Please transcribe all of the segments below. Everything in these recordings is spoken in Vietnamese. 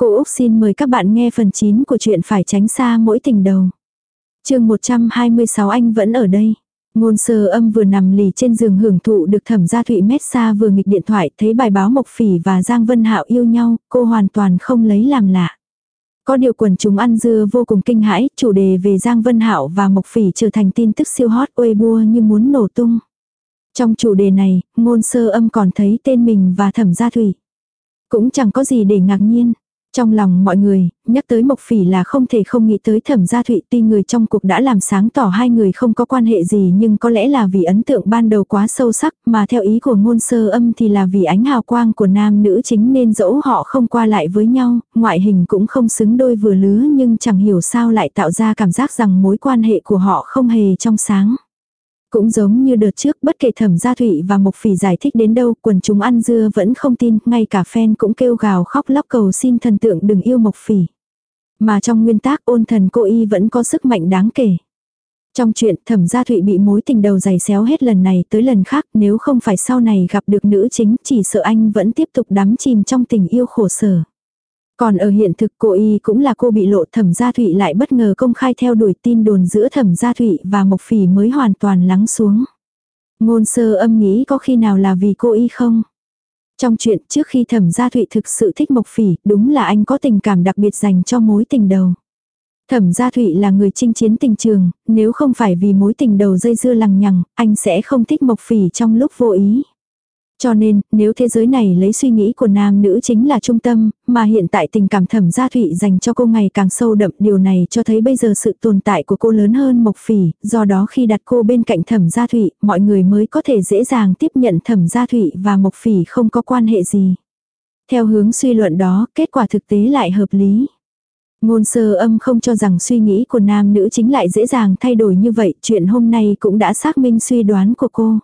Cô Úc xin mời các bạn nghe phần 9 của chuyện phải tránh xa mỗi tình đầu. chương 126 anh vẫn ở đây. Ngôn sơ âm vừa nằm lì trên giường hưởng thụ được thẩm gia thụy mét xa vừa nghịch điện thoại thấy bài báo Mộc Phỉ và Giang Vân Hạo yêu nhau, cô hoàn toàn không lấy làm lạ. Có điều quần chúng ăn dưa vô cùng kinh hãi, chủ đề về Giang Vân Hạo và Mộc Phỉ trở thành tin tức siêu hot uê bua như muốn nổ tung. Trong chủ đề này, ngôn sơ âm còn thấy tên mình và thẩm gia thủy. Cũng chẳng có gì để ngạc nhiên. Trong lòng mọi người, nhắc tới Mộc Phỉ là không thể không nghĩ tới thẩm gia thụy tuy người trong cuộc đã làm sáng tỏ hai người không có quan hệ gì nhưng có lẽ là vì ấn tượng ban đầu quá sâu sắc mà theo ý của ngôn sơ âm thì là vì ánh hào quang của nam nữ chính nên dẫu họ không qua lại với nhau, ngoại hình cũng không xứng đôi vừa lứa nhưng chẳng hiểu sao lại tạo ra cảm giác rằng mối quan hệ của họ không hề trong sáng. Cũng giống như đợt trước bất kể thẩm gia thụy và mộc phỉ giải thích đến đâu quần chúng ăn dưa vẫn không tin, ngay cả fan cũng kêu gào khóc lóc cầu xin thần tượng đừng yêu mộc phỉ. Mà trong nguyên tác ôn thần cô y vẫn có sức mạnh đáng kể. Trong chuyện thẩm gia thụy bị mối tình đầu giày xéo hết lần này tới lần khác nếu không phải sau này gặp được nữ chính chỉ sợ anh vẫn tiếp tục đắm chìm trong tình yêu khổ sở. Còn ở hiện thực cô y cũng là cô bị lộ thẩm gia thụy lại bất ngờ công khai theo đuổi tin đồn giữa thẩm gia thụy và mộc phỉ mới hoàn toàn lắng xuống. Ngôn sơ âm nghĩ có khi nào là vì cô y không? Trong chuyện trước khi thẩm gia thụy thực sự thích mộc phỉ, đúng là anh có tình cảm đặc biệt dành cho mối tình đầu. Thẩm gia thụy là người chinh chiến tình trường, nếu không phải vì mối tình đầu dây dưa lằng nhằng, anh sẽ không thích mộc phỉ trong lúc vô ý. Cho nên, nếu thế giới này lấy suy nghĩ của nam nữ chính là trung tâm, mà hiện tại tình cảm thẩm gia thụy dành cho cô ngày càng sâu đậm, điều này cho thấy bây giờ sự tồn tại của cô lớn hơn Mộc Phỉ, do đó khi đặt cô bên cạnh thẩm gia thụy, mọi người mới có thể dễ dàng tiếp nhận thẩm gia thụy và Mộc Phỉ không có quan hệ gì. Theo hướng suy luận đó, kết quả thực tế lại hợp lý. Ngôn sơ âm không cho rằng suy nghĩ của nam nữ chính lại dễ dàng thay đổi như vậy, chuyện hôm nay cũng đã xác minh suy đoán của cô.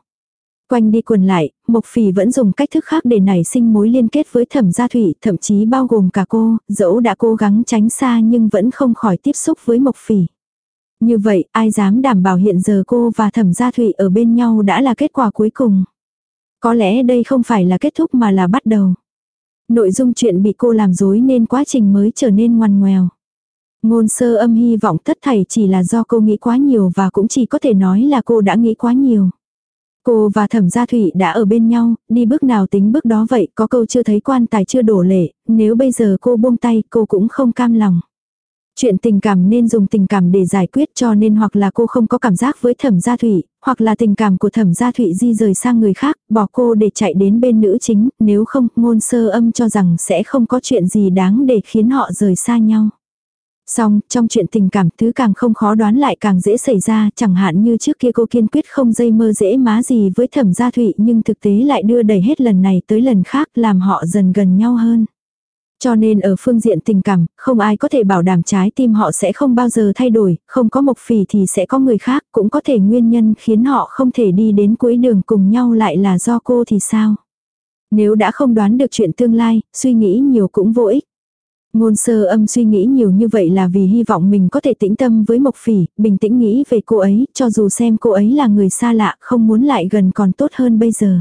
Quanh đi quần lại, Mộc Phỉ vẫn dùng cách thức khác để nảy sinh mối liên kết với thẩm gia thủy, thậm chí bao gồm cả cô, dẫu đã cố gắng tránh xa nhưng vẫn không khỏi tiếp xúc với Mộc Phỉ. Như vậy, ai dám đảm bảo hiện giờ cô và thẩm gia thủy ở bên nhau đã là kết quả cuối cùng. Có lẽ đây không phải là kết thúc mà là bắt đầu. Nội dung chuyện bị cô làm dối nên quá trình mới trở nên ngoằn ngoèo. Ngôn sơ âm hy vọng tất thảy chỉ là do cô nghĩ quá nhiều và cũng chỉ có thể nói là cô đã nghĩ quá nhiều. Cô và thẩm gia thủy đã ở bên nhau, đi bước nào tính bước đó vậy, có câu chưa thấy quan tài chưa đổ lệ, nếu bây giờ cô buông tay cô cũng không cam lòng. Chuyện tình cảm nên dùng tình cảm để giải quyết cho nên hoặc là cô không có cảm giác với thẩm gia thủy, hoặc là tình cảm của thẩm gia thủy di rời sang người khác, bỏ cô để chạy đến bên nữ chính, nếu không, ngôn sơ âm cho rằng sẽ không có chuyện gì đáng để khiến họ rời xa nhau. Xong, trong chuyện tình cảm thứ càng không khó đoán lại càng dễ xảy ra, chẳng hạn như trước kia cô kiên quyết không dây mơ dễ má gì với thẩm gia thụy nhưng thực tế lại đưa đẩy hết lần này tới lần khác làm họ dần gần nhau hơn. Cho nên ở phương diện tình cảm, không ai có thể bảo đảm trái tim họ sẽ không bao giờ thay đổi, không có mộc phì thì sẽ có người khác, cũng có thể nguyên nhân khiến họ không thể đi đến cuối đường cùng nhau lại là do cô thì sao. Nếu đã không đoán được chuyện tương lai, suy nghĩ nhiều cũng vô ích. Ngôn sơ âm suy nghĩ nhiều như vậy là vì hy vọng mình có thể tĩnh tâm với Mộc Phỉ, bình tĩnh nghĩ về cô ấy, cho dù xem cô ấy là người xa lạ, không muốn lại gần còn tốt hơn bây giờ.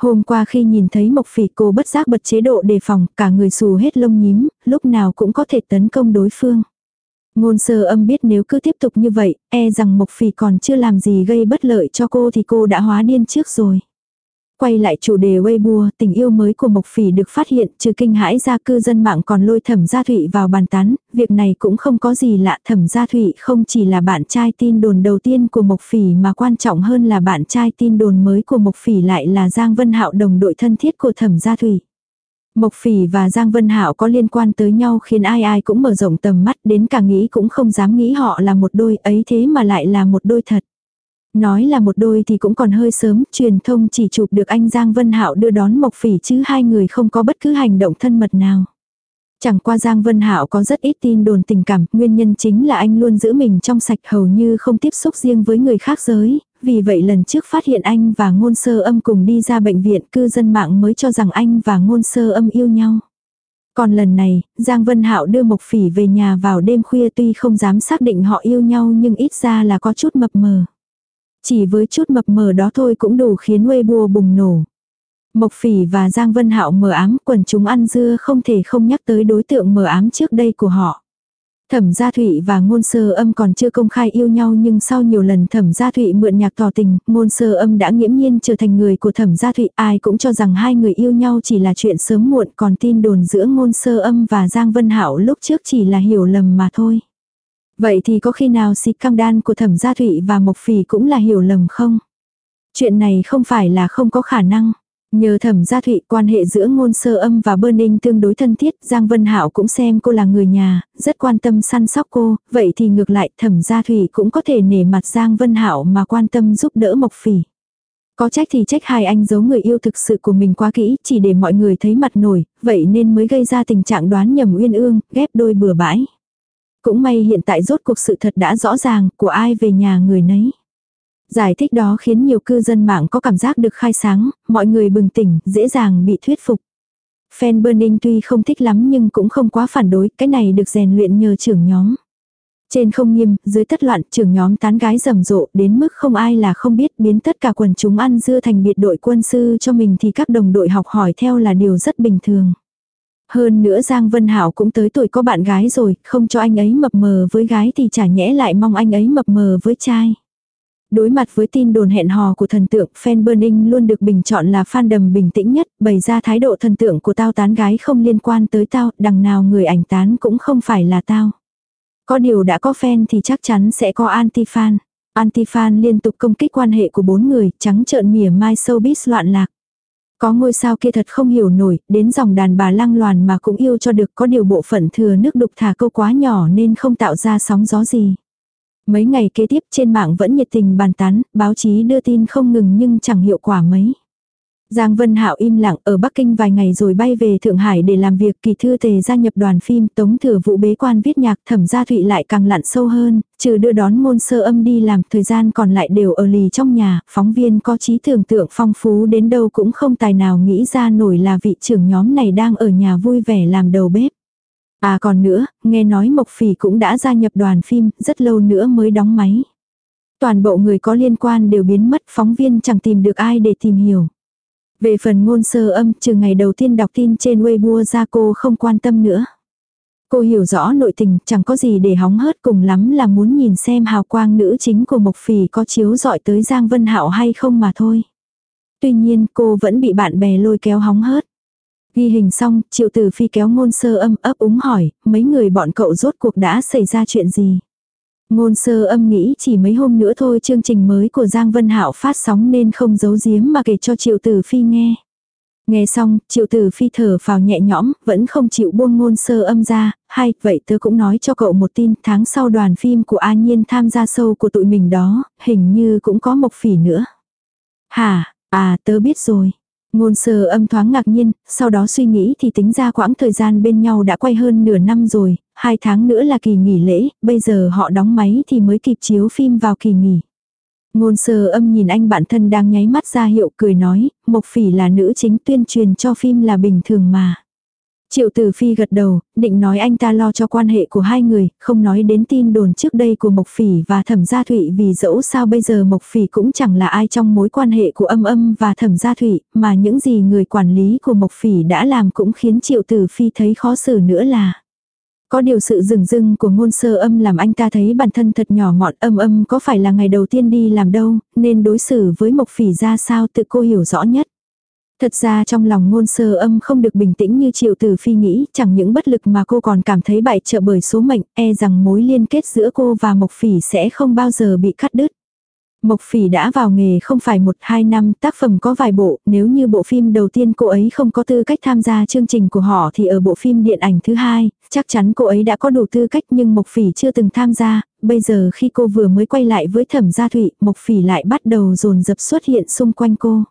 Hôm qua khi nhìn thấy Mộc Phỉ cô bất giác bật chế độ đề phòng, cả người xù hết lông nhím, lúc nào cũng có thể tấn công đối phương. Ngôn sơ âm biết nếu cứ tiếp tục như vậy, e rằng Mộc Phỉ còn chưa làm gì gây bất lợi cho cô thì cô đã hóa điên trước rồi. Quay lại chủ đề Weibo, tình yêu mới của Mộc Phỉ được phát hiện, trừ kinh hãi ra cư dân mạng còn lôi thẩm gia thụy vào bàn tán, việc này cũng không có gì lạ thẩm gia thụy không chỉ là bạn trai tin đồn đầu tiên của Mộc Phỉ mà quan trọng hơn là bạn trai tin đồn mới của Mộc Phỉ lại là Giang Vân Hạo đồng đội thân thiết của thẩm gia thụy. Mộc Phỉ và Giang Vân Hạo có liên quan tới nhau khiến ai ai cũng mở rộng tầm mắt đến cả nghĩ cũng không dám nghĩ họ là một đôi ấy thế mà lại là một đôi thật. Nói là một đôi thì cũng còn hơi sớm, truyền thông chỉ chụp được anh Giang Vân Hạo đưa đón Mộc Phỉ chứ hai người không có bất cứ hành động thân mật nào. Chẳng qua Giang Vân Hạo có rất ít tin đồn tình cảm, nguyên nhân chính là anh luôn giữ mình trong sạch hầu như không tiếp xúc riêng với người khác giới, vì vậy lần trước phát hiện anh và ngôn sơ âm cùng đi ra bệnh viện cư dân mạng mới cho rằng anh và ngôn sơ âm yêu nhau. Còn lần này, Giang Vân Hạo đưa Mộc Phỉ về nhà vào đêm khuya tuy không dám xác định họ yêu nhau nhưng ít ra là có chút mập mờ. Chỉ với chút mập mờ đó thôi cũng đủ khiến Weibo bùng nổ. Mộc Phỉ và Giang Vân Hạo mờ ám, quần chúng ăn dưa không thể không nhắc tới đối tượng mờ ám trước đây của họ. Thẩm Gia Thụy và Ngôn Sơ Âm còn chưa công khai yêu nhau nhưng sau nhiều lần Thẩm Gia Thụy mượn nhạc tỏ tình, Ngôn Sơ Âm đã nghiễm nhiên trở thành người của Thẩm Gia Thụy, ai cũng cho rằng hai người yêu nhau chỉ là chuyện sớm muộn, còn tin đồn giữa Ngôn Sơ Âm và Giang Vân Hạo lúc trước chỉ là hiểu lầm mà thôi. Vậy thì có khi nào xịt cam đan của Thẩm Gia Thụy và Mộc Phỉ cũng là hiểu lầm không? Chuyện này không phải là không có khả năng. Nhờ thẩm gia thụy quan hệ giữa ngôn sơ âm và bơ ninh tương đối thân thiết, Giang Vân hảo cũng xem cô là người nhà, rất quan tâm săn sóc cô, vậy thì ngược lại thẩm gia thụy cũng có thể nể mặt Giang Vân hảo mà quan tâm giúp đỡ Mộc Phỉ. Có trách thì trách hai anh giấu người yêu thực sự của mình quá kỹ, chỉ để mọi người thấy mặt nổi, vậy nên mới gây ra tình trạng đoán nhầm uyên ương, ghép đôi bừa bãi. Cũng may hiện tại rốt cuộc sự thật đã rõ ràng, của ai về nhà người nấy. Giải thích đó khiến nhiều cư dân mạng có cảm giác được khai sáng, mọi người bừng tỉnh, dễ dàng bị thuyết phục. Fan Burning tuy không thích lắm nhưng cũng không quá phản đối, cái này được rèn luyện nhờ trưởng nhóm. Trên không nghiêm, dưới tất loạn, trưởng nhóm tán gái rầm rộ đến mức không ai là không biết biến tất cả quần chúng ăn dưa thành biệt đội quân sư cho mình thì các đồng đội học hỏi theo là điều rất bình thường. Hơn nữa Giang Vân Hảo cũng tới tuổi có bạn gái rồi, không cho anh ấy mập mờ với gái thì chả nhẽ lại mong anh ấy mập mờ với trai. Đối mặt với tin đồn hẹn hò của thần tượng, fan burning luôn được bình chọn là fan đầm bình tĩnh nhất, bày ra thái độ thần tượng của tao tán gái không liên quan tới tao, đằng nào người ảnh tán cũng không phải là tao. Có điều đã có fan thì chắc chắn sẽ có anti-fan. Anti-fan liên tục công kích quan hệ của bốn người, trắng trợn mỉa mai showbiz loạn lạc. Có ngôi sao kia thật không hiểu nổi, đến dòng đàn bà lăng loàn mà cũng yêu cho được có điều bộ phận thừa nước đục thả câu quá nhỏ nên không tạo ra sóng gió gì. Mấy ngày kế tiếp trên mạng vẫn nhiệt tình bàn tán, báo chí đưa tin không ngừng nhưng chẳng hiệu quả mấy. Giang Vân Hạo im lặng ở Bắc Kinh vài ngày rồi bay về Thượng Hải để làm việc kỳ thư tề gia nhập đoàn phim tống thừa vụ bế quan viết nhạc thẩm gia thụy lại càng lặn sâu hơn, trừ đưa đón ngôn sơ âm đi làm thời gian còn lại đều ở lì trong nhà, phóng viên có trí tưởng tượng phong phú đến đâu cũng không tài nào nghĩ ra nổi là vị trưởng nhóm này đang ở nhà vui vẻ làm đầu bếp. À còn nữa, nghe nói Mộc Phỉ cũng đã gia nhập đoàn phim, rất lâu nữa mới đóng máy. Toàn bộ người có liên quan đều biến mất, phóng viên chẳng tìm được ai để tìm hiểu. Về phần ngôn sơ âm, trừ ngày đầu tiên đọc tin trên Weibo ra cô không quan tâm nữa. Cô hiểu rõ nội tình, chẳng có gì để hóng hớt cùng lắm là muốn nhìn xem hào quang nữ chính của Mộc phì có chiếu dọi tới Giang Vân Hạo hay không mà thôi. Tuy nhiên cô vẫn bị bạn bè lôi kéo hóng hớt. Ghi hình xong, triệu tử phi kéo ngôn sơ âm ấp úng hỏi, mấy người bọn cậu rốt cuộc đã xảy ra chuyện gì. Ngôn sơ âm nghĩ chỉ mấy hôm nữa thôi chương trình mới của Giang Vân Hạo phát sóng nên không giấu giếm mà kể cho triệu tử phi nghe. Nghe xong, triệu tử phi thở vào nhẹ nhõm, vẫn không chịu buông ngôn sơ âm ra, hay, vậy tớ cũng nói cho cậu một tin, tháng sau đoàn phim của A Nhiên tham gia sâu của tụi mình đó, hình như cũng có mộc phỉ nữa. Hả, à tớ biết rồi. Ngôn sơ âm thoáng ngạc nhiên, sau đó suy nghĩ thì tính ra quãng thời gian bên nhau đã quay hơn nửa năm rồi, hai tháng nữa là kỳ nghỉ lễ, bây giờ họ đóng máy thì mới kịp chiếu phim vào kỳ nghỉ. Ngôn sơ âm nhìn anh bạn thân đang nháy mắt ra hiệu cười nói, Mộc Phỉ là nữ chính tuyên truyền cho phim là bình thường mà. Triệu Tử Phi gật đầu, định nói anh ta lo cho quan hệ của hai người, không nói đến tin đồn trước đây của Mộc Phỉ và Thẩm Gia Thụy vì dẫu sao bây giờ Mộc Phỉ cũng chẳng là ai trong mối quan hệ của âm âm và Thẩm Gia Thụy, mà những gì người quản lý của Mộc Phỉ đã làm cũng khiến Triệu Tử Phi thấy khó xử nữa là. Có điều sự rừng rưng của ngôn sơ âm làm anh ta thấy bản thân thật nhỏ mọn âm âm có phải là ngày đầu tiên đi làm đâu, nên đối xử với Mộc Phỉ ra sao tự cô hiểu rõ nhất. Thật ra trong lòng ngôn sơ âm không được bình tĩnh như triệu tử phi nghĩ, chẳng những bất lực mà cô còn cảm thấy bại trợ bởi số mệnh, e rằng mối liên kết giữa cô và Mộc Phỉ sẽ không bao giờ bị cắt đứt. Mộc Phỉ đã vào nghề không phải một hai năm, tác phẩm có vài bộ, nếu như bộ phim đầu tiên cô ấy không có tư cách tham gia chương trình của họ thì ở bộ phim điện ảnh thứ hai, chắc chắn cô ấy đã có đủ tư cách nhưng Mộc Phỉ chưa từng tham gia, bây giờ khi cô vừa mới quay lại với Thẩm Gia Thụy, Mộc Phỉ lại bắt đầu dồn dập xuất hiện xung quanh cô.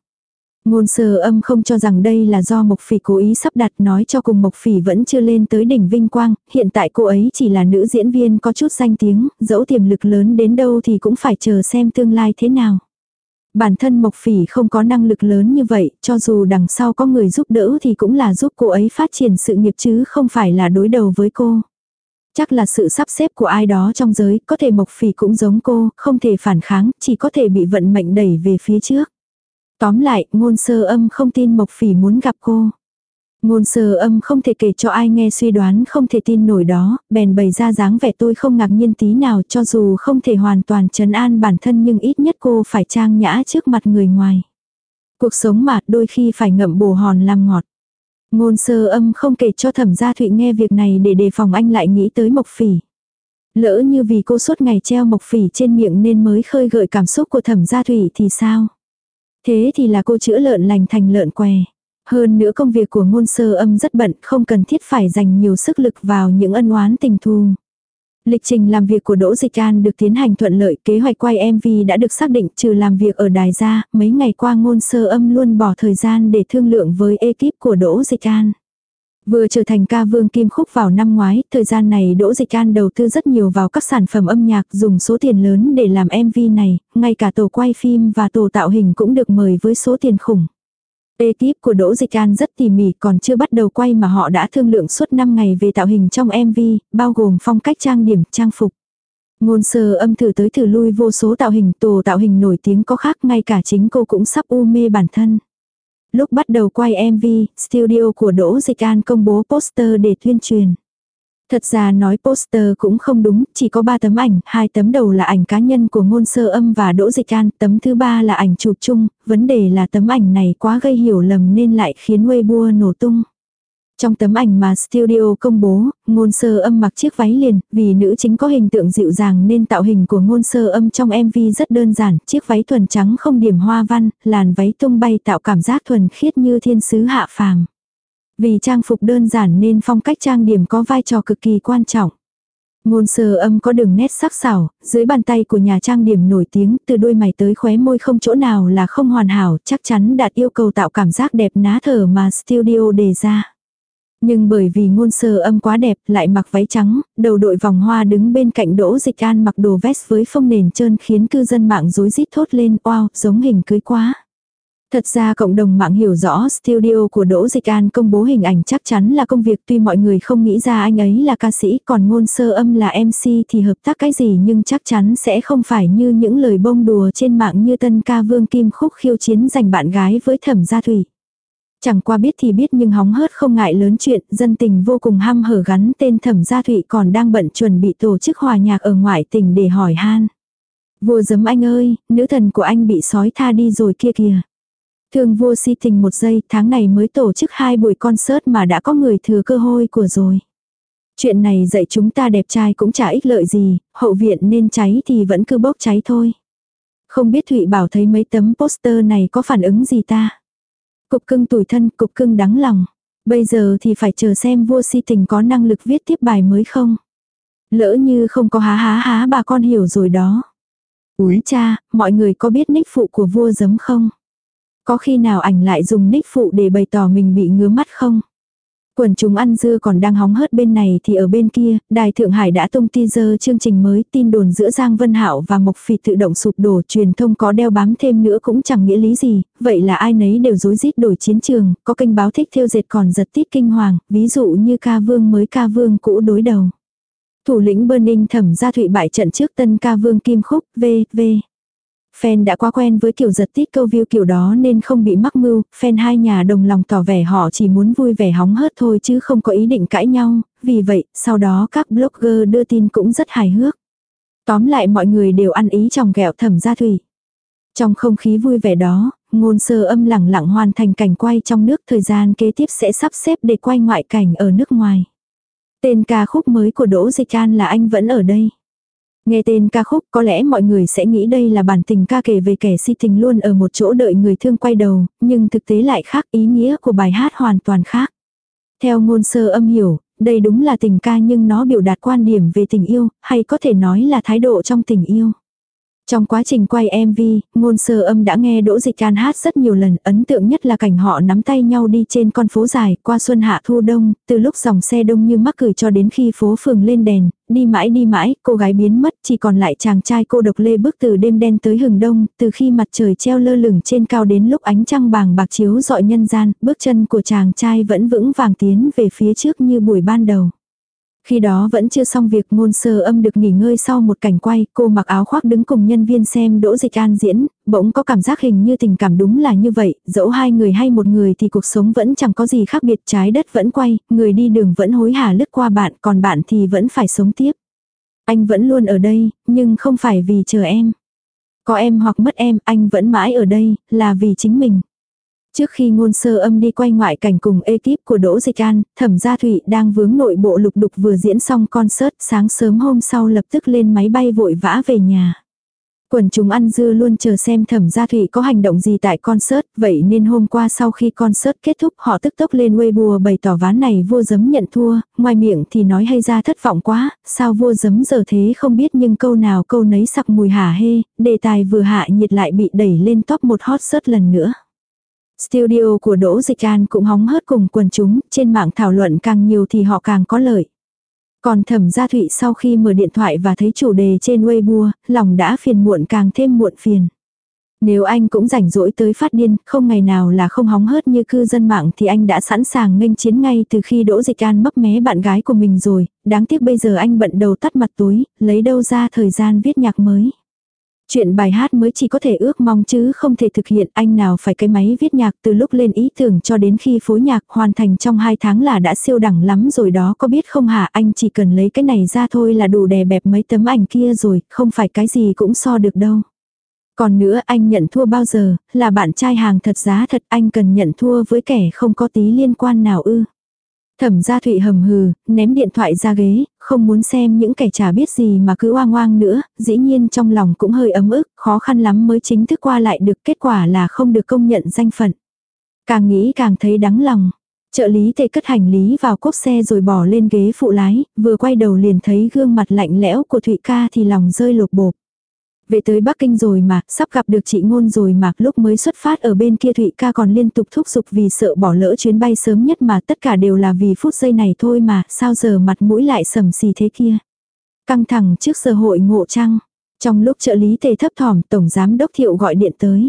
Ngôn sơ âm không cho rằng đây là do Mộc Phỉ cố ý sắp đặt nói cho cùng Mộc Phỉ vẫn chưa lên tới đỉnh vinh quang, hiện tại cô ấy chỉ là nữ diễn viên có chút danh tiếng, dẫu tiềm lực lớn đến đâu thì cũng phải chờ xem tương lai thế nào. Bản thân Mộc Phỉ không có năng lực lớn như vậy, cho dù đằng sau có người giúp đỡ thì cũng là giúp cô ấy phát triển sự nghiệp chứ không phải là đối đầu với cô. Chắc là sự sắp xếp của ai đó trong giới, có thể Mộc Phỉ cũng giống cô, không thể phản kháng, chỉ có thể bị vận mệnh đẩy về phía trước. Tóm lại, ngôn sơ âm không tin Mộc Phỉ muốn gặp cô. Ngôn sơ âm không thể kể cho ai nghe suy đoán không thể tin nổi đó, bèn bày ra dáng vẻ tôi không ngạc nhiên tí nào cho dù không thể hoàn toàn trấn an bản thân nhưng ít nhất cô phải trang nhã trước mặt người ngoài. Cuộc sống mà đôi khi phải ngậm bồ hòn làm ngọt. Ngôn sơ âm không kể cho thẩm gia thụy nghe việc này để đề phòng anh lại nghĩ tới mộc phỉ. Lỡ như vì cô suốt ngày treo mộc phỉ trên miệng nên mới khơi gợi cảm xúc của thẩm gia thụy thì sao? Thế thì là cô chữa lợn lành thành lợn què. Hơn nữa công việc của ngôn sơ âm rất bận, không cần thiết phải dành nhiều sức lực vào những ân oán tình thù. Lịch trình làm việc của Đỗ Dịch An được tiến hành thuận lợi, kế hoạch quay MV đã được xác định trừ làm việc ở đài ra, mấy ngày qua ngôn sơ âm luôn bỏ thời gian để thương lượng với ekip của Đỗ Dịch An. Vừa trở thành ca vương kim khúc vào năm ngoái, thời gian này Đỗ Dịch An đầu tư rất nhiều vào các sản phẩm âm nhạc dùng số tiền lớn để làm MV này, ngay cả tổ quay phim và tổ tạo hình cũng được mời với số tiền khủng. Ekip của Đỗ Dịch An rất tỉ mỉ còn chưa bắt đầu quay mà họ đã thương lượng suốt 5 ngày về tạo hình trong MV, bao gồm phong cách trang điểm, trang phục. Ngôn sơ âm thử tới thử lui vô số tạo hình, tổ tạo hình nổi tiếng có khác ngay cả chính cô cũng sắp u mê bản thân. Lúc bắt đầu quay MV, studio của Đỗ Dịch An công bố poster để tuyên truyền. Thật ra nói poster cũng không đúng, chỉ có 3 tấm ảnh, hai tấm đầu là ảnh cá nhân của ngôn sơ âm và đỗ dịch an, tấm thứ ba là ảnh chụp chung, vấn đề là tấm ảnh này quá gây hiểu lầm nên lại khiến Weibo nổ tung. Trong tấm ảnh mà studio công bố, ngôn sơ âm mặc chiếc váy liền, vì nữ chính có hình tượng dịu dàng nên tạo hình của ngôn sơ âm trong MV rất đơn giản, chiếc váy thuần trắng không điểm hoa văn, làn váy tung bay tạo cảm giác thuần khiết như thiên sứ hạ phàm. Vì trang phục đơn giản nên phong cách trang điểm có vai trò cực kỳ quan trọng. Ngôn sơ âm có đường nét sắc sảo, dưới bàn tay của nhà trang điểm nổi tiếng từ đôi mày tới khóe môi không chỗ nào là không hoàn hảo chắc chắn đạt yêu cầu tạo cảm giác đẹp ná thở mà studio đề ra. Nhưng bởi vì ngôn sơ âm quá đẹp lại mặc váy trắng, đầu đội vòng hoa đứng bên cạnh đỗ dịch an mặc đồ vest với phông nền trơn khiến cư dân mạng rối rít thốt lên wow giống hình cưới quá. Thật ra cộng đồng mạng hiểu rõ studio của Đỗ Dịch An công bố hình ảnh chắc chắn là công việc tuy mọi người không nghĩ ra anh ấy là ca sĩ còn ngôn sơ âm là MC thì hợp tác cái gì nhưng chắc chắn sẽ không phải như những lời bông đùa trên mạng như tân ca vương kim khúc khiêu chiến giành bạn gái với thẩm gia thủy. Chẳng qua biết thì biết nhưng hóng hớt không ngại lớn chuyện, dân tình vô cùng ham hở gắn tên thẩm gia thụy còn đang bận chuẩn bị tổ chức hòa nhạc ở ngoại tỉnh để hỏi han. Vua giấm anh ơi, nữ thần của anh bị sói tha đi rồi kia kìa. Thương vua si tình một giây, tháng này mới tổ chức hai buổi concert mà đã có người thừa cơ hội của rồi. Chuyện này dạy chúng ta đẹp trai cũng chả ích lợi gì, hậu viện nên cháy thì vẫn cứ bốc cháy thôi. Không biết Thụy Bảo thấy mấy tấm poster này có phản ứng gì ta. Cục cưng tủi thân, cục cưng đắng lòng. Bây giờ thì phải chờ xem vua si tình có năng lực viết tiếp bài mới không. Lỡ như không có há há há bà con hiểu rồi đó. Úi cha, mọi người có biết nick phụ của vua giấm không? Có khi nào ảnh lại dùng nick phụ để bày tỏ mình bị ngứa mắt không? Quần chúng ăn dưa còn đang hóng hớt bên này thì ở bên kia, Đài Thượng Hải đã tung teaser chương trình mới tin đồn giữa Giang Vân Hạo và Mộc Phỉ tự động sụp đổ truyền thông có đeo bám thêm nữa cũng chẳng nghĩa lý gì, vậy là ai nấy đều dối rít đổi chiến trường, có kênh báo thích theo dệt còn giật tít kinh hoàng, ví dụ như ca vương mới ca vương cũ đối đầu. Thủ lĩnh Burning thẩm gia thụy bại trận trước tân ca vương Kim Khúc, v, v. Fan đã quá quen với kiểu giật tít câu view kiểu đó nên không bị mắc mưu, fan hai nhà đồng lòng tỏ vẻ họ chỉ muốn vui vẻ hóng hớt thôi chứ không có ý định cãi nhau, vì vậy, sau đó các blogger đưa tin cũng rất hài hước. Tóm lại mọi người đều ăn ý trong gẹo thẩm gia thủy. Trong không khí vui vẻ đó, ngôn sơ âm lẳng lặng hoàn thành cảnh quay trong nước thời gian kế tiếp sẽ sắp xếp để quay ngoại cảnh ở nước ngoài. Tên ca khúc mới của Đỗ Dịch An là Anh Vẫn Ở Đây. Nghe tên ca khúc có lẽ mọi người sẽ nghĩ đây là bản tình ca kể về kẻ si tình luôn ở một chỗ đợi người thương quay đầu, nhưng thực tế lại khác ý nghĩa của bài hát hoàn toàn khác. Theo ngôn sơ âm hiểu, đây đúng là tình ca nhưng nó biểu đạt quan điểm về tình yêu, hay có thể nói là thái độ trong tình yêu. Trong quá trình quay MV, ngôn sơ âm đã nghe Đỗ Dịch Can hát rất nhiều lần, ấn tượng nhất là cảnh họ nắm tay nhau đi trên con phố dài, qua xuân hạ thu đông, từ lúc dòng xe đông như mắc cười cho đến khi phố phường lên đèn, đi mãi đi mãi, cô gái biến mất, chỉ còn lại chàng trai cô độc lê bước từ đêm đen tới hừng đông, từ khi mặt trời treo lơ lửng trên cao đến lúc ánh trăng bàng bạc chiếu dọi nhân gian, bước chân của chàng trai vẫn vững vàng tiến về phía trước như buổi ban đầu. Khi đó vẫn chưa xong việc ngôn sơ âm được nghỉ ngơi sau một cảnh quay, cô mặc áo khoác đứng cùng nhân viên xem Đỗ Dịch An diễn, bỗng có cảm giác hình như tình cảm đúng là như vậy, dẫu hai người hay một người thì cuộc sống vẫn chẳng có gì khác biệt, trái đất vẫn quay, người đi đường vẫn hối hả lướt qua bạn, còn bạn thì vẫn phải sống tiếp. Anh vẫn luôn ở đây, nhưng không phải vì chờ em. Có em hoặc mất em, anh vẫn mãi ở đây, là vì chính mình. Trước khi ngôn sơ âm đi quay ngoại cảnh cùng ekip của Đỗ Dịch An, Thẩm Gia Thụy đang vướng nội bộ lục đục vừa diễn xong concert, sáng sớm hôm sau lập tức lên máy bay vội vã về nhà. Quần chúng ăn dưa luôn chờ xem thẩm gia thụy có hành động gì tại concert, vậy nên hôm qua sau khi concert kết thúc họ tức tốc lên Weibo bày tỏ ván này vua giấm nhận thua, ngoài miệng thì nói hay ra thất vọng quá, sao vua giấm giờ thế không biết nhưng câu nào câu nấy sặc mùi hả hê, đề tài vừa hạ nhiệt lại bị đẩy lên top một hot search lần nữa. Studio của Đỗ Dịch An cũng hóng hớt cùng quần chúng, trên mạng thảo luận càng nhiều thì họ càng có lợi. Còn thẩm gia thụy sau khi mở điện thoại và thấy chủ đề trên Weibo, lòng đã phiền muộn càng thêm muộn phiền. Nếu anh cũng rảnh rỗi tới phát điên, không ngày nào là không hóng hớt như cư dân mạng thì anh đã sẵn sàng nghênh chiến ngay từ khi Đỗ Dịch An mấp mé bạn gái của mình rồi, đáng tiếc bây giờ anh bận đầu tắt mặt tối, lấy đâu ra thời gian viết nhạc mới. Chuyện bài hát mới chỉ có thể ước mong chứ không thể thực hiện anh nào phải cái máy viết nhạc từ lúc lên ý tưởng cho đến khi phối nhạc hoàn thành trong 2 tháng là đã siêu đẳng lắm rồi đó có biết không hả anh chỉ cần lấy cái này ra thôi là đủ đè bẹp mấy tấm ảnh kia rồi, không phải cái gì cũng so được đâu. Còn nữa anh nhận thua bao giờ, là bạn trai hàng thật giá thật anh cần nhận thua với kẻ không có tí liên quan nào ư. Thẩm gia thụy hầm hừ, ném điện thoại ra ghế, không muốn xem những kẻ chả biết gì mà cứ oang oang nữa, dĩ nhiên trong lòng cũng hơi ấm ức, khó khăn lắm mới chính thức qua lại được kết quả là không được công nhận danh phận. Càng nghĩ càng thấy đắng lòng. Trợ lý tề cất hành lý vào cốp xe rồi bỏ lên ghế phụ lái, vừa quay đầu liền thấy gương mặt lạnh lẽo của Thụy ca thì lòng rơi lột bột. Về tới Bắc Kinh rồi mà, sắp gặp được chị ngôn rồi mà, lúc mới xuất phát ở bên kia Thụy ca còn liên tục thúc giục vì sợ bỏ lỡ chuyến bay sớm nhất mà tất cả đều là vì phút giây này thôi mà, sao giờ mặt mũi lại sầm xì thế kia. Căng thẳng trước giờ hội ngộ trăng. Trong lúc trợ lý tề thấp thỏm, Tổng Giám Đốc Thiệu gọi điện tới.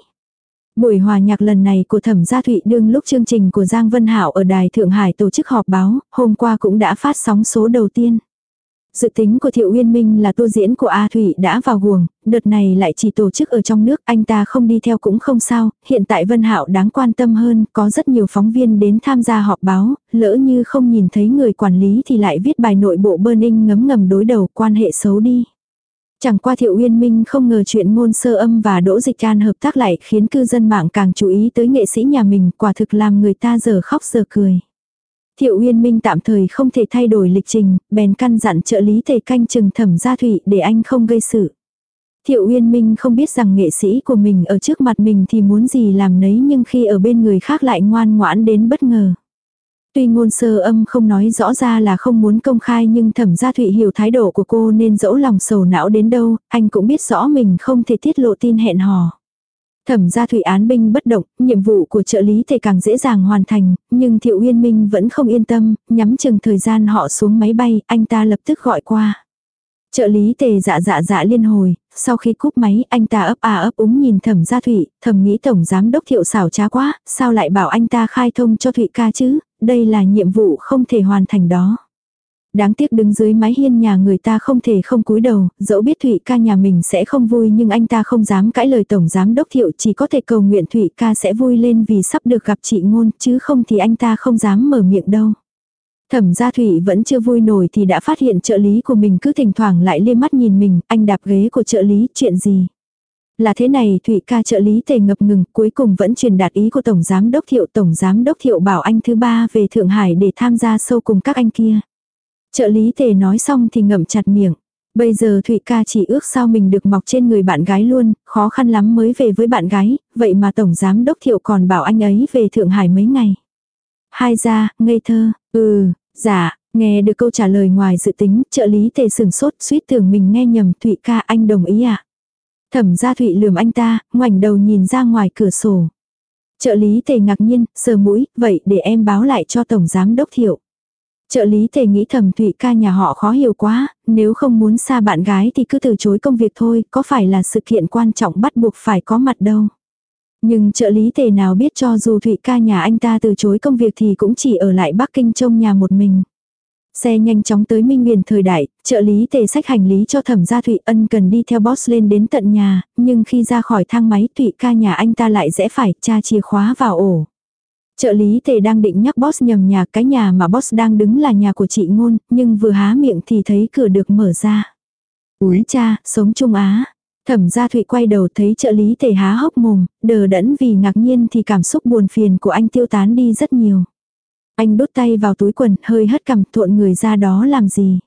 Buổi hòa nhạc lần này của Thẩm Gia Thụy đương lúc chương trình của Giang Vân Hảo ở Đài Thượng Hải tổ chức họp báo, hôm qua cũng đã phát sóng số đầu tiên. Dự tính của Thiệu Uyên Minh là tour diễn của A Thủy đã vào guồng, đợt này lại chỉ tổ chức ở trong nước, anh ta không đi theo cũng không sao, hiện tại Vân Hạo đáng quan tâm hơn, có rất nhiều phóng viên đến tham gia họp báo, lỡ như không nhìn thấy người quản lý thì lại viết bài nội bộ burning ngấm ngầm đối đầu, quan hệ xấu đi. Chẳng qua Thiệu Uyên Minh không ngờ chuyện ngôn sơ âm và Đỗ Dịch Can hợp tác lại khiến cư dân mạng càng chú ý tới nghệ sĩ nhà mình, quả thực làm người ta giờ khóc giờ cười. Thiệu Uyên Minh tạm thời không thể thay đổi lịch trình, bèn căn dặn trợ lý thầy canh chừng thẩm gia thụy để anh không gây sự. Thiệu Uyên Minh không biết rằng nghệ sĩ của mình ở trước mặt mình thì muốn gì làm nấy nhưng khi ở bên người khác lại ngoan ngoãn đến bất ngờ. Tuy ngôn sơ âm không nói rõ ra là không muốn công khai nhưng thẩm gia thụy hiểu thái độ của cô nên dẫu lòng sầu não đến đâu, anh cũng biết rõ mình không thể tiết lộ tin hẹn hò. Thẩm gia thủy án binh bất động, nhiệm vụ của trợ lý thể càng dễ dàng hoàn thành, nhưng Thiệu Uyên Minh vẫn không yên tâm, nhắm chừng thời gian họ xuống máy bay, anh ta lập tức gọi qua. Trợ lý tề dạ dạ dạ liên hồi, sau khi cúp máy anh ta ấp à ấp úng nhìn thẩm gia thủy, thẩm nghĩ tổng giám đốc thiệu xảo trá quá, sao lại bảo anh ta khai thông cho thụy ca chứ, đây là nhiệm vụ không thể hoàn thành đó. Đáng tiếc đứng dưới mái hiên nhà người ta không thể không cúi đầu, dẫu biết Thụy ca nhà mình sẽ không vui nhưng anh ta không dám cãi lời Tổng Giám Đốc Thiệu chỉ có thể cầu nguyện Thụy ca sẽ vui lên vì sắp được gặp chị ngôn chứ không thì anh ta không dám mở miệng đâu. Thẩm gia Thụy vẫn chưa vui nổi thì đã phát hiện trợ lý của mình cứ thỉnh thoảng lại liếc mắt nhìn mình, anh đạp ghế của trợ lý, chuyện gì? Là thế này Thụy ca trợ lý tề ngập ngừng cuối cùng vẫn truyền đạt ý của Tổng Giám Đốc Thiệu. Tổng Giám Đốc Thiệu bảo anh thứ ba về Thượng Hải để tham gia sâu cùng các anh kia. Trợ lý tề nói xong thì ngậm chặt miệng. Bây giờ Thụy ca chỉ ước sao mình được mọc trên người bạn gái luôn, khó khăn lắm mới về với bạn gái, vậy mà Tổng Giám Đốc Thiệu còn bảo anh ấy về Thượng Hải mấy ngày. Hai ra, ngây thơ, ừ, dạ, nghe được câu trả lời ngoài dự tính, trợ lý tề sừng sốt, suýt tưởng mình nghe nhầm Thụy ca anh đồng ý à. Thẩm gia Thụy lườm anh ta, ngoảnh đầu nhìn ra ngoài cửa sổ. Trợ lý tề ngạc nhiên, sờ mũi, vậy để em báo lại cho Tổng Giám Đốc Thiệu. Trợ lý tề nghĩ thầm Thụy ca nhà họ khó hiểu quá, nếu không muốn xa bạn gái thì cứ từ chối công việc thôi, có phải là sự kiện quan trọng bắt buộc phải có mặt đâu. Nhưng trợ lý tề nào biết cho dù Thụy ca nhà anh ta từ chối công việc thì cũng chỉ ở lại Bắc Kinh trông nhà một mình. Xe nhanh chóng tới Minh Nguyền thời đại, trợ lý tề sách hành lý cho thẩm gia Thụy Ân cần đi theo boss lên đến tận nhà, nhưng khi ra khỏi thang máy Thụy ca nhà anh ta lại rẽ phải tra chìa khóa vào ổ. Trợ lý tề đang định nhắc boss nhầm nhà, cái nhà mà boss đang đứng là nhà của chị ngôn, nhưng vừa há miệng thì thấy cửa được mở ra. Úi cha, sống Trung Á. Thẩm gia Thụy quay đầu thấy trợ lý tề há hốc mồm, đờ đẫn vì ngạc nhiên thì cảm xúc buồn phiền của anh tiêu tán đi rất nhiều. Anh đút tay vào túi quần, hơi hất cằm thuộn người ra đó làm gì.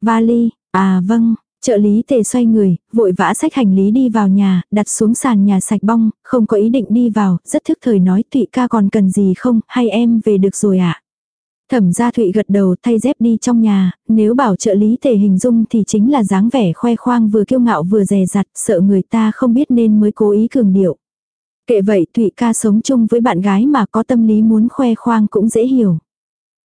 Vali, à vâng, trợ lý tề xoay người, vội vã xách hành lý đi vào nhà, đặt xuống sàn nhà sạch bong, không có ý định đi vào, rất thức thời nói tụy ca còn cần gì không, hay em về được rồi ạ. À? Thẩm gia Thụy gật đầu thay dép đi trong nhà, nếu bảo trợ lý tề hình dung thì chính là dáng vẻ khoe khoang vừa kiêu ngạo vừa dè dặt, sợ người ta không biết nên mới cố ý cường điệu. Kệ vậy Thụy ca sống chung với bạn gái mà có tâm lý muốn khoe khoang cũng dễ hiểu.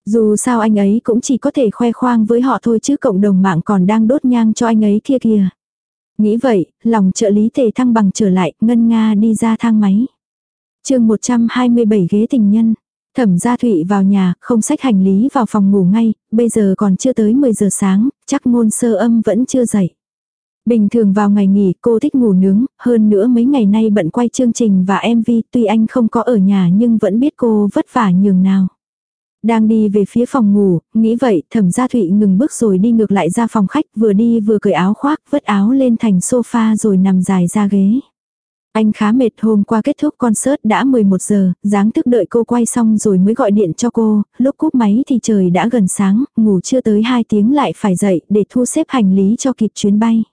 Dù sao anh ấy cũng chỉ có thể khoe khoang với họ thôi chứ cộng đồng mạng còn đang đốt nhang cho anh ấy kia kìa. Nghĩ vậy, lòng trợ lý tề thăng bằng trở lại, ngân nga đi ra thang máy. chương 127 ghế tình nhân. Thẩm gia Thụy vào nhà, không xách hành lý vào phòng ngủ ngay, bây giờ còn chưa tới 10 giờ sáng, chắc ngôn sơ âm vẫn chưa dậy. Bình thường vào ngày nghỉ cô thích ngủ nướng, hơn nữa mấy ngày nay bận quay chương trình và MV tuy anh không có ở nhà nhưng vẫn biết cô vất vả nhường nào. Đang đi về phía phòng ngủ, nghĩ vậy thẩm gia thụy ngừng bước rồi đi ngược lại ra phòng khách vừa đi vừa cởi áo khoác vứt áo lên thành sofa rồi nằm dài ra ghế. Anh khá mệt hôm qua kết thúc concert đã 11 giờ, dáng thức đợi cô quay xong rồi mới gọi điện cho cô, lúc cúp máy thì trời đã gần sáng, ngủ chưa tới 2 tiếng lại phải dậy để thu xếp hành lý cho kịp chuyến bay.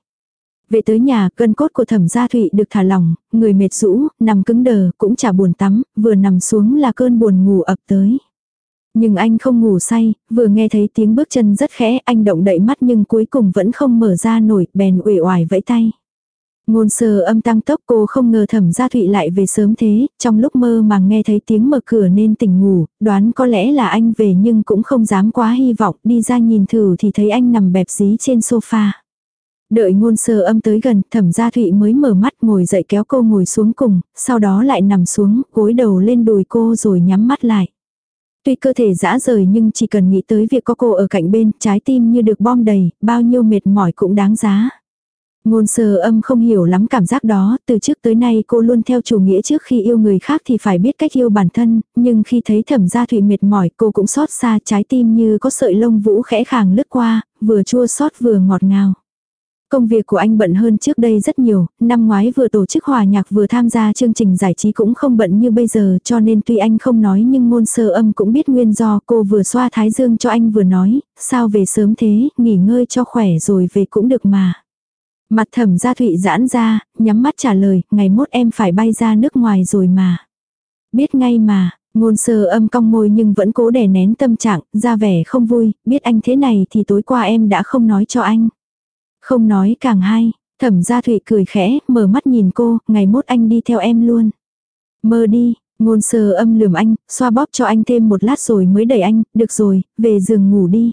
Về tới nhà, cơn cốt của thẩm gia thụy được thả lỏng, người mệt rũ, nằm cứng đờ, cũng chả buồn tắm, vừa nằm xuống là cơn buồn ngủ ập tới. Nhưng anh không ngủ say, vừa nghe thấy tiếng bước chân rất khẽ, anh động đậy mắt nhưng cuối cùng vẫn không mở ra nổi, bèn uể oải vẫy tay. Ngôn sơ âm tăng tốc cô không ngờ thẩm gia thụy lại về sớm thế, trong lúc mơ mà nghe thấy tiếng mở cửa nên tỉnh ngủ, đoán có lẽ là anh về nhưng cũng không dám quá hy vọng, đi ra nhìn thử thì thấy anh nằm bẹp dí trên sofa. Đợi ngôn sơ âm tới gần, thẩm gia thụy mới mở mắt ngồi dậy kéo cô ngồi xuống cùng, sau đó lại nằm xuống, gối đầu lên đùi cô rồi nhắm mắt lại. Tuy cơ thể dã rời nhưng chỉ cần nghĩ tới việc có cô ở cạnh bên, trái tim như được bom đầy, bao nhiêu mệt mỏi cũng đáng giá. Ngôn sơ âm không hiểu lắm cảm giác đó, từ trước tới nay cô luôn theo chủ nghĩa trước khi yêu người khác thì phải biết cách yêu bản thân, nhưng khi thấy thẩm gia thụy mệt mỏi cô cũng xót xa trái tim như có sợi lông vũ khẽ khàng lướt qua, vừa chua xót vừa ngọt ngào. Công việc của anh bận hơn trước đây rất nhiều, năm ngoái vừa tổ chức hòa nhạc vừa tham gia chương trình giải trí cũng không bận như bây giờ cho nên tuy anh không nói nhưng môn sơ âm cũng biết nguyên do cô vừa xoa thái dương cho anh vừa nói, sao về sớm thế, nghỉ ngơi cho khỏe rồi về cũng được mà. Mặt thẩm gia thụy giãn ra, nhắm mắt trả lời, ngày mốt em phải bay ra nước ngoài rồi mà. Biết ngay mà, ngôn sơ âm cong môi nhưng vẫn cố đè nén tâm trạng, ra vẻ không vui, biết anh thế này thì tối qua em đã không nói cho anh. Không nói càng hay, thẩm gia thụy cười khẽ, mở mắt nhìn cô, ngày mốt anh đi theo em luôn. Mơ đi, ngôn sơ âm lườm anh, xoa bóp cho anh thêm một lát rồi mới đẩy anh, được rồi, về giường ngủ đi.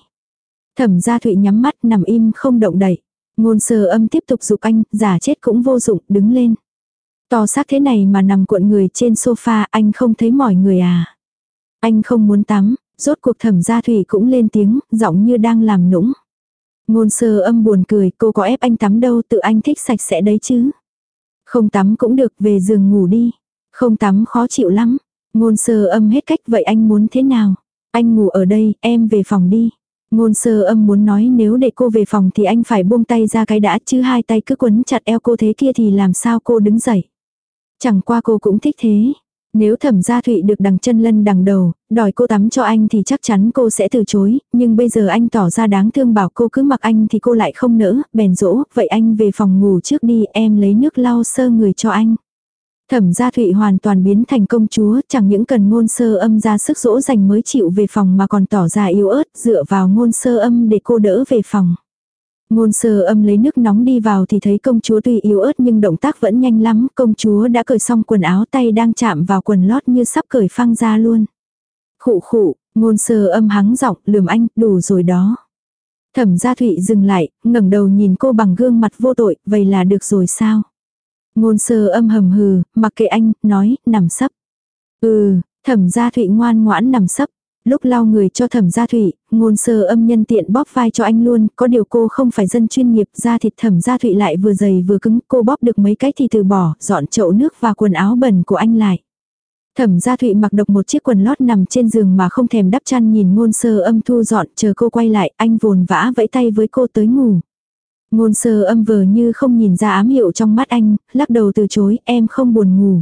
Thẩm gia thụy nhắm mắt nằm im không động đậy. Ngôn sơ âm tiếp tục dục anh, giả chết cũng vô dụng, đứng lên. To xác thế này mà nằm cuộn người trên sofa, anh không thấy mỏi người à. Anh không muốn tắm, rốt cuộc thẩm gia thủy cũng lên tiếng, giọng như đang làm nũng. Ngôn sơ âm buồn cười, cô có ép anh tắm đâu, tự anh thích sạch sẽ đấy chứ. Không tắm cũng được, về giường ngủ đi. Không tắm khó chịu lắm. Ngôn sơ âm hết cách, vậy anh muốn thế nào? Anh ngủ ở đây, em về phòng đi. Ngôn sơ âm muốn nói nếu để cô về phòng thì anh phải buông tay ra cái đã chứ hai tay cứ quấn chặt eo cô thế kia thì làm sao cô đứng dậy. Chẳng qua cô cũng thích thế. Nếu thẩm gia thụy được đằng chân lân đằng đầu, đòi cô tắm cho anh thì chắc chắn cô sẽ từ chối, nhưng bây giờ anh tỏ ra đáng thương bảo cô cứ mặc anh thì cô lại không nỡ, bèn dỗ, vậy anh về phòng ngủ trước đi, em lấy nước lau sơ người cho anh. Thẩm gia thụy hoàn toàn biến thành công chúa, chẳng những cần ngôn sơ âm ra sức dỗ dành mới chịu về phòng mà còn tỏ ra yếu ớt, dựa vào ngôn sơ âm để cô đỡ về phòng. Ngôn sơ âm lấy nước nóng đi vào thì thấy công chúa tuy yếu ớt nhưng động tác vẫn nhanh lắm, công chúa đã cởi xong quần áo tay đang chạm vào quần lót như sắp cởi phăng ra luôn. Khụ khụ, ngôn sơ âm hắng giọng, lườm anh, đủ rồi đó. Thẩm gia thụy dừng lại, ngẩng đầu nhìn cô bằng gương mặt vô tội, vậy là được rồi sao? Ngôn sơ âm hầm hừ, mặc kệ anh, nói, nằm sấp. Ừ, thẩm gia thụy ngoan ngoãn nằm sấp. Lúc lau người cho thẩm gia thụy, ngôn sơ âm nhân tiện bóp vai cho anh luôn, có điều cô không phải dân chuyên nghiệp, da thịt thẩm gia thụy lại vừa dày vừa cứng, cô bóp được mấy cái thì từ bỏ, dọn chậu nước và quần áo bẩn của anh lại. Thẩm gia thụy mặc độc một chiếc quần lót nằm trên giường mà không thèm đắp chăn nhìn ngôn sơ âm thu dọn, chờ cô quay lại, anh vồn vã vẫy tay với cô tới ngủ. Ngôn sơ âm vờ như không nhìn ra ám hiệu trong mắt anh, lắc đầu từ chối, em không buồn ngủ.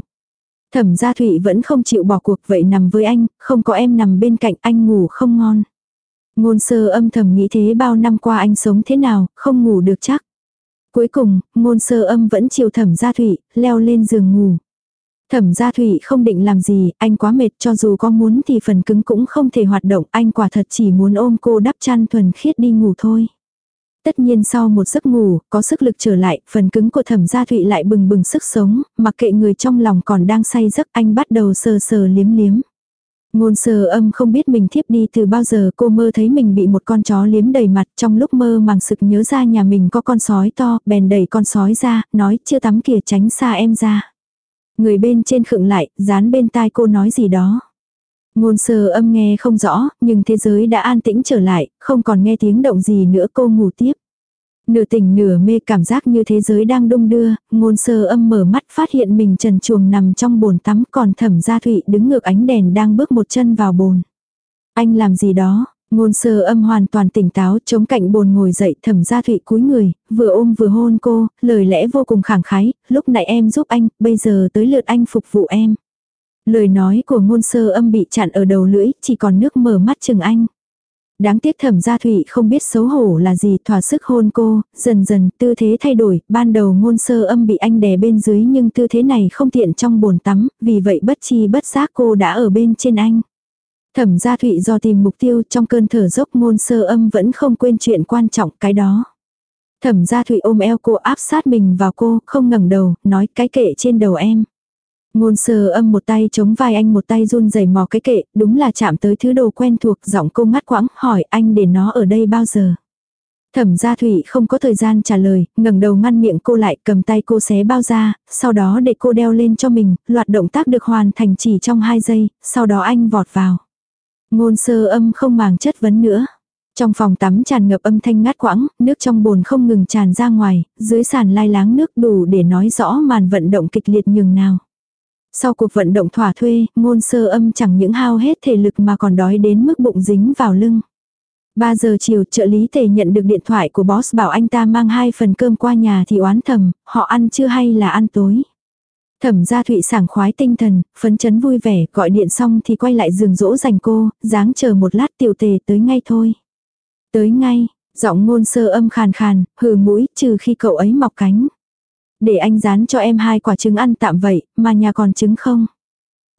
Thẩm gia thụy vẫn không chịu bỏ cuộc vậy nằm với anh, không có em nằm bên cạnh anh ngủ không ngon. Ngôn sơ âm thầm nghĩ thế bao năm qua anh sống thế nào, không ngủ được chắc. Cuối cùng, ngôn sơ âm vẫn chiều thẩm gia thụy, leo lên giường ngủ. Thẩm gia thụy không định làm gì, anh quá mệt cho dù có muốn thì phần cứng cũng không thể hoạt động, anh quả thật chỉ muốn ôm cô đắp chăn thuần khiết đi ngủ thôi. Tất nhiên sau một giấc ngủ, có sức lực trở lại, phần cứng của thẩm gia thụy lại bừng bừng sức sống, mặc kệ người trong lòng còn đang say giấc anh bắt đầu sờ sờ liếm liếm. Ngôn sờ âm không biết mình thiếp đi từ bao giờ cô mơ thấy mình bị một con chó liếm đầy mặt trong lúc mơ màng sực nhớ ra nhà mình có con sói to, bèn đẩy con sói ra, nói chưa tắm kìa tránh xa em ra. Người bên trên khựng lại, dán bên tai cô nói gì đó. Ngôn sơ âm nghe không rõ, nhưng thế giới đã an tĩnh trở lại, không còn nghe tiếng động gì nữa cô ngủ tiếp. Nửa tỉnh nửa mê cảm giác như thế giới đang đông đưa, ngôn sơ âm mở mắt phát hiện mình trần chuồng nằm trong bồn tắm còn thẩm gia thụy đứng ngược ánh đèn đang bước một chân vào bồn. Anh làm gì đó, ngôn sơ âm hoàn toàn tỉnh táo chống cạnh bồn ngồi dậy thẩm gia thụy cúi người, vừa ôm vừa hôn cô, lời lẽ vô cùng khẳng khái, lúc nãy em giúp anh, bây giờ tới lượt anh phục vụ em. Lời nói của ngôn sơ âm bị chặn ở đầu lưỡi, chỉ còn nước mở mắt chừng anh. Đáng tiếc thẩm gia thụy không biết xấu hổ là gì thỏa sức hôn cô, dần dần tư thế thay đổi, ban đầu ngôn sơ âm bị anh đè bên dưới nhưng tư thế này không tiện trong bồn tắm, vì vậy bất chi bất giác cô đã ở bên trên anh. Thẩm gia thụy do tìm mục tiêu trong cơn thở dốc ngôn sơ âm vẫn không quên chuyện quan trọng cái đó. Thẩm gia thụy ôm eo cô áp sát mình vào cô, không ngẩng đầu, nói cái kệ trên đầu em. Ngôn sơ âm một tay chống vai anh một tay run rẩy mò cái kệ, đúng là chạm tới thứ đồ quen thuộc, giọng cô ngắt quãng, hỏi anh để nó ở đây bao giờ. Thẩm gia thủy không có thời gian trả lời, ngẩng đầu ngăn miệng cô lại, cầm tay cô xé bao ra, sau đó để cô đeo lên cho mình, loạt động tác được hoàn thành chỉ trong 2 giây, sau đó anh vọt vào. Ngôn sơ âm không màng chất vấn nữa. Trong phòng tắm tràn ngập âm thanh ngắt quãng, nước trong bồn không ngừng tràn ra ngoài, dưới sàn lai láng nước đủ để nói rõ màn vận động kịch liệt nhường nào. Sau cuộc vận động thỏa thuê, ngôn sơ âm chẳng những hao hết thể lực mà còn đói đến mức bụng dính vào lưng. 3 giờ chiều trợ lý tề nhận được điện thoại của boss bảo anh ta mang hai phần cơm qua nhà thì oán thầm, họ ăn chưa hay là ăn tối. Thẩm gia thụy sảng khoái tinh thần, phấn chấn vui vẻ, gọi điện xong thì quay lại giường dỗ dành cô, dáng chờ một lát tiểu tề tới ngay thôi. Tới ngay, giọng ngôn sơ âm khàn khàn, hừ mũi, trừ khi cậu ấy mọc cánh. Để anh dán cho em hai quả trứng ăn tạm vậy, mà nhà còn trứng không?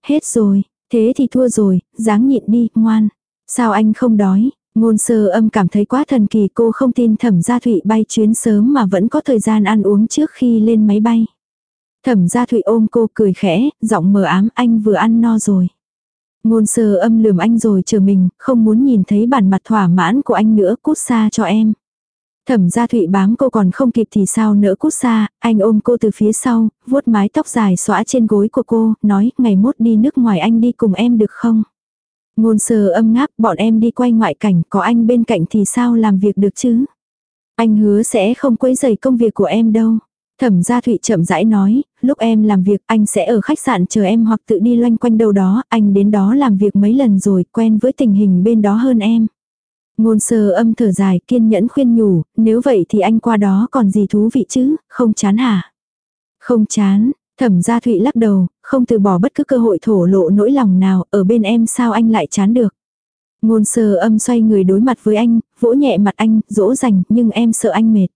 Hết rồi, thế thì thua rồi, dáng nhịn đi, ngoan. Sao anh không đói? Ngôn sơ âm cảm thấy quá thần kỳ cô không tin thẩm gia thụy bay chuyến sớm mà vẫn có thời gian ăn uống trước khi lên máy bay. Thẩm gia thụy ôm cô cười khẽ, giọng mờ ám anh vừa ăn no rồi. Ngôn sơ âm lườm anh rồi chờ mình, không muốn nhìn thấy bản mặt thỏa mãn của anh nữa cút xa cho em. Thẩm gia thụy bám cô còn không kịp thì sao nỡ cút xa, anh ôm cô từ phía sau, vuốt mái tóc dài xõa trên gối của cô, nói ngày mốt đi nước ngoài anh đi cùng em được không? Ngôn sờ âm ngáp, bọn em đi quay ngoại cảnh, có anh bên cạnh thì sao làm việc được chứ? Anh hứa sẽ không quấy rầy công việc của em đâu. Thẩm gia thụy chậm rãi nói, lúc em làm việc anh sẽ ở khách sạn chờ em hoặc tự đi loanh quanh đâu đó, anh đến đó làm việc mấy lần rồi, quen với tình hình bên đó hơn em. Ngôn sơ âm thở dài kiên nhẫn khuyên nhủ, nếu vậy thì anh qua đó còn gì thú vị chứ, không chán hả? Không chán, thẩm gia thụy lắc đầu, không từ bỏ bất cứ cơ hội thổ lộ nỗi lòng nào, ở bên em sao anh lại chán được. Ngôn sơ âm xoay người đối mặt với anh, vỗ nhẹ mặt anh, dỗ dành, nhưng em sợ anh mệt.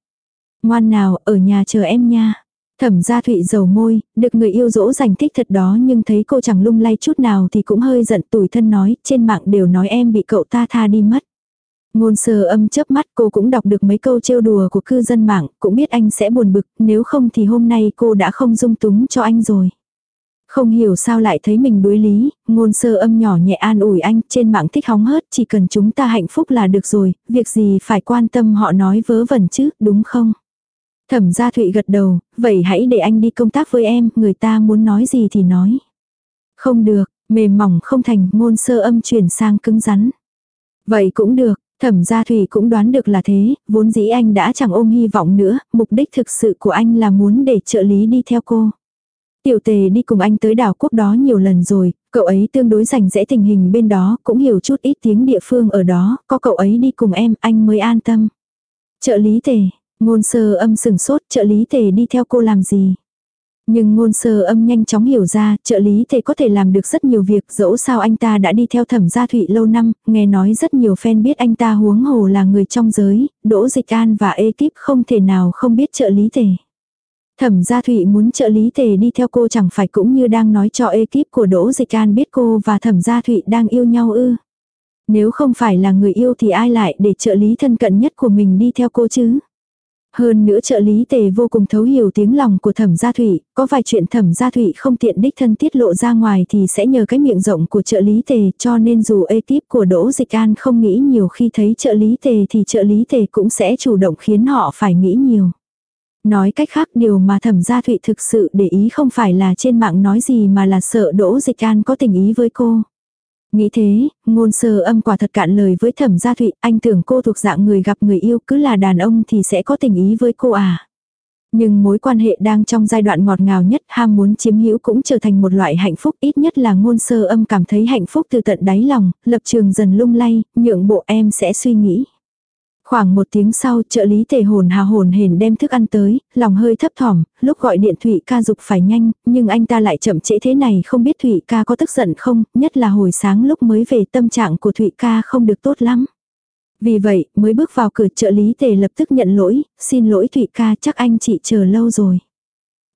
Ngoan nào, ở nhà chờ em nha. Thẩm gia thụy dầu môi, được người yêu dỗ dành thích thật đó nhưng thấy cô chẳng lung lay chút nào thì cũng hơi giận tủi thân nói, trên mạng đều nói em bị cậu ta tha đi mất. Ngôn sơ âm chớp mắt cô cũng đọc được mấy câu trêu đùa của cư dân mạng, cũng biết anh sẽ buồn bực, nếu không thì hôm nay cô đã không dung túng cho anh rồi. Không hiểu sao lại thấy mình đối lý, ngôn sơ âm nhỏ nhẹ an ủi anh, trên mạng thích hóng hớt, chỉ cần chúng ta hạnh phúc là được rồi, việc gì phải quan tâm họ nói vớ vẩn chứ, đúng không? Thẩm gia Thụy gật đầu, vậy hãy để anh đi công tác với em, người ta muốn nói gì thì nói. Không được, Mềm mỏng không thành, ngôn sơ âm chuyển sang cứng rắn. Vậy cũng được, thẩm gia thủy cũng đoán được là thế, vốn dĩ anh đã chẳng ôm hy vọng nữa, mục đích thực sự của anh là muốn để trợ lý đi theo cô. Tiểu tề đi cùng anh tới đảo quốc đó nhiều lần rồi, cậu ấy tương đối rành rẽ tình hình bên đó, cũng hiểu chút ít tiếng địa phương ở đó, có cậu ấy đi cùng em, anh mới an tâm. Trợ lý tề, ngôn sơ âm sừng sốt, trợ lý tề đi theo cô làm gì? Nhưng ngôn sơ âm nhanh chóng hiểu ra, trợ lý thể có thể làm được rất nhiều việc, dẫu sao anh ta đã đi theo thẩm gia thụy lâu năm, nghe nói rất nhiều fan biết anh ta huống hồ là người trong giới, Đỗ Dịch An và ekip không thể nào không biết trợ lý thể Thẩm gia thụy muốn trợ lý tề đi theo cô chẳng phải cũng như đang nói cho ekip của Đỗ Dịch An biết cô và thẩm gia thụy đang yêu nhau ư. Nếu không phải là người yêu thì ai lại để trợ lý thân cận nhất của mình đi theo cô chứ? Hơn nữa trợ lý tề vô cùng thấu hiểu tiếng lòng của thẩm gia thủy, có vài chuyện thẩm gia thủy không tiện đích thân tiết lộ ra ngoài thì sẽ nhờ cái miệng rộng của trợ lý tề cho nên dù ekip của Đỗ Dịch An không nghĩ nhiều khi thấy trợ lý tề thì trợ lý tề cũng sẽ chủ động khiến họ phải nghĩ nhiều. Nói cách khác điều mà thẩm gia thụy thực sự để ý không phải là trên mạng nói gì mà là sợ Đỗ Dịch An có tình ý với cô. Nghĩ thế, ngôn sơ âm quả thật cạn lời với thẩm gia thụy, anh tưởng cô thuộc dạng người gặp người yêu cứ là đàn ông thì sẽ có tình ý với cô à. Nhưng mối quan hệ đang trong giai đoạn ngọt ngào nhất, ham muốn chiếm hữu cũng trở thành một loại hạnh phúc, ít nhất là ngôn sơ âm cảm thấy hạnh phúc từ tận đáy lòng, lập trường dần lung lay, nhượng bộ em sẽ suy nghĩ. Khoảng một tiếng sau trợ lý tề hồn hà hồn hển đem thức ăn tới, lòng hơi thấp thỏm, lúc gọi điện Thụy ca dục phải nhanh, nhưng anh ta lại chậm trễ thế này không biết Thụy ca có tức giận không, nhất là hồi sáng lúc mới về tâm trạng của Thụy ca không được tốt lắm. Vì vậy, mới bước vào cửa trợ lý tề lập tức nhận lỗi, xin lỗi Thụy ca chắc anh chị chờ lâu rồi.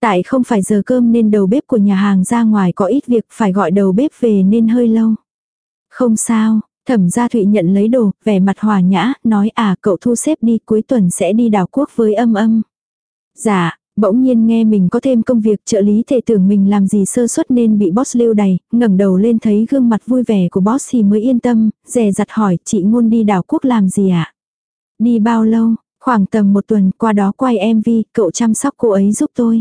Tại không phải giờ cơm nên đầu bếp của nhà hàng ra ngoài có ít việc phải gọi đầu bếp về nên hơi lâu. Không sao, Thẩm gia Thụy nhận lấy đồ, vẻ mặt hòa nhã, nói à cậu thu xếp đi cuối tuần sẽ đi đảo quốc với âm âm. Dạ, bỗng nhiên nghe mình có thêm công việc trợ lý thể tưởng mình làm gì sơ suất nên bị boss lưu đày, ngẩng đầu lên thấy gương mặt vui vẻ của boss thì mới yên tâm, dè dặt hỏi chị ngôn đi đảo quốc làm gì ạ? À? Đi bao lâu? Khoảng tầm một tuần qua đó quay MV, cậu chăm sóc cô ấy giúp tôi.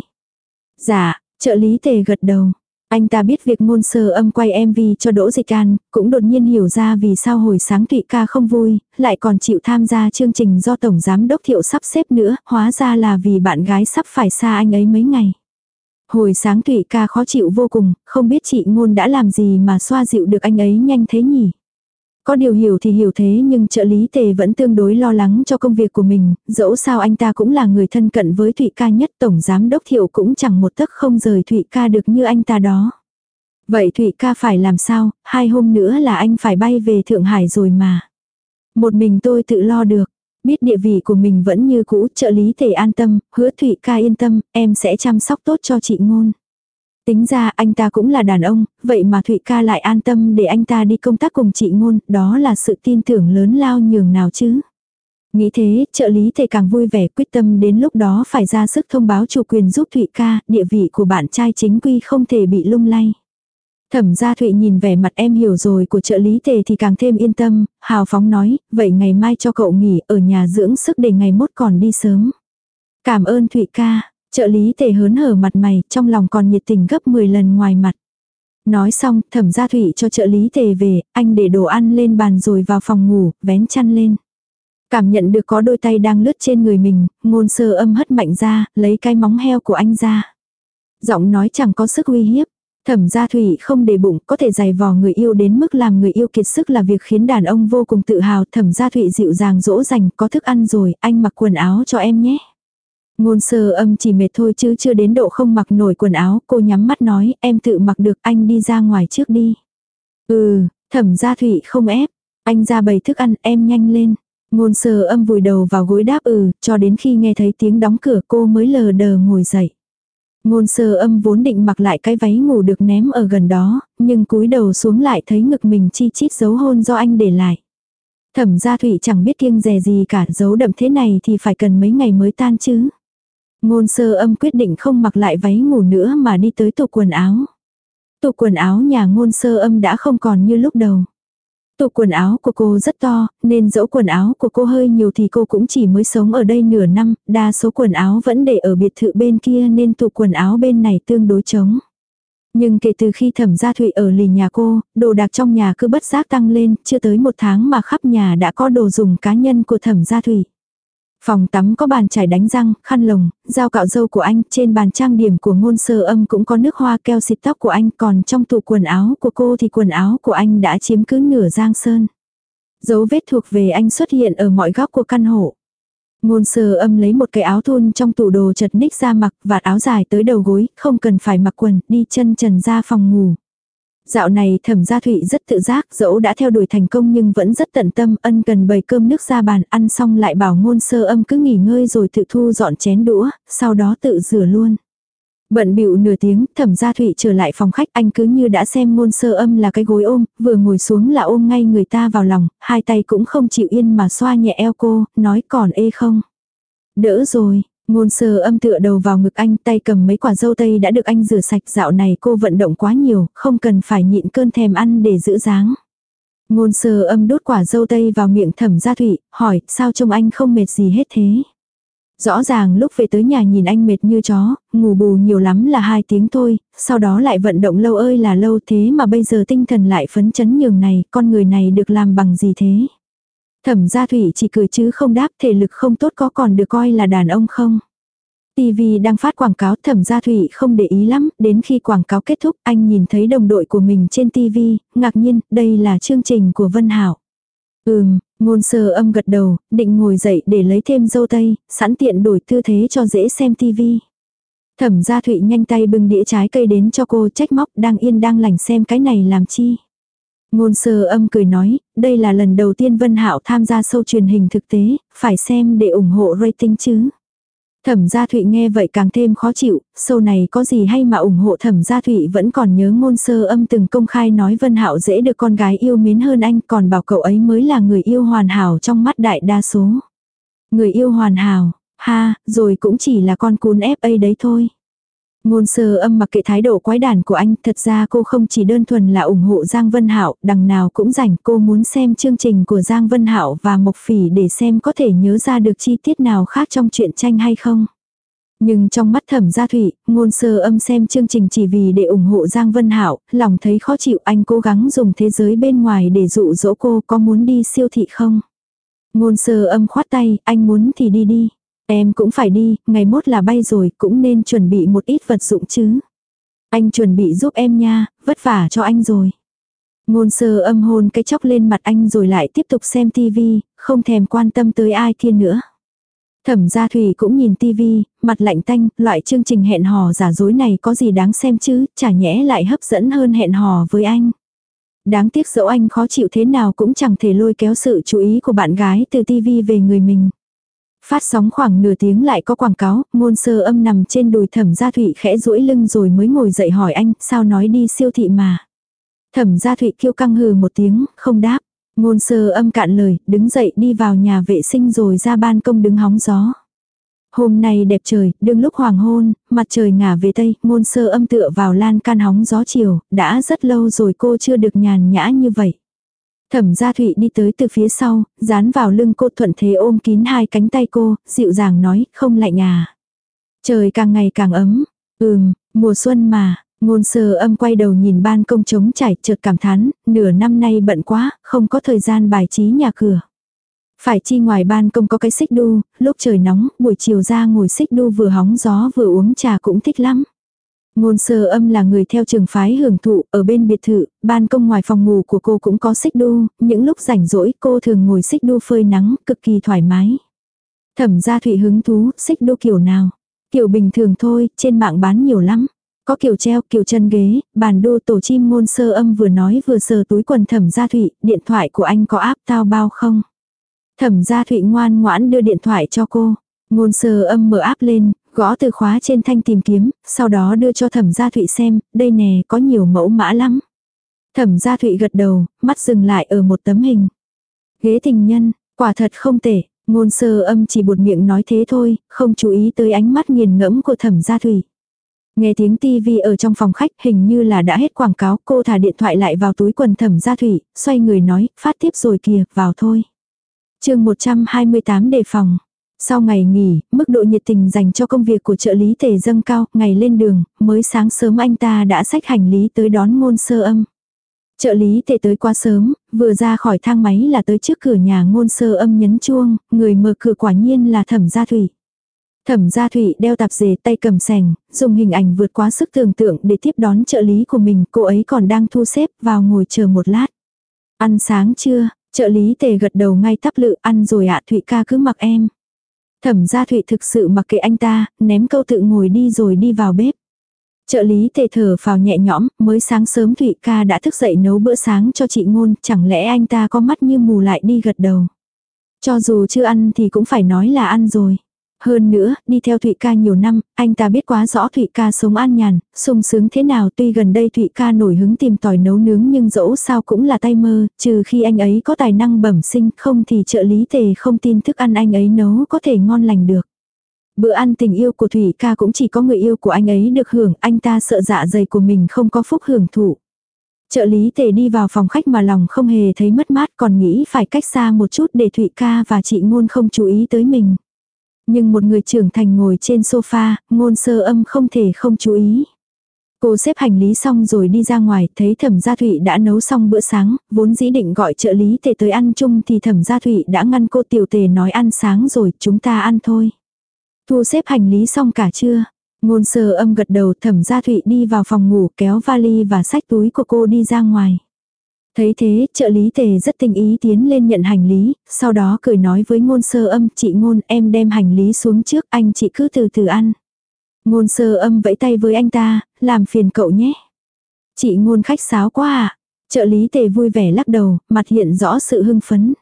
Dạ, trợ lý tề gật đầu. Anh ta biết việc ngôn sơ âm quay MV cho Đỗ Dịch An, cũng đột nhiên hiểu ra vì sao hồi sáng Thụy ca không vui, lại còn chịu tham gia chương trình do Tổng Giám Đốc Thiệu sắp xếp nữa, hóa ra là vì bạn gái sắp phải xa anh ấy mấy ngày. Hồi sáng Thụy ca khó chịu vô cùng, không biết chị ngôn đã làm gì mà xoa dịu được anh ấy nhanh thế nhỉ. Có điều hiểu thì hiểu thế nhưng trợ lý tề vẫn tương đối lo lắng cho công việc của mình, dẫu sao anh ta cũng là người thân cận với Thụy ca nhất tổng giám đốc thiệu cũng chẳng một tấc không rời Thụy ca được như anh ta đó. Vậy Thụy ca phải làm sao, hai hôm nữa là anh phải bay về Thượng Hải rồi mà. Một mình tôi tự lo được, biết địa vị của mình vẫn như cũ, trợ lý tề an tâm, hứa Thụy ca yên tâm, em sẽ chăm sóc tốt cho chị ngôn. Tính ra anh ta cũng là đàn ông, vậy mà Thụy ca lại an tâm để anh ta đi công tác cùng chị ngôn, đó là sự tin tưởng lớn lao nhường nào chứ. Nghĩ thế, trợ lý thề càng vui vẻ quyết tâm đến lúc đó phải ra sức thông báo chủ quyền giúp Thụy ca, địa vị của bạn trai chính quy không thể bị lung lay. Thẩm gia Thụy nhìn vẻ mặt em hiểu rồi của trợ lý tề thì càng thêm yên tâm, hào phóng nói, vậy ngày mai cho cậu nghỉ ở nhà dưỡng sức để ngày mốt còn đi sớm. Cảm ơn Thụy ca, Trợ lý tề hớn hở mặt mày, trong lòng còn nhiệt tình gấp 10 lần ngoài mặt. Nói xong, thẩm gia thủy cho trợ lý tề về, anh để đồ ăn lên bàn rồi vào phòng ngủ, vén chăn lên. Cảm nhận được có đôi tay đang lướt trên người mình, ngôn sơ âm hất mạnh ra, lấy cái móng heo của anh ra. Giọng nói chẳng có sức uy hiếp. Thẩm gia thủy không để bụng, có thể giày vò người yêu đến mức làm người yêu kiệt sức là việc khiến đàn ông vô cùng tự hào. Thẩm gia thủy dịu dàng dỗ dành, có thức ăn rồi, anh mặc quần áo cho em nhé. Ngôn sơ âm chỉ mệt thôi chứ chưa đến độ không mặc nổi quần áo, cô nhắm mắt nói, em tự mặc được, anh đi ra ngoài trước đi. Ừ, thẩm gia thủy không ép, anh ra bày thức ăn, em nhanh lên. Ngôn sơ âm vùi đầu vào gối đáp ừ, cho đến khi nghe thấy tiếng đóng cửa cô mới lờ đờ ngồi dậy. Ngôn sơ âm vốn định mặc lại cái váy ngủ được ném ở gần đó, nhưng cúi đầu xuống lại thấy ngực mình chi chít dấu hôn do anh để lại. Thẩm gia thủy chẳng biết kiêng dè gì cả, dấu đậm thế này thì phải cần mấy ngày mới tan chứ. Ngôn sơ âm quyết định không mặc lại váy ngủ nữa mà đi tới tủ quần áo. Tủ quần áo nhà ngôn sơ âm đã không còn như lúc đầu. Tủ quần áo của cô rất to, nên dẫu quần áo của cô hơi nhiều thì cô cũng chỉ mới sống ở đây nửa năm, đa số quần áo vẫn để ở biệt thự bên kia nên tủ quần áo bên này tương đối trống. Nhưng kể từ khi thẩm gia thụy ở lì nhà cô, đồ đạc trong nhà cứ bất giác tăng lên, chưa tới một tháng mà khắp nhà đã có đồ dùng cá nhân của thẩm gia thụy. Phòng tắm có bàn chải đánh răng, khăn lồng, dao cạo râu của anh, trên bàn trang điểm của ngôn sơ âm cũng có nước hoa keo xịt tóc của anh, còn trong tủ quần áo của cô thì quần áo của anh đã chiếm cứ nửa giang sơn. Dấu vết thuộc về anh xuất hiện ở mọi góc của căn hộ. Ngôn sơ âm lấy một cái áo thun trong tủ đồ chật ních ra mặc, vạt áo dài tới đầu gối, không cần phải mặc quần, đi chân trần ra phòng ngủ. Dạo này thẩm gia thụy rất tự giác, dẫu đã theo đuổi thành công nhưng vẫn rất tận tâm, ân cần bày cơm nước ra bàn, ăn xong lại bảo ngôn sơ âm cứ nghỉ ngơi rồi tự thu dọn chén đũa, sau đó tự rửa luôn. Bận bịu nửa tiếng, thẩm gia thụy trở lại phòng khách anh cứ như đã xem ngôn sơ âm là cái gối ôm, vừa ngồi xuống là ôm ngay người ta vào lòng, hai tay cũng không chịu yên mà xoa nhẹ eo cô, nói còn ê không. Đỡ rồi, ngôn sơ âm tựa đầu vào ngực anh tay cầm mấy quả dâu tây đã được anh rửa sạch dạo này cô vận động quá nhiều, không cần phải nhịn cơn thèm ăn để giữ dáng. Ngôn sơ âm đốt quả dâu tây vào miệng thẩm gia thụy, hỏi sao trông anh không mệt gì hết thế. Rõ ràng lúc về tới nhà nhìn anh mệt như chó, ngủ bù nhiều lắm là hai tiếng thôi, sau đó lại vận động lâu ơi là lâu thế mà bây giờ tinh thần lại phấn chấn nhường này, con người này được làm bằng gì thế? Thẩm gia thủy chỉ cười chứ không đáp thể lực không tốt có còn được coi là đàn ông không? TV đang phát quảng cáo thẩm gia thủy không để ý lắm, đến khi quảng cáo kết thúc anh nhìn thấy đồng đội của mình trên TV, ngạc nhiên, đây là chương trình của Vân Hảo. Ừm, ngôn sơ âm gật đầu, định ngồi dậy để lấy thêm dâu tây, sẵn tiện đổi tư thế cho dễ xem tivi. Thẩm gia thụy nhanh tay bưng đĩa trái cây đến cho cô trách móc đang yên đang lành xem cái này làm chi. Ngôn sơ âm cười nói, đây là lần đầu tiên Vân Hạo tham gia sâu truyền hình thực tế, phải xem để ủng hộ rating chứ. Thẩm gia Thụy nghe vậy càng thêm khó chịu, sâu này có gì hay mà ủng hộ thẩm gia Thụy vẫn còn nhớ ngôn sơ âm từng công khai nói Vân Hạo dễ được con gái yêu mến hơn anh còn bảo cậu ấy mới là người yêu hoàn hảo trong mắt đại đa số. Người yêu hoàn hảo, ha, rồi cũng chỉ là con cún FA đấy thôi. Ngôn sơ âm mặc kệ thái độ quái đản của anh, thật ra cô không chỉ đơn thuần là ủng hộ Giang Vân Hạo, đằng nào cũng rảnh cô muốn xem chương trình của Giang Vân Hạo và Mộc Phỉ để xem có thể nhớ ra được chi tiết nào khác trong truyện tranh hay không. Nhưng trong mắt thẩm gia thủy, ngôn sơ âm xem chương trình chỉ vì để ủng hộ Giang Vân Hạo, lòng thấy khó chịu anh cố gắng dùng thế giới bên ngoài để dụ dỗ cô có muốn đi siêu thị không. Ngôn sơ âm khoát tay, anh muốn thì đi đi. Em cũng phải đi, ngày mốt là bay rồi, cũng nên chuẩn bị một ít vật dụng chứ. Anh chuẩn bị giúp em nha, vất vả cho anh rồi. Ngôn sơ âm hôn cái chóc lên mặt anh rồi lại tiếp tục xem tivi, không thèm quan tâm tới ai kia nữa. Thẩm gia thủy cũng nhìn tivi, mặt lạnh tanh, loại chương trình hẹn hò giả dối này có gì đáng xem chứ, chả nhẽ lại hấp dẫn hơn hẹn hò với anh. Đáng tiếc dẫu anh khó chịu thế nào cũng chẳng thể lôi kéo sự chú ý của bạn gái từ tivi về người mình. Phát sóng khoảng nửa tiếng lại có quảng cáo, ngôn sơ âm nằm trên đùi thẩm gia thụy khẽ duỗi lưng rồi mới ngồi dậy hỏi anh, sao nói đi siêu thị mà. Thẩm gia thụy kêu căng hừ một tiếng, không đáp. Ngôn sơ âm cạn lời, đứng dậy đi vào nhà vệ sinh rồi ra ban công đứng hóng gió. Hôm nay đẹp trời, đương lúc hoàng hôn, mặt trời ngả về tây, ngôn sơ âm tựa vào lan can hóng gió chiều, đã rất lâu rồi cô chưa được nhàn nhã như vậy. Thẩm gia thụy đi tới từ phía sau, dán vào lưng cô thuận thế ôm kín hai cánh tay cô, dịu dàng nói, không lạnh à. Trời càng ngày càng ấm, ừm, mùa xuân mà, ngôn sơ âm quay đầu nhìn ban công trống trải chợt cảm thán, nửa năm nay bận quá, không có thời gian bài trí nhà cửa. Phải chi ngoài ban công có cái xích đu, lúc trời nóng, buổi chiều ra ngồi xích đu vừa hóng gió vừa uống trà cũng thích lắm. Ngôn sơ âm là người theo trường phái hưởng thụ, ở bên biệt thự, ban công ngoài phòng ngủ của cô cũng có xích đu, những lúc rảnh rỗi cô thường ngồi xích đu phơi nắng, cực kỳ thoải mái. Thẩm gia thụy hứng thú, xích đu kiểu nào? Kiểu bình thường thôi, trên mạng bán nhiều lắm. Có kiểu treo, kiểu chân ghế, bàn đô tổ chim ngôn sơ âm vừa nói vừa sờ túi quần thẩm gia thụy, điện thoại của anh có áp tao bao không? Thẩm gia thụy ngoan ngoãn đưa điện thoại cho cô. Ngôn sơ âm mở áp lên, Gõ từ khóa trên thanh tìm kiếm, sau đó đưa cho thẩm gia thụy xem, đây nè có nhiều mẫu mã lắm. Thẩm gia thụy gật đầu, mắt dừng lại ở một tấm hình. Ghế tình nhân, quả thật không tệ, ngôn sơ âm chỉ buột miệng nói thế thôi, không chú ý tới ánh mắt nghiền ngẫm của thẩm gia thụy. Nghe tiếng tivi ở trong phòng khách hình như là đã hết quảng cáo, cô thả điện thoại lại vào túi quần thẩm gia thủy, xoay người nói, phát tiếp rồi kìa, vào thôi. chương 128 đề phòng. Sau ngày nghỉ, mức độ nhiệt tình dành cho công việc của trợ lý tề dâng cao, ngày lên đường, mới sáng sớm anh ta đã xách hành lý tới đón ngôn sơ âm. Trợ lý tề tới quá sớm, vừa ra khỏi thang máy là tới trước cửa nhà ngôn sơ âm nhấn chuông, người mở cửa quả nhiên là thẩm gia thủy. Thẩm gia thủy đeo tạp dề tay cầm sành, dùng hình ảnh vượt quá sức tưởng tượng để tiếp đón trợ lý của mình, cô ấy còn đang thu xếp vào ngồi chờ một lát. Ăn sáng chưa, trợ lý tề gật đầu ngay tắp lự ăn rồi ạ Thụy ca cứ mặc em. Thẩm gia Thụy thực sự mặc kệ anh ta, ném câu tự ngồi đi rồi đi vào bếp. Trợ lý tề thở vào nhẹ nhõm, mới sáng sớm Thụy ca đã thức dậy nấu bữa sáng cho chị ngôn, chẳng lẽ anh ta có mắt như mù lại đi gật đầu. Cho dù chưa ăn thì cũng phải nói là ăn rồi. Hơn nữa, đi theo Thụy ca nhiều năm, anh ta biết quá rõ Thụy ca sống an nhàn, sung sướng thế nào tuy gần đây Thụy ca nổi hứng tìm tòi nấu nướng nhưng dẫu sao cũng là tay mơ, trừ khi anh ấy có tài năng bẩm sinh không thì trợ lý tề không tin thức ăn anh ấy nấu có thể ngon lành được. Bữa ăn tình yêu của Thủy ca cũng chỉ có người yêu của anh ấy được hưởng, anh ta sợ dạ dày của mình không có phúc hưởng thụ. Trợ lý tề đi vào phòng khách mà lòng không hề thấy mất mát còn nghĩ phải cách xa một chút để Thụy ca và chị ngôn không chú ý tới mình. Nhưng một người trưởng thành ngồi trên sofa, ngôn sơ âm không thể không chú ý. Cô xếp hành lý xong rồi đi ra ngoài, thấy thẩm gia thụy đã nấu xong bữa sáng, vốn dĩ định gọi trợ lý tề tới ăn chung thì thẩm gia thụy đã ngăn cô tiểu tề nói ăn sáng rồi, chúng ta ăn thôi. Thu xếp hành lý xong cả chưa? Ngôn sơ âm gật đầu thẩm gia thụy đi vào phòng ngủ kéo vali và sách túi của cô đi ra ngoài. Thấy thế, trợ lý tề rất tình ý tiến lên nhận hành lý, sau đó cười nói với ngôn sơ âm, chị ngôn em đem hành lý xuống trước, anh chị cứ từ từ ăn. Ngôn sơ âm vẫy tay với anh ta, làm phiền cậu nhé. Chị ngôn khách sáo quá à. Trợ lý tề vui vẻ lắc đầu, mặt hiện rõ sự hưng phấn.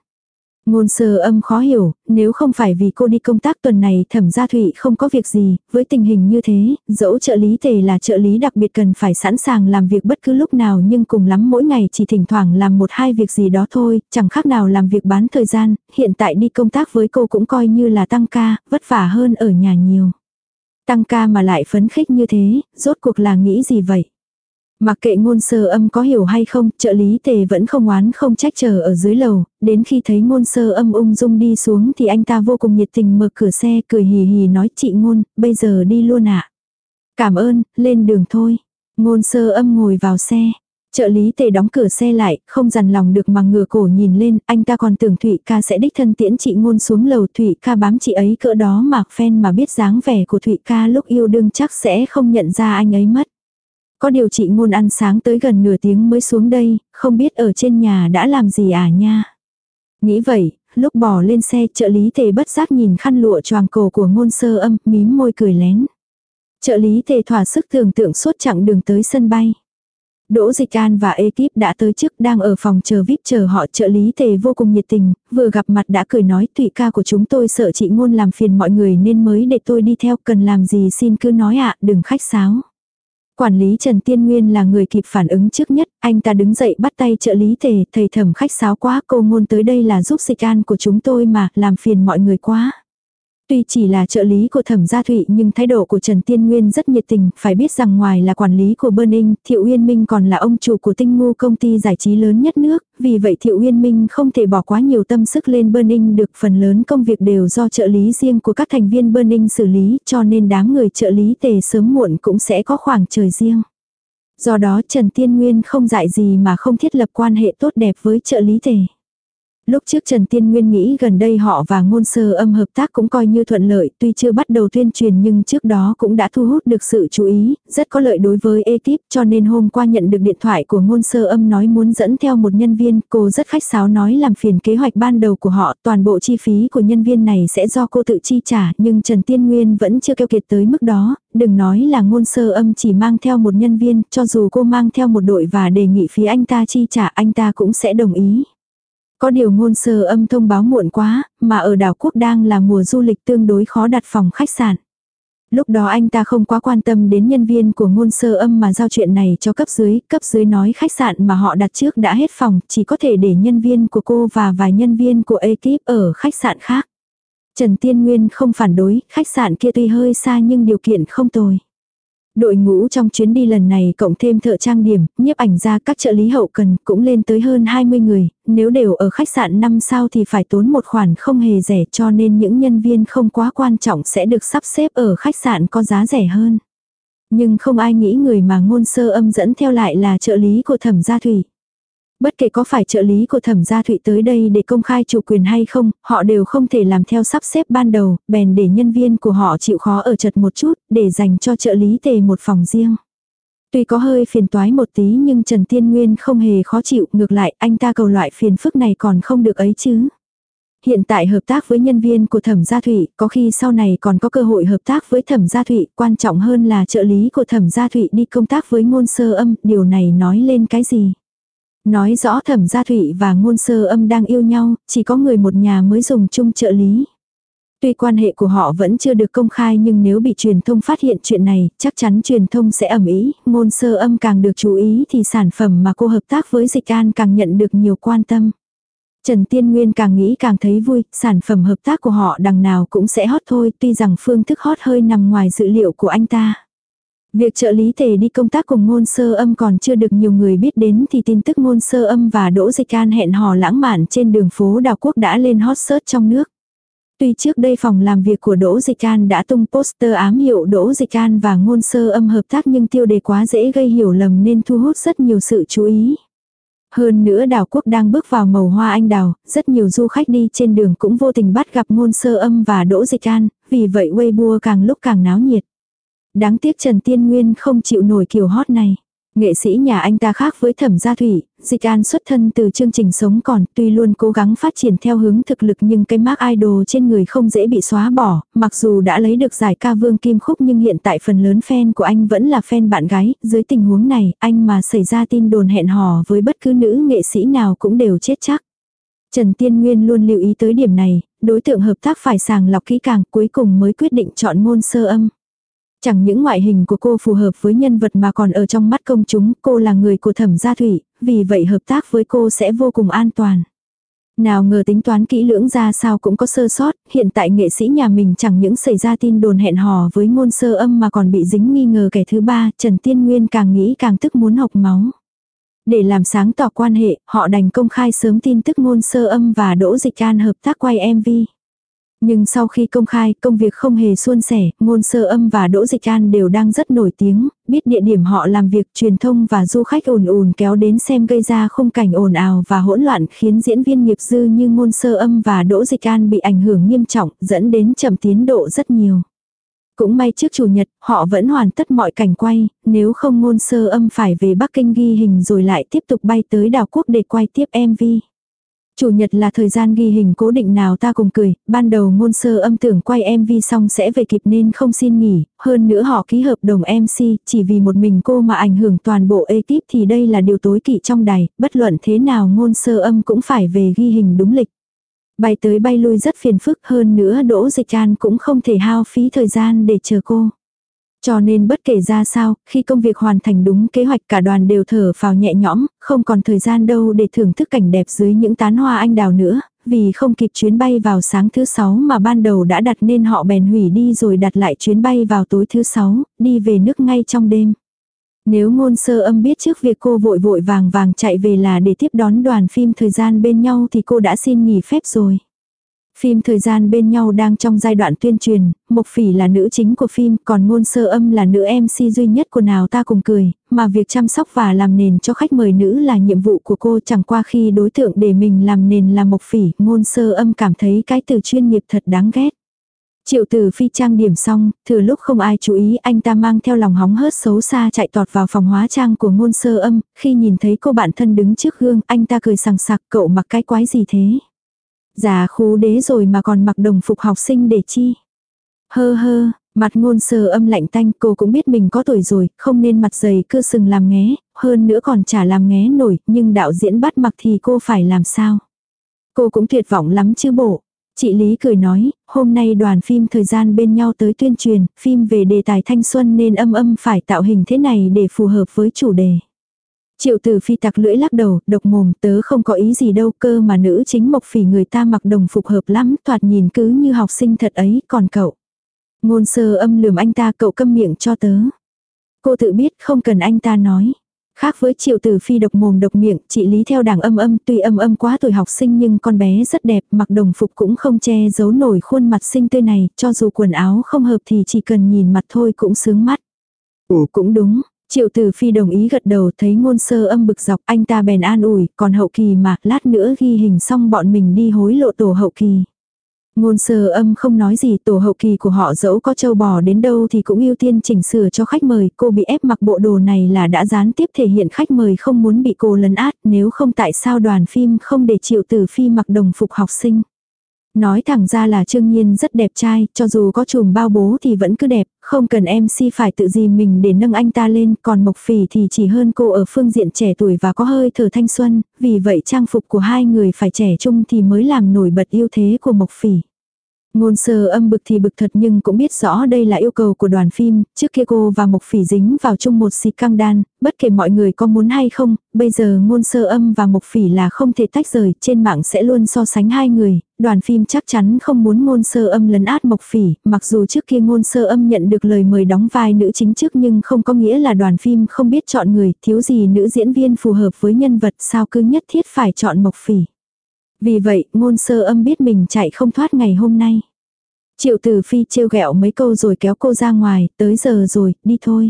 Ngôn sơ âm khó hiểu, nếu không phải vì cô đi công tác tuần này thẩm gia thụy không có việc gì, với tình hình như thế, dẫu trợ lý tề là trợ lý đặc biệt cần phải sẵn sàng làm việc bất cứ lúc nào nhưng cùng lắm mỗi ngày chỉ thỉnh thoảng làm một hai việc gì đó thôi, chẳng khác nào làm việc bán thời gian, hiện tại đi công tác với cô cũng coi như là tăng ca, vất vả hơn ở nhà nhiều. Tăng ca mà lại phấn khích như thế, rốt cuộc là nghĩ gì vậy? Mặc kệ ngôn sơ âm có hiểu hay không, trợ lý tề vẫn không oán không trách chờ ở dưới lầu, đến khi thấy ngôn sơ âm ung dung đi xuống thì anh ta vô cùng nhiệt tình mở cửa xe cười hì hì nói chị ngôn, bây giờ đi luôn ạ. À? Cảm ơn, lên đường thôi. Ngôn sơ âm ngồi vào xe. Trợ lý tề đóng cửa xe lại, không dằn lòng được mà ngửa cổ nhìn lên, anh ta còn tưởng Thụy ca sẽ đích thân tiễn chị ngôn xuống lầu Thụy ca bám chị ấy cỡ đó mạc phen mà biết dáng vẻ của Thụy ca lúc yêu đương chắc sẽ không nhận ra anh ấy mất. Có điều chị ngôn ăn sáng tới gần nửa tiếng mới xuống đây, không biết ở trên nhà đã làm gì à nha. Nghĩ vậy, lúc bỏ lên xe trợ lý tề bất giác nhìn khăn lụa choàng cổ của ngôn sơ âm, mím môi cười lén. Trợ lý tề thỏa sức tưởng tượng suốt chặng đường tới sân bay. Đỗ Dịch An và ekip đã tới trước đang ở phòng chờ VIP chờ họ trợ lý tề vô cùng nhiệt tình, vừa gặp mặt đã cười nói tụy ca của chúng tôi sợ chị ngôn làm phiền mọi người nên mới để tôi đi theo cần làm gì xin cứ nói ạ đừng khách sáo. Quản lý Trần Tiên Nguyên là người kịp phản ứng trước nhất, anh ta đứng dậy bắt tay trợ lý tề, thầy thẩm khách sáo quá cô ngôn tới đây là giúp dịch an của chúng tôi mà, làm phiền mọi người quá. Tuy chỉ là trợ lý của thẩm gia thụy nhưng thái độ của Trần Tiên Nguyên rất nhiệt tình, phải biết rằng ngoài là quản lý của Burning, Thiệu Uyên Minh còn là ông chủ của tinh ngu công ty giải trí lớn nhất nước, vì vậy Thiệu Uyên Minh không thể bỏ quá nhiều tâm sức lên Burning được phần lớn công việc đều do trợ lý riêng của các thành viên Burning xử lý cho nên đám người trợ lý tề sớm muộn cũng sẽ có khoảng trời riêng. Do đó Trần Tiên Nguyên không dại gì mà không thiết lập quan hệ tốt đẹp với trợ lý tề. Lúc trước Trần Tiên Nguyên nghĩ gần đây họ và ngôn sơ âm hợp tác cũng coi như thuận lợi, tuy chưa bắt đầu tuyên truyền nhưng trước đó cũng đã thu hút được sự chú ý, rất có lợi đối với ekip cho nên hôm qua nhận được điện thoại của ngôn sơ âm nói muốn dẫn theo một nhân viên, cô rất khách sáo nói làm phiền kế hoạch ban đầu của họ, toàn bộ chi phí của nhân viên này sẽ do cô tự chi trả, nhưng Trần Tiên Nguyên vẫn chưa keo kiệt tới mức đó, đừng nói là ngôn sơ âm chỉ mang theo một nhân viên, cho dù cô mang theo một đội và đề nghị phía anh ta chi trả anh ta cũng sẽ đồng ý. Có điều ngôn sơ âm thông báo muộn quá, mà ở đảo quốc đang là mùa du lịch tương đối khó đặt phòng khách sạn. Lúc đó anh ta không quá quan tâm đến nhân viên của ngôn sơ âm mà giao chuyện này cho cấp dưới, cấp dưới nói khách sạn mà họ đặt trước đã hết phòng, chỉ có thể để nhân viên của cô và vài nhân viên của ekip ở khách sạn khác. Trần Tiên Nguyên không phản đối, khách sạn kia tuy hơi xa nhưng điều kiện không tồi. Đội ngũ trong chuyến đi lần này cộng thêm thợ trang điểm, nhiếp ảnh ra các trợ lý hậu cần cũng lên tới hơn 20 người, nếu đều ở khách sạn 5 sao thì phải tốn một khoản không hề rẻ cho nên những nhân viên không quá quan trọng sẽ được sắp xếp ở khách sạn có giá rẻ hơn. Nhưng không ai nghĩ người mà ngôn sơ âm dẫn theo lại là trợ lý của thẩm gia thủy. Bất kể có phải trợ lý của thẩm gia thụy tới đây để công khai chủ quyền hay không, họ đều không thể làm theo sắp xếp ban đầu, bèn để nhân viên của họ chịu khó ở chật một chút, để dành cho trợ lý tề một phòng riêng. Tuy có hơi phiền toái một tí nhưng Trần Tiên Nguyên không hề khó chịu, ngược lại anh ta cầu loại phiền phức này còn không được ấy chứ. Hiện tại hợp tác với nhân viên của Thẩm Gia Thụy, có khi sau này còn có cơ hội hợp tác với Thẩm Gia Thụy, quan trọng hơn là trợ lý của Thẩm Gia Thụy đi công tác với ngôn sơ âm, điều này nói lên cái gì? Nói rõ thẩm gia thụy và ngôn sơ âm đang yêu nhau, chỉ có người một nhà mới dùng chung trợ lý. Tuy quan hệ của họ vẫn chưa được công khai nhưng nếu bị truyền thông phát hiện chuyện này, chắc chắn truyền thông sẽ ẩm ý, ngôn sơ âm càng được chú ý thì sản phẩm mà cô hợp tác với dịch an càng nhận được nhiều quan tâm. Trần Tiên Nguyên càng nghĩ càng thấy vui, sản phẩm hợp tác của họ đằng nào cũng sẽ hot thôi, tuy rằng phương thức hot hơi nằm ngoài dự liệu của anh ta. Việc trợ lý tề đi công tác cùng ngôn sơ âm còn chưa được nhiều người biết đến thì tin tức ngôn sơ âm và Đỗ Dịch can hẹn hò lãng mạn trên đường phố đào quốc đã lên hot search trong nước. Tuy trước đây phòng làm việc của Đỗ Dịch can đã tung poster ám hiệu Đỗ Dịch can và ngôn sơ âm hợp tác nhưng tiêu đề quá dễ gây hiểu lầm nên thu hút rất nhiều sự chú ý. Hơn nữa đào quốc đang bước vào màu hoa anh đào, rất nhiều du khách đi trên đường cũng vô tình bắt gặp ngôn sơ âm và Đỗ Dịch can vì vậy Weibo càng lúc càng náo nhiệt. Đáng tiếc Trần Tiên Nguyên không chịu nổi kiểu hot này. Nghệ sĩ nhà anh ta khác với thẩm gia thủy, dịch an xuất thân từ chương trình sống còn, tuy luôn cố gắng phát triển theo hướng thực lực nhưng cái mark idol trên người không dễ bị xóa bỏ, mặc dù đã lấy được giải ca vương kim khúc nhưng hiện tại phần lớn fan của anh vẫn là fan bạn gái, dưới tình huống này, anh mà xảy ra tin đồn hẹn hò với bất cứ nữ nghệ sĩ nào cũng đều chết chắc. Trần Tiên Nguyên luôn lưu ý tới điểm này, đối tượng hợp tác phải sàng lọc kỹ càng cuối cùng mới quyết định chọn ngôn sơ âm. Chẳng những ngoại hình của cô phù hợp với nhân vật mà còn ở trong mắt công chúng, cô là người của thẩm gia thủy, vì vậy hợp tác với cô sẽ vô cùng an toàn. Nào ngờ tính toán kỹ lưỡng ra sao cũng có sơ sót, hiện tại nghệ sĩ nhà mình chẳng những xảy ra tin đồn hẹn hò với ngôn sơ âm mà còn bị dính nghi ngờ kẻ thứ ba, Trần Tiên Nguyên càng nghĩ càng tức muốn học máu. Để làm sáng tỏ quan hệ, họ đành công khai sớm tin tức ngôn sơ âm và Đỗ Dịch An hợp tác quay MV. Nhưng sau khi công khai, công việc không hề suôn sẻ, ngôn sơ âm và Đỗ Dịch An đều đang rất nổi tiếng, biết địa điểm họ làm việc truyền thông và du khách ồn ồn kéo đến xem gây ra khung cảnh ồn ào và hỗn loạn khiến diễn viên nghiệp dư như ngôn sơ âm và Đỗ Dịch An bị ảnh hưởng nghiêm trọng, dẫn đến chậm tiến độ rất nhiều. Cũng may trước chủ nhật, họ vẫn hoàn tất mọi cảnh quay, nếu không ngôn sơ âm phải về Bắc Kinh ghi hình rồi lại tiếp tục bay tới đảo quốc để quay tiếp MV. Chủ nhật là thời gian ghi hình cố định nào ta cùng cười, ban đầu ngôn sơ âm tưởng quay MV xong sẽ về kịp nên không xin nghỉ, hơn nữa họ ký hợp đồng MC, chỉ vì một mình cô mà ảnh hưởng toàn bộ ekip thì đây là điều tối kỵ trong đài, bất luận thế nào ngôn sơ âm cũng phải về ghi hình đúng lịch. Bay tới bay lui rất phiền phức hơn nữa Đỗ Dịch An cũng không thể hao phí thời gian để chờ cô. Cho nên bất kể ra sao, khi công việc hoàn thành đúng kế hoạch cả đoàn đều thở vào nhẹ nhõm, không còn thời gian đâu để thưởng thức cảnh đẹp dưới những tán hoa anh đào nữa, vì không kịp chuyến bay vào sáng thứ sáu mà ban đầu đã đặt nên họ bèn hủy đi rồi đặt lại chuyến bay vào tối thứ sáu, đi về nước ngay trong đêm. Nếu ngôn sơ âm biết trước việc cô vội vội vàng vàng chạy về là để tiếp đón đoàn phim thời gian bên nhau thì cô đã xin nghỉ phép rồi. Phim thời gian bên nhau đang trong giai đoạn tuyên truyền, Mộc Phỉ là nữ chính của phim, còn ngôn sơ âm là nữ MC duy nhất của nào ta cùng cười, mà việc chăm sóc và làm nền cho khách mời nữ là nhiệm vụ của cô chẳng qua khi đối tượng để mình làm nền là Mộc Phỉ, ngôn sơ âm cảm thấy cái từ chuyên nghiệp thật đáng ghét. Triệu tử phi trang điểm xong, thừa lúc không ai chú ý anh ta mang theo lòng hóng hớt xấu xa chạy tọt vào phòng hóa trang của ngôn sơ âm, khi nhìn thấy cô bạn thân đứng trước gương, anh ta cười sằng sặc cậu mặc cái quái gì thế. Già khú đế rồi mà còn mặc đồng phục học sinh để chi. Hơ hơ, mặt ngôn sơ âm lạnh tanh cô cũng biết mình có tuổi rồi, không nên mặt dày cưa sừng làm nghé, hơn nữa còn chả làm nghé nổi, nhưng đạo diễn bắt mặc thì cô phải làm sao. Cô cũng tuyệt vọng lắm chứ bộ. Chị Lý cười nói, hôm nay đoàn phim thời gian bên nhau tới tuyên truyền, phim về đề tài thanh xuân nên âm âm phải tạo hình thế này để phù hợp với chủ đề. Triệu tử phi tặc lưỡi lắc đầu, độc mồm tớ không có ý gì đâu cơ mà nữ chính mộc phỉ người ta mặc đồng phục hợp lắm, thoạt nhìn cứ như học sinh thật ấy, còn cậu. Ngôn sơ âm lườm anh ta cậu câm miệng cho tớ. Cô tự biết không cần anh ta nói. Khác với triệu tử phi độc mồm độc miệng, chị Lý theo đảng âm âm tuy âm âm quá tuổi học sinh nhưng con bé rất đẹp, mặc đồng phục cũng không che giấu nổi khuôn mặt xinh tươi này, cho dù quần áo không hợp thì chỉ cần nhìn mặt thôi cũng sướng mắt. Ủa cũng đúng, triệu tử phi đồng ý gật đầu thấy ngôn sơ âm bực dọc anh ta bèn an ủi, còn hậu kỳ mà, lát nữa ghi hình xong bọn mình đi hối lộ tổ hậu kỳ. Ngôn sơ âm không nói gì tổ hậu kỳ của họ dẫu có châu bò đến đâu thì cũng ưu tiên chỉnh sửa cho khách mời. Cô bị ép mặc bộ đồ này là đã gián tiếp thể hiện khách mời không muốn bị cô lấn át nếu không tại sao đoàn phim không để triệu tử phi mặc đồng phục học sinh. Nói thẳng ra là Trương Nhiên rất đẹp trai, cho dù có chùm bao bố thì vẫn cứ đẹp, không cần MC phải tự gì mình để nâng anh ta lên, còn Mộc Phỉ thì chỉ hơn cô ở phương diện trẻ tuổi và có hơi thở thanh xuân, vì vậy trang phục của hai người phải trẻ trung thì mới làm nổi bật ưu thế của Mộc Phỉ. Ngôn sơ âm bực thì bực thật nhưng cũng biết rõ đây là yêu cầu của đoàn phim, trước kia cô và Mộc Phỉ dính vào chung một xì căng đan, bất kể mọi người có muốn hay không, bây giờ ngôn sơ âm và Mộc Phỉ là không thể tách rời, trên mạng sẽ luôn so sánh hai người, đoàn phim chắc chắn không muốn ngôn sơ âm lấn át Mộc Phỉ, mặc dù trước kia ngôn sơ âm nhận được lời mời đóng vai nữ chính trước nhưng không có nghĩa là đoàn phim không biết chọn người, thiếu gì nữ diễn viên phù hợp với nhân vật sao cứ nhất thiết phải chọn Mộc Phỉ. Vì vậy, ngôn sơ âm biết mình chạy không thoát ngày hôm nay. Triệu tử phi trêu ghẹo mấy câu rồi kéo cô ra ngoài, tới giờ rồi, đi thôi.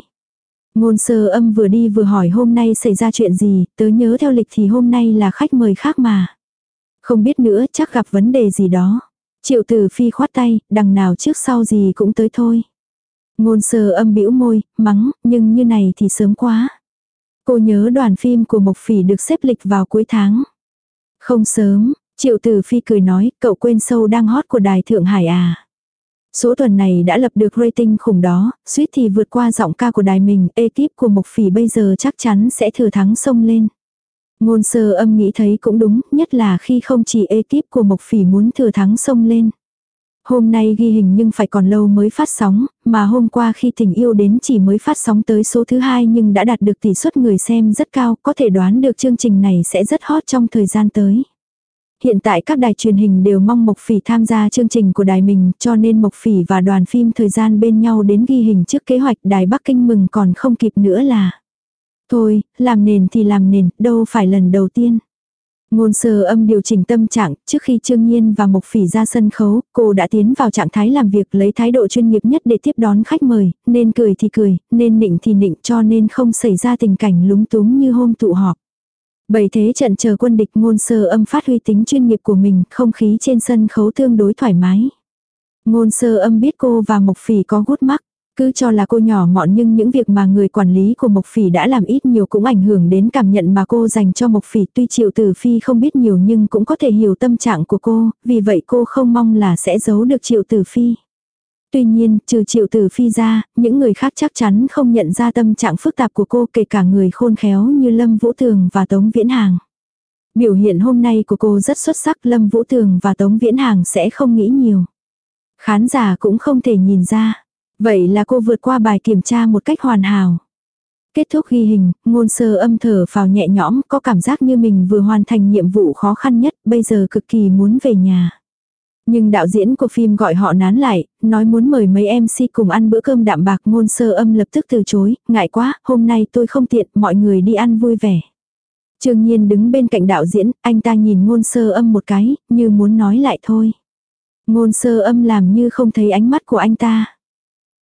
Ngôn sơ âm vừa đi vừa hỏi hôm nay xảy ra chuyện gì, tớ nhớ theo lịch thì hôm nay là khách mời khác mà. Không biết nữa, chắc gặp vấn đề gì đó. Triệu tử phi khoát tay, đằng nào trước sau gì cũng tới thôi. Ngôn sơ âm bĩu môi, mắng, nhưng như này thì sớm quá. Cô nhớ đoàn phim của Mộc Phỉ được xếp lịch vào cuối tháng. Không sớm, Triệu Tử Phi cười nói, cậu quên sâu đang hot của đài Thượng Hải à. Số tuần này đã lập được rating khủng đó, suýt thì vượt qua giọng ca của đài mình, ekip của Mộc Phỉ bây giờ chắc chắn sẽ thừa thắng sông lên. Ngôn sơ âm nghĩ thấy cũng đúng, nhất là khi không chỉ ekip của Mộc Phỉ muốn thừa thắng sông lên. Hôm nay ghi hình nhưng phải còn lâu mới phát sóng, mà hôm qua khi tình yêu đến chỉ mới phát sóng tới số thứ hai nhưng đã đạt được tỷ suất người xem rất cao, có thể đoán được chương trình này sẽ rất hot trong thời gian tới. Hiện tại các đài truyền hình đều mong Mộc Phỉ tham gia chương trình của đài mình cho nên Mộc Phỉ và đoàn phim thời gian bên nhau đến ghi hình trước kế hoạch đài Bắc Kinh mừng còn không kịp nữa là. Thôi, làm nền thì làm nền, đâu phải lần đầu tiên. Ngôn sơ âm điều chỉnh tâm trạng, trước khi Trương Nhiên và Mộc Phỉ ra sân khấu, cô đã tiến vào trạng thái làm việc lấy thái độ chuyên nghiệp nhất để tiếp đón khách mời, nên cười thì cười, nên nịnh thì nịnh cho nên không xảy ra tình cảnh lúng túng như hôm tụ họp. Bày thế trận chờ quân địch ngôn sơ âm phát huy tính chuyên nghiệp của mình, không khí trên sân khấu tương đối thoải mái. Ngôn sơ âm biết cô và Mộc Phỉ có gút mắc. Cứ cho là cô nhỏ mọn nhưng những việc mà người quản lý của Mộc Phỉ đã làm ít nhiều cũng ảnh hưởng đến cảm nhận mà cô dành cho Mộc Phỉ. Tuy Triệu Tử Phi không biết nhiều nhưng cũng có thể hiểu tâm trạng của cô, vì vậy cô không mong là sẽ giấu được Triệu Tử Phi. Tuy nhiên, trừ Triệu Tử Phi ra, những người khác chắc chắn không nhận ra tâm trạng phức tạp của cô kể cả người khôn khéo như Lâm Vũ Tường và Tống Viễn Hàng. Biểu hiện hôm nay của cô rất xuất sắc Lâm Vũ Tường và Tống Viễn Hàng sẽ không nghĩ nhiều. Khán giả cũng không thể nhìn ra. Vậy là cô vượt qua bài kiểm tra một cách hoàn hảo. Kết thúc ghi hình, ngôn sơ âm thở vào nhẹ nhõm, có cảm giác như mình vừa hoàn thành nhiệm vụ khó khăn nhất, bây giờ cực kỳ muốn về nhà. Nhưng đạo diễn của phim gọi họ nán lại, nói muốn mời mấy MC cùng ăn bữa cơm đạm bạc ngôn sơ âm lập tức từ chối, ngại quá, hôm nay tôi không tiện, mọi người đi ăn vui vẻ. Trương Nhiên đứng bên cạnh đạo diễn, anh ta nhìn ngôn sơ âm một cái, như muốn nói lại thôi. Ngôn sơ âm làm như không thấy ánh mắt của anh ta.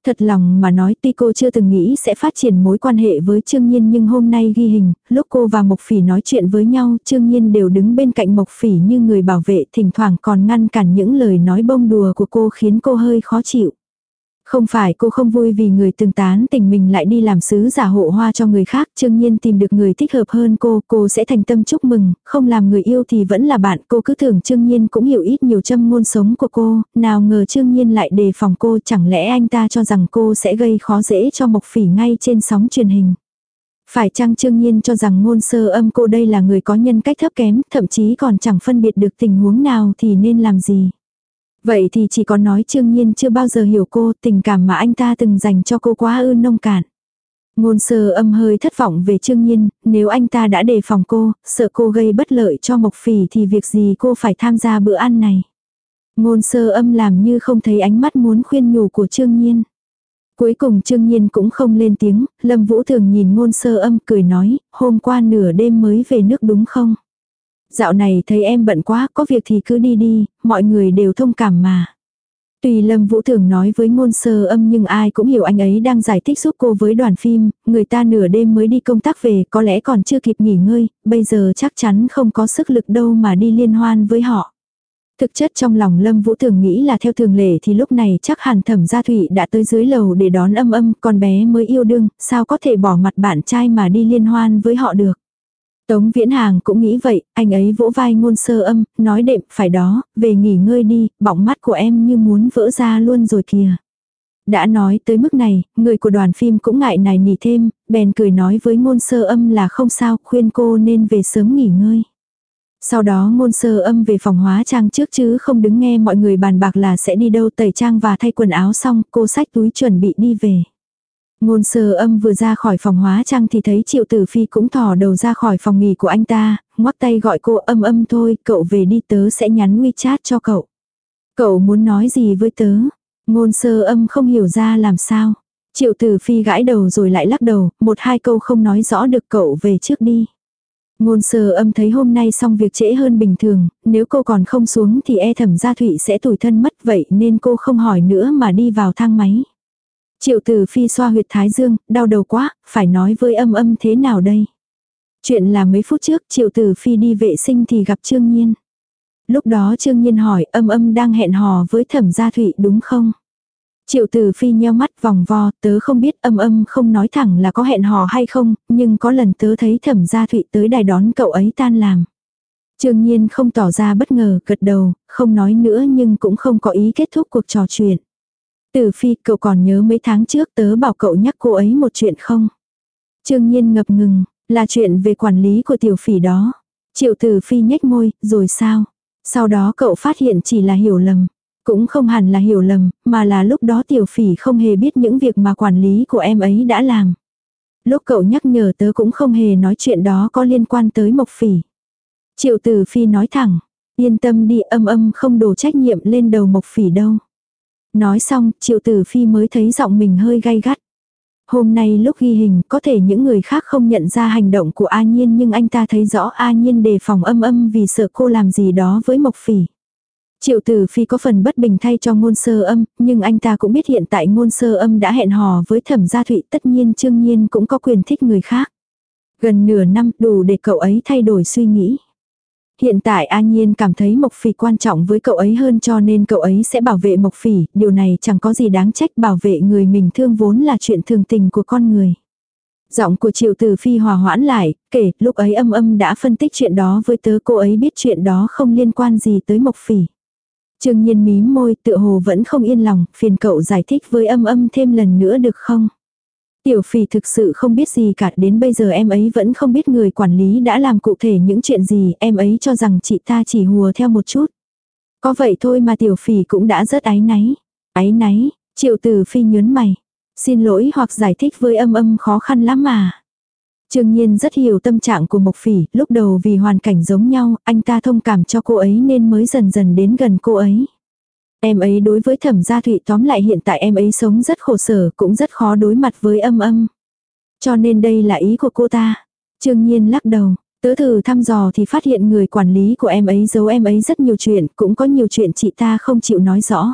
Thật lòng mà nói tuy cô chưa từng nghĩ sẽ phát triển mối quan hệ với Trương Nhiên nhưng hôm nay ghi hình, lúc cô và Mộc Phỉ nói chuyện với nhau, Trương Nhiên đều đứng bên cạnh Mộc Phỉ như người bảo vệ thỉnh thoảng còn ngăn cản những lời nói bông đùa của cô khiến cô hơi khó chịu. Không phải cô không vui vì người từng tán tình mình lại đi làm sứ giả hộ hoa cho người khác, Trương Nhiên tìm được người thích hợp hơn cô, cô sẽ thành tâm chúc mừng, không làm người yêu thì vẫn là bạn, cô cứ tưởng Trương Nhiên cũng hiểu ít nhiều châm ngôn sống của cô, nào ngờ Trương Nhiên lại đề phòng cô, chẳng lẽ anh ta cho rằng cô sẽ gây khó dễ cho Mộc Phỉ ngay trên sóng truyền hình. Phải chăng Trương Nhiên cho rằng ngôn sơ âm cô đây là người có nhân cách thấp kém, thậm chí còn chẳng phân biệt được tình huống nào thì nên làm gì. Vậy thì chỉ có nói Trương Nhiên chưa bao giờ hiểu cô, tình cảm mà anh ta từng dành cho cô quá ư nông cạn. Ngôn sơ âm hơi thất vọng về Trương Nhiên, nếu anh ta đã đề phòng cô, sợ cô gây bất lợi cho Mộc Phỉ thì việc gì cô phải tham gia bữa ăn này. Ngôn sơ âm làm như không thấy ánh mắt muốn khuyên nhủ của Trương Nhiên. Cuối cùng Trương Nhiên cũng không lên tiếng, Lâm Vũ thường nhìn ngôn sơ âm cười nói, hôm qua nửa đêm mới về nước đúng không? Dạo này thấy em bận quá, có việc thì cứ đi đi, mọi người đều thông cảm mà. tùy Lâm Vũ thường nói với ngôn sơ âm nhưng ai cũng hiểu anh ấy đang giải thích giúp cô với đoàn phim, người ta nửa đêm mới đi công tác về có lẽ còn chưa kịp nghỉ ngơi, bây giờ chắc chắn không có sức lực đâu mà đi liên hoan với họ. Thực chất trong lòng Lâm Vũ thường nghĩ là theo thường lệ thì lúc này chắc hẳn thẩm gia thụy đã tới dưới lầu để đón âm âm, con bé mới yêu đương, sao có thể bỏ mặt bạn trai mà đi liên hoan với họ được. Tống Viễn Hàng cũng nghĩ vậy, anh ấy vỗ vai ngôn sơ âm, nói đệm, phải đó, về nghỉ ngơi đi, bọng mắt của em như muốn vỡ ra luôn rồi kìa. Đã nói tới mức này, người của đoàn phim cũng ngại này nỉ thêm, bèn cười nói với ngôn sơ âm là không sao, khuyên cô nên về sớm nghỉ ngơi. Sau đó ngôn sơ âm về phòng hóa trang trước chứ không đứng nghe mọi người bàn bạc là sẽ đi đâu tẩy trang và thay quần áo xong, cô sách túi chuẩn bị đi về. Ngôn sơ âm vừa ra khỏi phòng hóa trang thì thấy triệu tử phi cũng thò đầu ra khỏi phòng nghỉ của anh ta, ngoắc tay gọi cô âm âm thôi, cậu về đi tớ sẽ nhắn WeChat cho cậu. Cậu muốn nói gì với tớ? Ngôn sơ âm không hiểu ra làm sao. Triệu tử phi gãi đầu rồi lại lắc đầu, một hai câu không nói rõ được cậu về trước đi. Ngôn sơ âm thấy hôm nay xong việc trễ hơn bình thường, nếu cô còn không xuống thì e thẩm gia thụy sẽ tủi thân mất vậy nên cô không hỏi nữa mà đi vào thang máy. Triệu tử phi xoa huyệt thái dương, đau đầu quá, phải nói với âm âm thế nào đây. Chuyện là mấy phút trước triệu tử phi đi vệ sinh thì gặp Trương Nhiên. Lúc đó Trương Nhiên hỏi âm âm đang hẹn hò với thẩm gia thụy đúng không? Triệu tử phi nheo mắt vòng vo, tớ không biết âm âm không nói thẳng là có hẹn hò hay không, nhưng có lần tớ thấy thẩm gia thụy tới đài đón cậu ấy tan làm. Trương Nhiên không tỏ ra bất ngờ, gật đầu, không nói nữa nhưng cũng không có ý kết thúc cuộc trò chuyện. Tử phi, cậu còn nhớ mấy tháng trước tớ bảo cậu nhắc cô ấy một chuyện không? Trương Nhiên ngập ngừng, là chuyện về quản lý của tiểu phỉ đó. Triệu tử phi nhếch môi, rồi sao? Sau đó cậu phát hiện chỉ là hiểu lầm. Cũng không hẳn là hiểu lầm, mà là lúc đó tiểu phỉ không hề biết những việc mà quản lý của em ấy đã làm. Lúc cậu nhắc nhở tớ cũng không hề nói chuyện đó có liên quan tới mộc phỉ. Triệu tử phi nói thẳng, yên tâm đi âm âm không đổ trách nhiệm lên đầu mộc phỉ đâu. Nói xong, triệu tử phi mới thấy giọng mình hơi gay gắt. Hôm nay lúc ghi hình có thể những người khác không nhận ra hành động của A Nhiên nhưng anh ta thấy rõ A Nhiên đề phòng âm âm vì sợ cô làm gì đó với Mộc Phỉ. Triệu tử phi có phần bất bình thay cho ngôn sơ âm, nhưng anh ta cũng biết hiện tại ngôn sơ âm đã hẹn hò với thẩm gia thụy tất nhiên trương nhiên cũng có quyền thích người khác. Gần nửa năm đủ để cậu ấy thay đổi suy nghĩ. Hiện tại An Nhiên cảm thấy Mộc Phỉ quan trọng với cậu ấy hơn cho nên cậu ấy sẽ bảo vệ Mộc Phỉ, điều này chẳng có gì đáng trách bảo vệ người mình thương vốn là chuyện thường tình của con người. Giọng của Triệu Tử Phi hòa hoãn lại, kể lúc ấy âm âm đã phân tích chuyện đó với tớ cô ấy biết chuyện đó không liên quan gì tới Mộc Phỉ. Trương Nhiên mím môi tựa hồ vẫn không yên lòng, phiền cậu giải thích với âm âm thêm lần nữa được không? Tiểu phỉ thực sự không biết gì cả đến bây giờ em ấy vẫn không biết người quản lý đã làm cụ thể những chuyện gì em ấy cho rằng chị ta chỉ hùa theo một chút. Có vậy thôi mà tiểu phỉ cũng đã rất áy náy. Áy náy, triệu từ phi nhớn mày. Xin lỗi hoặc giải thích với âm âm khó khăn lắm mà. Trương Nhiên rất hiểu tâm trạng của Mộc Phỉ, lúc đầu vì hoàn cảnh giống nhau, anh ta thông cảm cho cô ấy nên mới dần dần đến gần cô ấy. Em ấy đối với thẩm gia thụy tóm lại hiện tại em ấy sống rất khổ sở, cũng rất khó đối mặt với âm âm. Cho nên đây là ý của cô ta. Trương Nhiên lắc đầu, tớ thử thăm dò thì phát hiện người quản lý của em ấy giấu em ấy rất nhiều chuyện, cũng có nhiều chuyện chị ta không chịu nói rõ.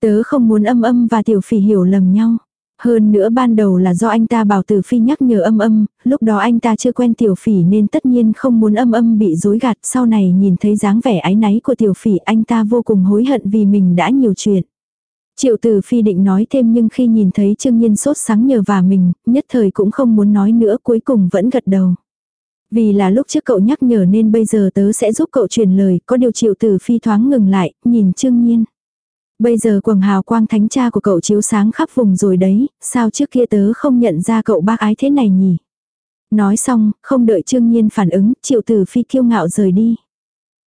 Tớ không muốn âm âm và tiểu phỉ hiểu lầm nhau. Hơn nữa ban đầu là do anh ta bảo tử phi nhắc nhở âm âm, lúc đó anh ta chưa quen tiểu phỉ nên tất nhiên không muốn âm âm bị dối gạt. Sau này nhìn thấy dáng vẻ ái náy của tiểu phỉ anh ta vô cùng hối hận vì mình đã nhiều chuyện. Triệu tử phi định nói thêm nhưng khi nhìn thấy Trương Nhiên sốt sáng nhờ và mình, nhất thời cũng không muốn nói nữa cuối cùng vẫn gật đầu. Vì là lúc trước cậu nhắc nhở nên bây giờ tớ sẽ giúp cậu truyền lời, có điều triệu tử phi thoáng ngừng lại, nhìn Trương Nhiên. Bây giờ quầng hào quang thánh cha của cậu chiếu sáng khắp vùng rồi đấy, sao trước kia tớ không nhận ra cậu bác ái thế này nhỉ? Nói xong, không đợi Trương Nhiên phản ứng, Triệu Tử Phi kiêu ngạo rời đi.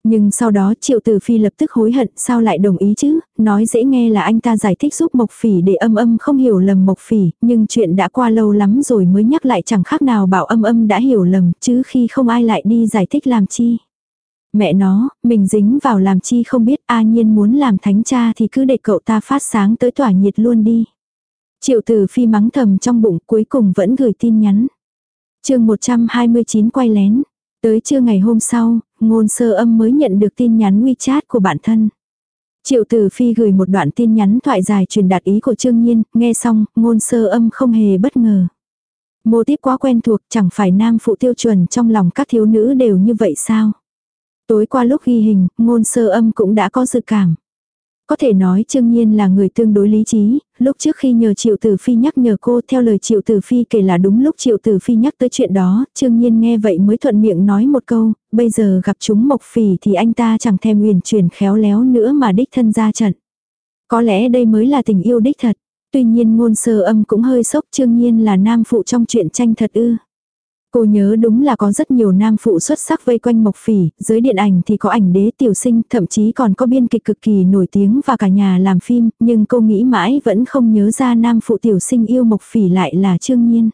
Nhưng sau đó Triệu Tử Phi lập tức hối hận sao lại đồng ý chứ, nói dễ nghe là anh ta giải thích giúp Mộc Phỉ để âm âm không hiểu lầm Mộc Phỉ, nhưng chuyện đã qua lâu lắm rồi mới nhắc lại chẳng khác nào bảo âm âm đã hiểu lầm chứ khi không ai lại đi giải thích làm chi. Mẹ nó, mình dính vào làm chi không biết A nhiên muốn làm thánh cha thì cứ để cậu ta phát sáng tới tỏa nhiệt luôn đi. Triệu tử phi mắng thầm trong bụng cuối cùng vẫn gửi tin nhắn. chương 129 quay lén. Tới trưa ngày hôm sau, ngôn sơ âm mới nhận được tin nhắn WeChat của bản thân. Triệu tử phi gửi một đoạn tin nhắn thoại dài truyền đạt ý của Trương Nhiên, nghe xong, ngôn sơ âm không hề bất ngờ. Mô tiếp quá quen thuộc, chẳng phải nam phụ tiêu chuẩn trong lòng các thiếu nữ đều như vậy sao? Tối qua lúc ghi hình, ngôn sơ âm cũng đã có dự cảm. Có thể nói Trương Nhiên là người tương đối lý trí, lúc trước khi nhờ Triệu Tử Phi nhắc nhở cô theo lời Triệu Tử Phi kể là đúng lúc Triệu Tử Phi nhắc tới chuyện đó, Trương Nhiên nghe vậy mới thuận miệng nói một câu, bây giờ gặp chúng mộc phỉ thì anh ta chẳng thèm uyển chuyển khéo léo nữa mà đích thân ra trận. Có lẽ đây mới là tình yêu đích thật. Tuy nhiên ngôn sơ âm cũng hơi sốc Trương Nhiên là nam phụ trong chuyện tranh thật ư. Cô nhớ đúng là có rất nhiều nam phụ xuất sắc vây quanh Mộc Phỉ, dưới điện ảnh thì có ảnh đế tiểu sinh, thậm chí còn có biên kịch cực kỳ nổi tiếng và cả nhà làm phim, nhưng cô nghĩ mãi vẫn không nhớ ra nam phụ tiểu sinh yêu Mộc Phỉ lại là Trương Nhiên.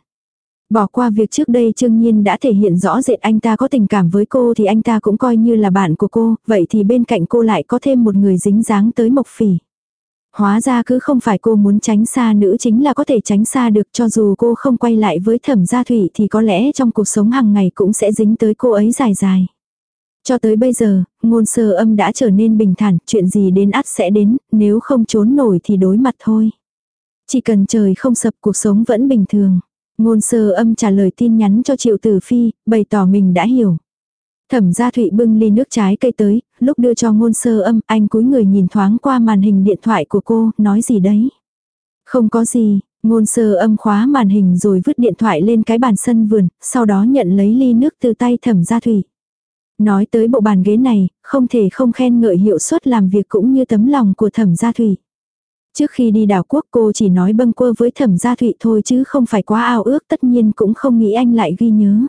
Bỏ qua việc trước đây Trương Nhiên đã thể hiện rõ rệt anh ta có tình cảm với cô thì anh ta cũng coi như là bạn của cô, vậy thì bên cạnh cô lại có thêm một người dính dáng tới Mộc Phỉ. Hóa ra cứ không phải cô muốn tránh xa nữ chính là có thể tránh xa được cho dù cô không quay lại với thẩm gia thủy thì có lẽ trong cuộc sống hàng ngày cũng sẽ dính tới cô ấy dài dài. Cho tới bây giờ, ngôn sơ âm đã trở nên bình thản, chuyện gì đến ắt sẽ đến, nếu không trốn nổi thì đối mặt thôi. Chỉ cần trời không sập cuộc sống vẫn bình thường. Ngôn sơ âm trả lời tin nhắn cho Triệu Tử Phi, bày tỏ mình đã hiểu. Thẩm gia Thụy bưng ly nước trái cây tới, lúc đưa cho ngôn sơ âm, anh cúi người nhìn thoáng qua màn hình điện thoại của cô, nói gì đấy. Không có gì, ngôn sơ âm khóa màn hình rồi vứt điện thoại lên cái bàn sân vườn, sau đó nhận lấy ly nước từ tay thẩm gia Thụy. Nói tới bộ bàn ghế này, không thể không khen ngợi hiệu suất làm việc cũng như tấm lòng của thẩm gia Thụy. Trước khi đi đảo quốc cô chỉ nói bâng quơ với thẩm gia Thụy thôi chứ không phải quá ao ước tất nhiên cũng không nghĩ anh lại ghi nhớ.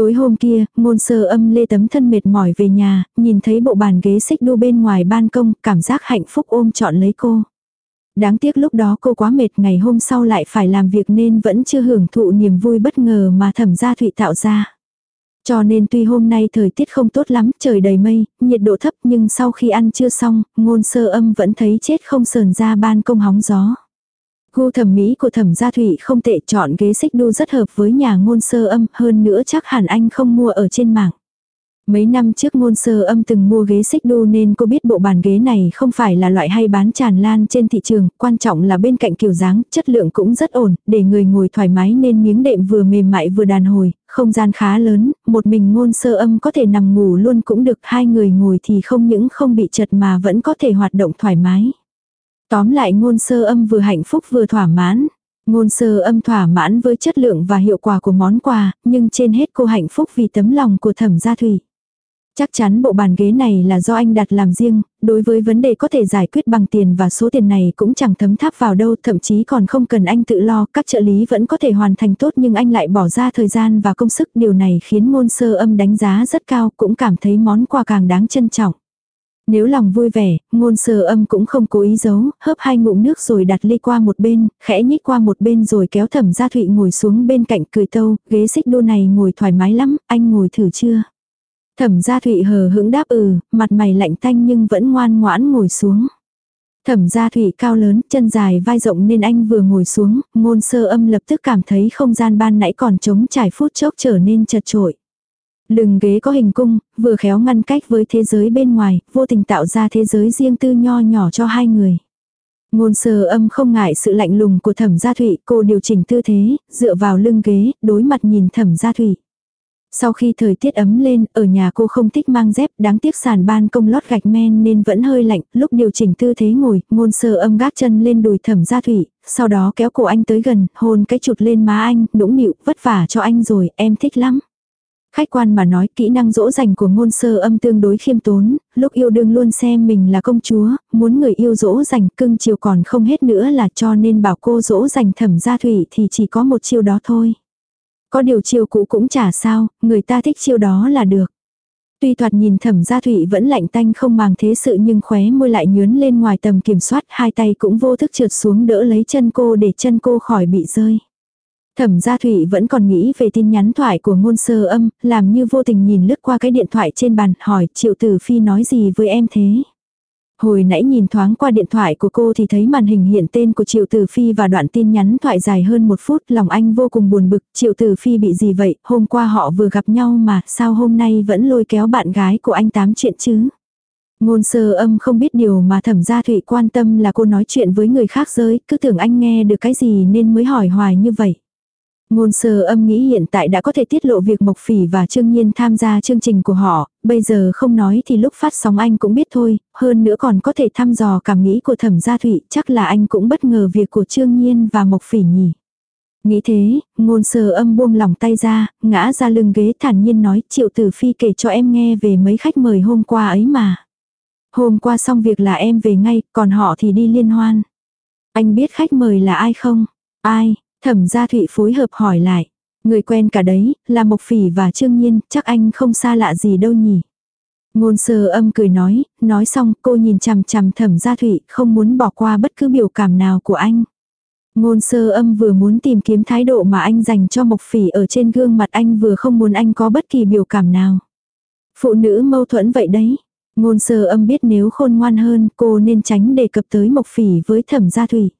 Tối hôm kia, ngôn sơ âm lê tấm thân mệt mỏi về nhà, nhìn thấy bộ bàn ghế xích đu bên ngoài ban công, cảm giác hạnh phúc ôm trọn lấy cô. Đáng tiếc lúc đó cô quá mệt ngày hôm sau lại phải làm việc nên vẫn chưa hưởng thụ niềm vui bất ngờ mà thẩm gia thụy tạo ra. Cho nên tuy hôm nay thời tiết không tốt lắm, trời đầy mây, nhiệt độ thấp nhưng sau khi ăn chưa xong, ngôn sơ âm vẫn thấy chết không sờn ra ban công hóng gió. Gu thẩm mỹ của thẩm gia thủy không tệ chọn ghế xích đu rất hợp với nhà ngôn sơ âm hơn nữa chắc hẳn anh không mua ở trên mạng. Mấy năm trước ngôn sơ âm từng mua ghế xích đu nên cô biết bộ bàn ghế này không phải là loại hay bán tràn lan trên thị trường, quan trọng là bên cạnh kiểu dáng, chất lượng cũng rất ổn, để người ngồi thoải mái nên miếng đệm vừa mềm mại vừa đàn hồi, không gian khá lớn, một mình ngôn sơ âm có thể nằm ngủ luôn cũng được, hai người ngồi thì không những không bị chật mà vẫn có thể hoạt động thoải mái. Tóm lại ngôn sơ âm vừa hạnh phúc vừa thỏa mãn. Ngôn sơ âm thỏa mãn với chất lượng và hiệu quả của món quà, nhưng trên hết cô hạnh phúc vì tấm lòng của thẩm gia thủy. Chắc chắn bộ bàn ghế này là do anh đặt làm riêng, đối với vấn đề có thể giải quyết bằng tiền và số tiền này cũng chẳng thấm tháp vào đâu, thậm chí còn không cần anh tự lo, các trợ lý vẫn có thể hoàn thành tốt nhưng anh lại bỏ ra thời gian và công sức, điều này khiến ngôn sơ âm đánh giá rất cao, cũng cảm thấy món quà càng đáng trân trọng. Nếu lòng vui vẻ, ngôn sơ âm cũng không cố ý giấu, hớp hai ngụm nước rồi đặt ly qua một bên, khẽ nhích qua một bên rồi kéo thẩm gia thụy ngồi xuống bên cạnh cười tâu, ghế xích đô này ngồi thoải mái lắm, anh ngồi thử chưa? Thẩm gia thụy hờ hững đáp ừ, mặt mày lạnh tanh nhưng vẫn ngoan ngoãn ngồi xuống. Thẩm gia thụy cao lớn, chân dài vai rộng nên anh vừa ngồi xuống, ngôn sơ âm lập tức cảm thấy không gian ban nãy còn trống trải phút chốc trở nên chật trội. Lưng ghế có hình cung, vừa khéo ngăn cách với thế giới bên ngoài, vô tình tạo ra thế giới riêng tư nho nhỏ cho hai người. Ngôn sơ âm không ngại sự lạnh lùng của thẩm gia thụy, cô điều chỉnh tư thế, dựa vào lưng ghế, đối mặt nhìn thẩm gia thụy. Sau khi thời tiết ấm lên, ở nhà cô không thích mang dép, đáng tiếc sàn ban công lót gạch men nên vẫn hơi lạnh, lúc điều chỉnh tư thế ngồi, ngôn sơ âm gác chân lên đùi thẩm gia thủy, sau đó kéo cổ anh tới gần, hôn cái chụt lên má anh, nũng nịu, vất vả cho anh rồi, em thích lắm. Khách quan mà nói kỹ năng dỗ dành của ngôn sơ âm tương đối khiêm tốn, lúc yêu đương luôn xem mình là công chúa, muốn người yêu dỗ dành cưng chiều còn không hết nữa là cho nên bảo cô dỗ dành thẩm gia thủy thì chỉ có một chiêu đó thôi. Có điều chiêu cũ cũng chả sao, người ta thích chiêu đó là được. Tuy thoạt nhìn thẩm gia thủy vẫn lạnh tanh không màng thế sự nhưng khóe môi lại nhướn lên ngoài tầm kiểm soát hai tay cũng vô thức trượt xuống đỡ lấy chân cô để chân cô khỏi bị rơi. Thẩm gia thủy vẫn còn nghĩ về tin nhắn thoại của ngôn sơ âm, làm như vô tình nhìn lướt qua cái điện thoại trên bàn hỏi triệu tử phi nói gì với em thế. Hồi nãy nhìn thoáng qua điện thoại của cô thì thấy màn hình hiện tên của Triệu Tử Phi và đoạn tin nhắn thoại dài hơn một phút. Lòng anh vô cùng buồn bực. Triệu Tử Phi bị gì vậy? Hôm qua họ vừa gặp nhau mà sao hôm nay vẫn lôi kéo bạn gái của anh tám chuyện chứ? Ngôn sơ âm không biết điều mà thẩm gia thụy quan tâm là cô nói chuyện với người khác giới, cứ tưởng anh nghe được cái gì nên mới hỏi hoài như vậy. Ngôn sơ âm nghĩ hiện tại đã có thể tiết lộ việc Mộc Phỉ và Trương Nhiên tham gia chương trình của họ, bây giờ không nói thì lúc phát sóng anh cũng biết thôi, hơn nữa còn có thể thăm dò cảm nghĩ của thẩm gia thụy, chắc là anh cũng bất ngờ việc của Trương Nhiên và Mộc Phỉ nhỉ. Nghĩ thế, ngôn sơ âm buông lòng tay ra, ngã ra lưng ghế thản nhiên nói triệu tử phi kể cho em nghe về mấy khách mời hôm qua ấy mà. Hôm qua xong việc là em về ngay, còn họ thì đi liên hoan. Anh biết khách mời là ai không? Ai? Thẩm gia thụy phối hợp hỏi lại. Người quen cả đấy, là Mộc Phỉ và Trương Nhiên, chắc anh không xa lạ gì đâu nhỉ. Ngôn sơ âm cười nói, nói xong cô nhìn chằm chằm thẩm gia thụy, không muốn bỏ qua bất cứ biểu cảm nào của anh. Ngôn sơ âm vừa muốn tìm kiếm thái độ mà anh dành cho Mộc Phỉ ở trên gương mặt anh vừa không muốn anh có bất kỳ biểu cảm nào. Phụ nữ mâu thuẫn vậy đấy. Ngôn sơ âm biết nếu khôn ngoan hơn cô nên tránh đề cập tới Mộc Phỉ với thẩm gia thủy.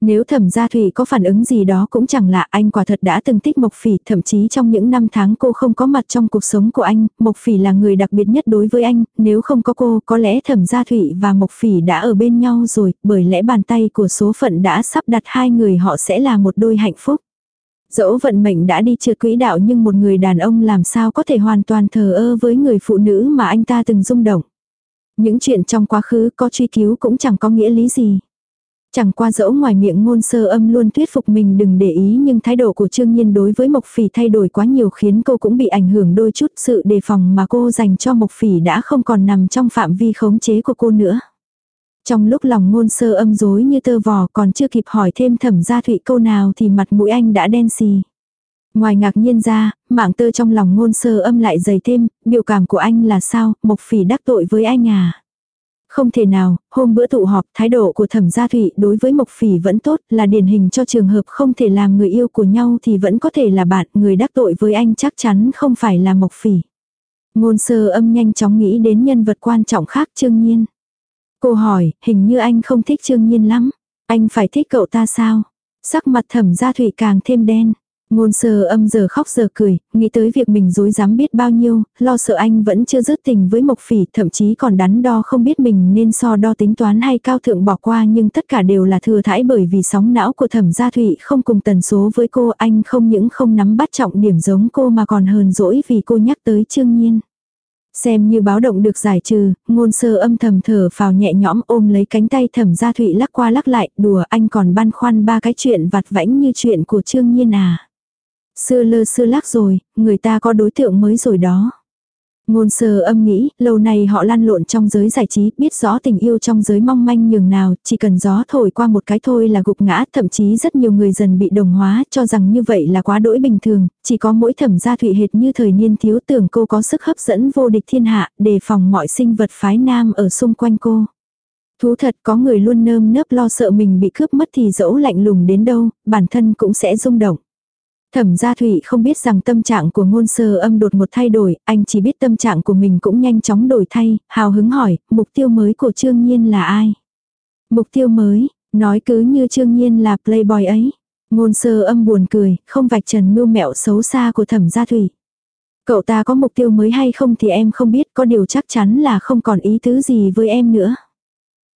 Nếu thẩm gia thủy có phản ứng gì đó cũng chẳng lạ anh quả thật đã từng thích Mộc Phỉ, thậm chí trong những năm tháng cô không có mặt trong cuộc sống của anh, Mộc Phỉ là người đặc biệt nhất đối với anh, nếu không có cô có lẽ thẩm gia thủy và Mộc Phỉ đã ở bên nhau rồi, bởi lẽ bàn tay của số phận đã sắp đặt hai người họ sẽ là một đôi hạnh phúc. Dẫu vận mệnh đã đi trượt quỹ đạo nhưng một người đàn ông làm sao có thể hoàn toàn thờ ơ với người phụ nữ mà anh ta từng rung động. Những chuyện trong quá khứ có truy cứu cũng chẳng có nghĩa lý gì. Chẳng qua dẫu ngoài miệng ngôn sơ âm luôn thuyết phục mình đừng để ý nhưng thái độ của Trương Nhiên đối với Mộc Phỉ thay đổi quá nhiều khiến cô cũng bị ảnh hưởng đôi chút sự đề phòng mà cô dành cho Mộc Phỉ đã không còn nằm trong phạm vi khống chế của cô nữa. Trong lúc lòng ngôn sơ âm dối như tơ vò còn chưa kịp hỏi thêm thẩm gia thụy câu nào thì mặt mũi anh đã đen xì. Ngoài ngạc nhiên ra, mạng tơ trong lòng ngôn sơ âm lại dày thêm, biểu cảm của anh là sao, mộc phỉ đắc tội với anh à. Không thể nào, hôm bữa tụ họp, thái độ của thẩm gia thụy đối với Mộc Phỉ vẫn tốt, là điển hình cho trường hợp không thể làm người yêu của nhau thì vẫn có thể là bạn, người đắc tội với anh chắc chắn không phải là Mộc Phỉ. Ngôn sơ âm nhanh chóng nghĩ đến nhân vật quan trọng khác Trương Nhiên. Cô hỏi, hình như anh không thích Trương Nhiên lắm. Anh phải thích cậu ta sao? Sắc mặt thẩm gia thủy càng thêm đen. Ngôn sơ âm giờ khóc giờ cười, nghĩ tới việc mình dối dám biết bao nhiêu, lo sợ anh vẫn chưa dứt tình với Mộc Phỉ, thậm chí còn đắn đo không biết mình nên so đo tính toán hay cao thượng bỏ qua nhưng tất cả đều là thừa thãi bởi vì sóng não của thẩm gia thụy không cùng tần số với cô anh không những không nắm bắt trọng điểm giống cô mà còn hờn dỗi vì cô nhắc tới trương nhiên. Xem như báo động được giải trừ, ngôn sơ âm thầm thở phào nhẹ nhõm ôm lấy cánh tay thẩm gia thụy lắc qua lắc lại, đùa anh còn băn khoăn ba cái chuyện vặt vãnh như chuyện của Trương Nhiên à. Xưa lơ xưa lắc rồi, người ta có đối tượng mới rồi đó. Ngôn sơ âm nghĩ, lâu nay họ lan lộn trong giới giải trí, biết rõ tình yêu trong giới mong manh nhường nào, chỉ cần gió thổi qua một cái thôi là gục ngã, thậm chí rất nhiều người dần bị đồng hóa, cho rằng như vậy là quá đỗi bình thường, chỉ có mỗi thẩm gia thụy hệt như thời niên thiếu tưởng cô có sức hấp dẫn vô địch thiên hạ, đề phòng mọi sinh vật phái nam ở xung quanh cô. Thú thật có người luôn nơm nớp lo sợ mình bị cướp mất thì dẫu lạnh lùng đến đâu, bản thân cũng sẽ rung động. Thẩm gia Thụy không biết rằng tâm trạng của ngôn sơ âm đột một thay đổi, anh chỉ biết tâm trạng của mình cũng nhanh chóng đổi thay, hào hứng hỏi, mục tiêu mới của Trương Nhiên là ai? Mục tiêu mới, nói cứ như Trương Nhiên là playboy ấy. Ngôn sơ âm buồn cười, không vạch trần mưu mẹo xấu xa của thẩm gia thủy. Cậu ta có mục tiêu mới hay không thì em không biết, có điều chắc chắn là không còn ý tứ gì với em nữa.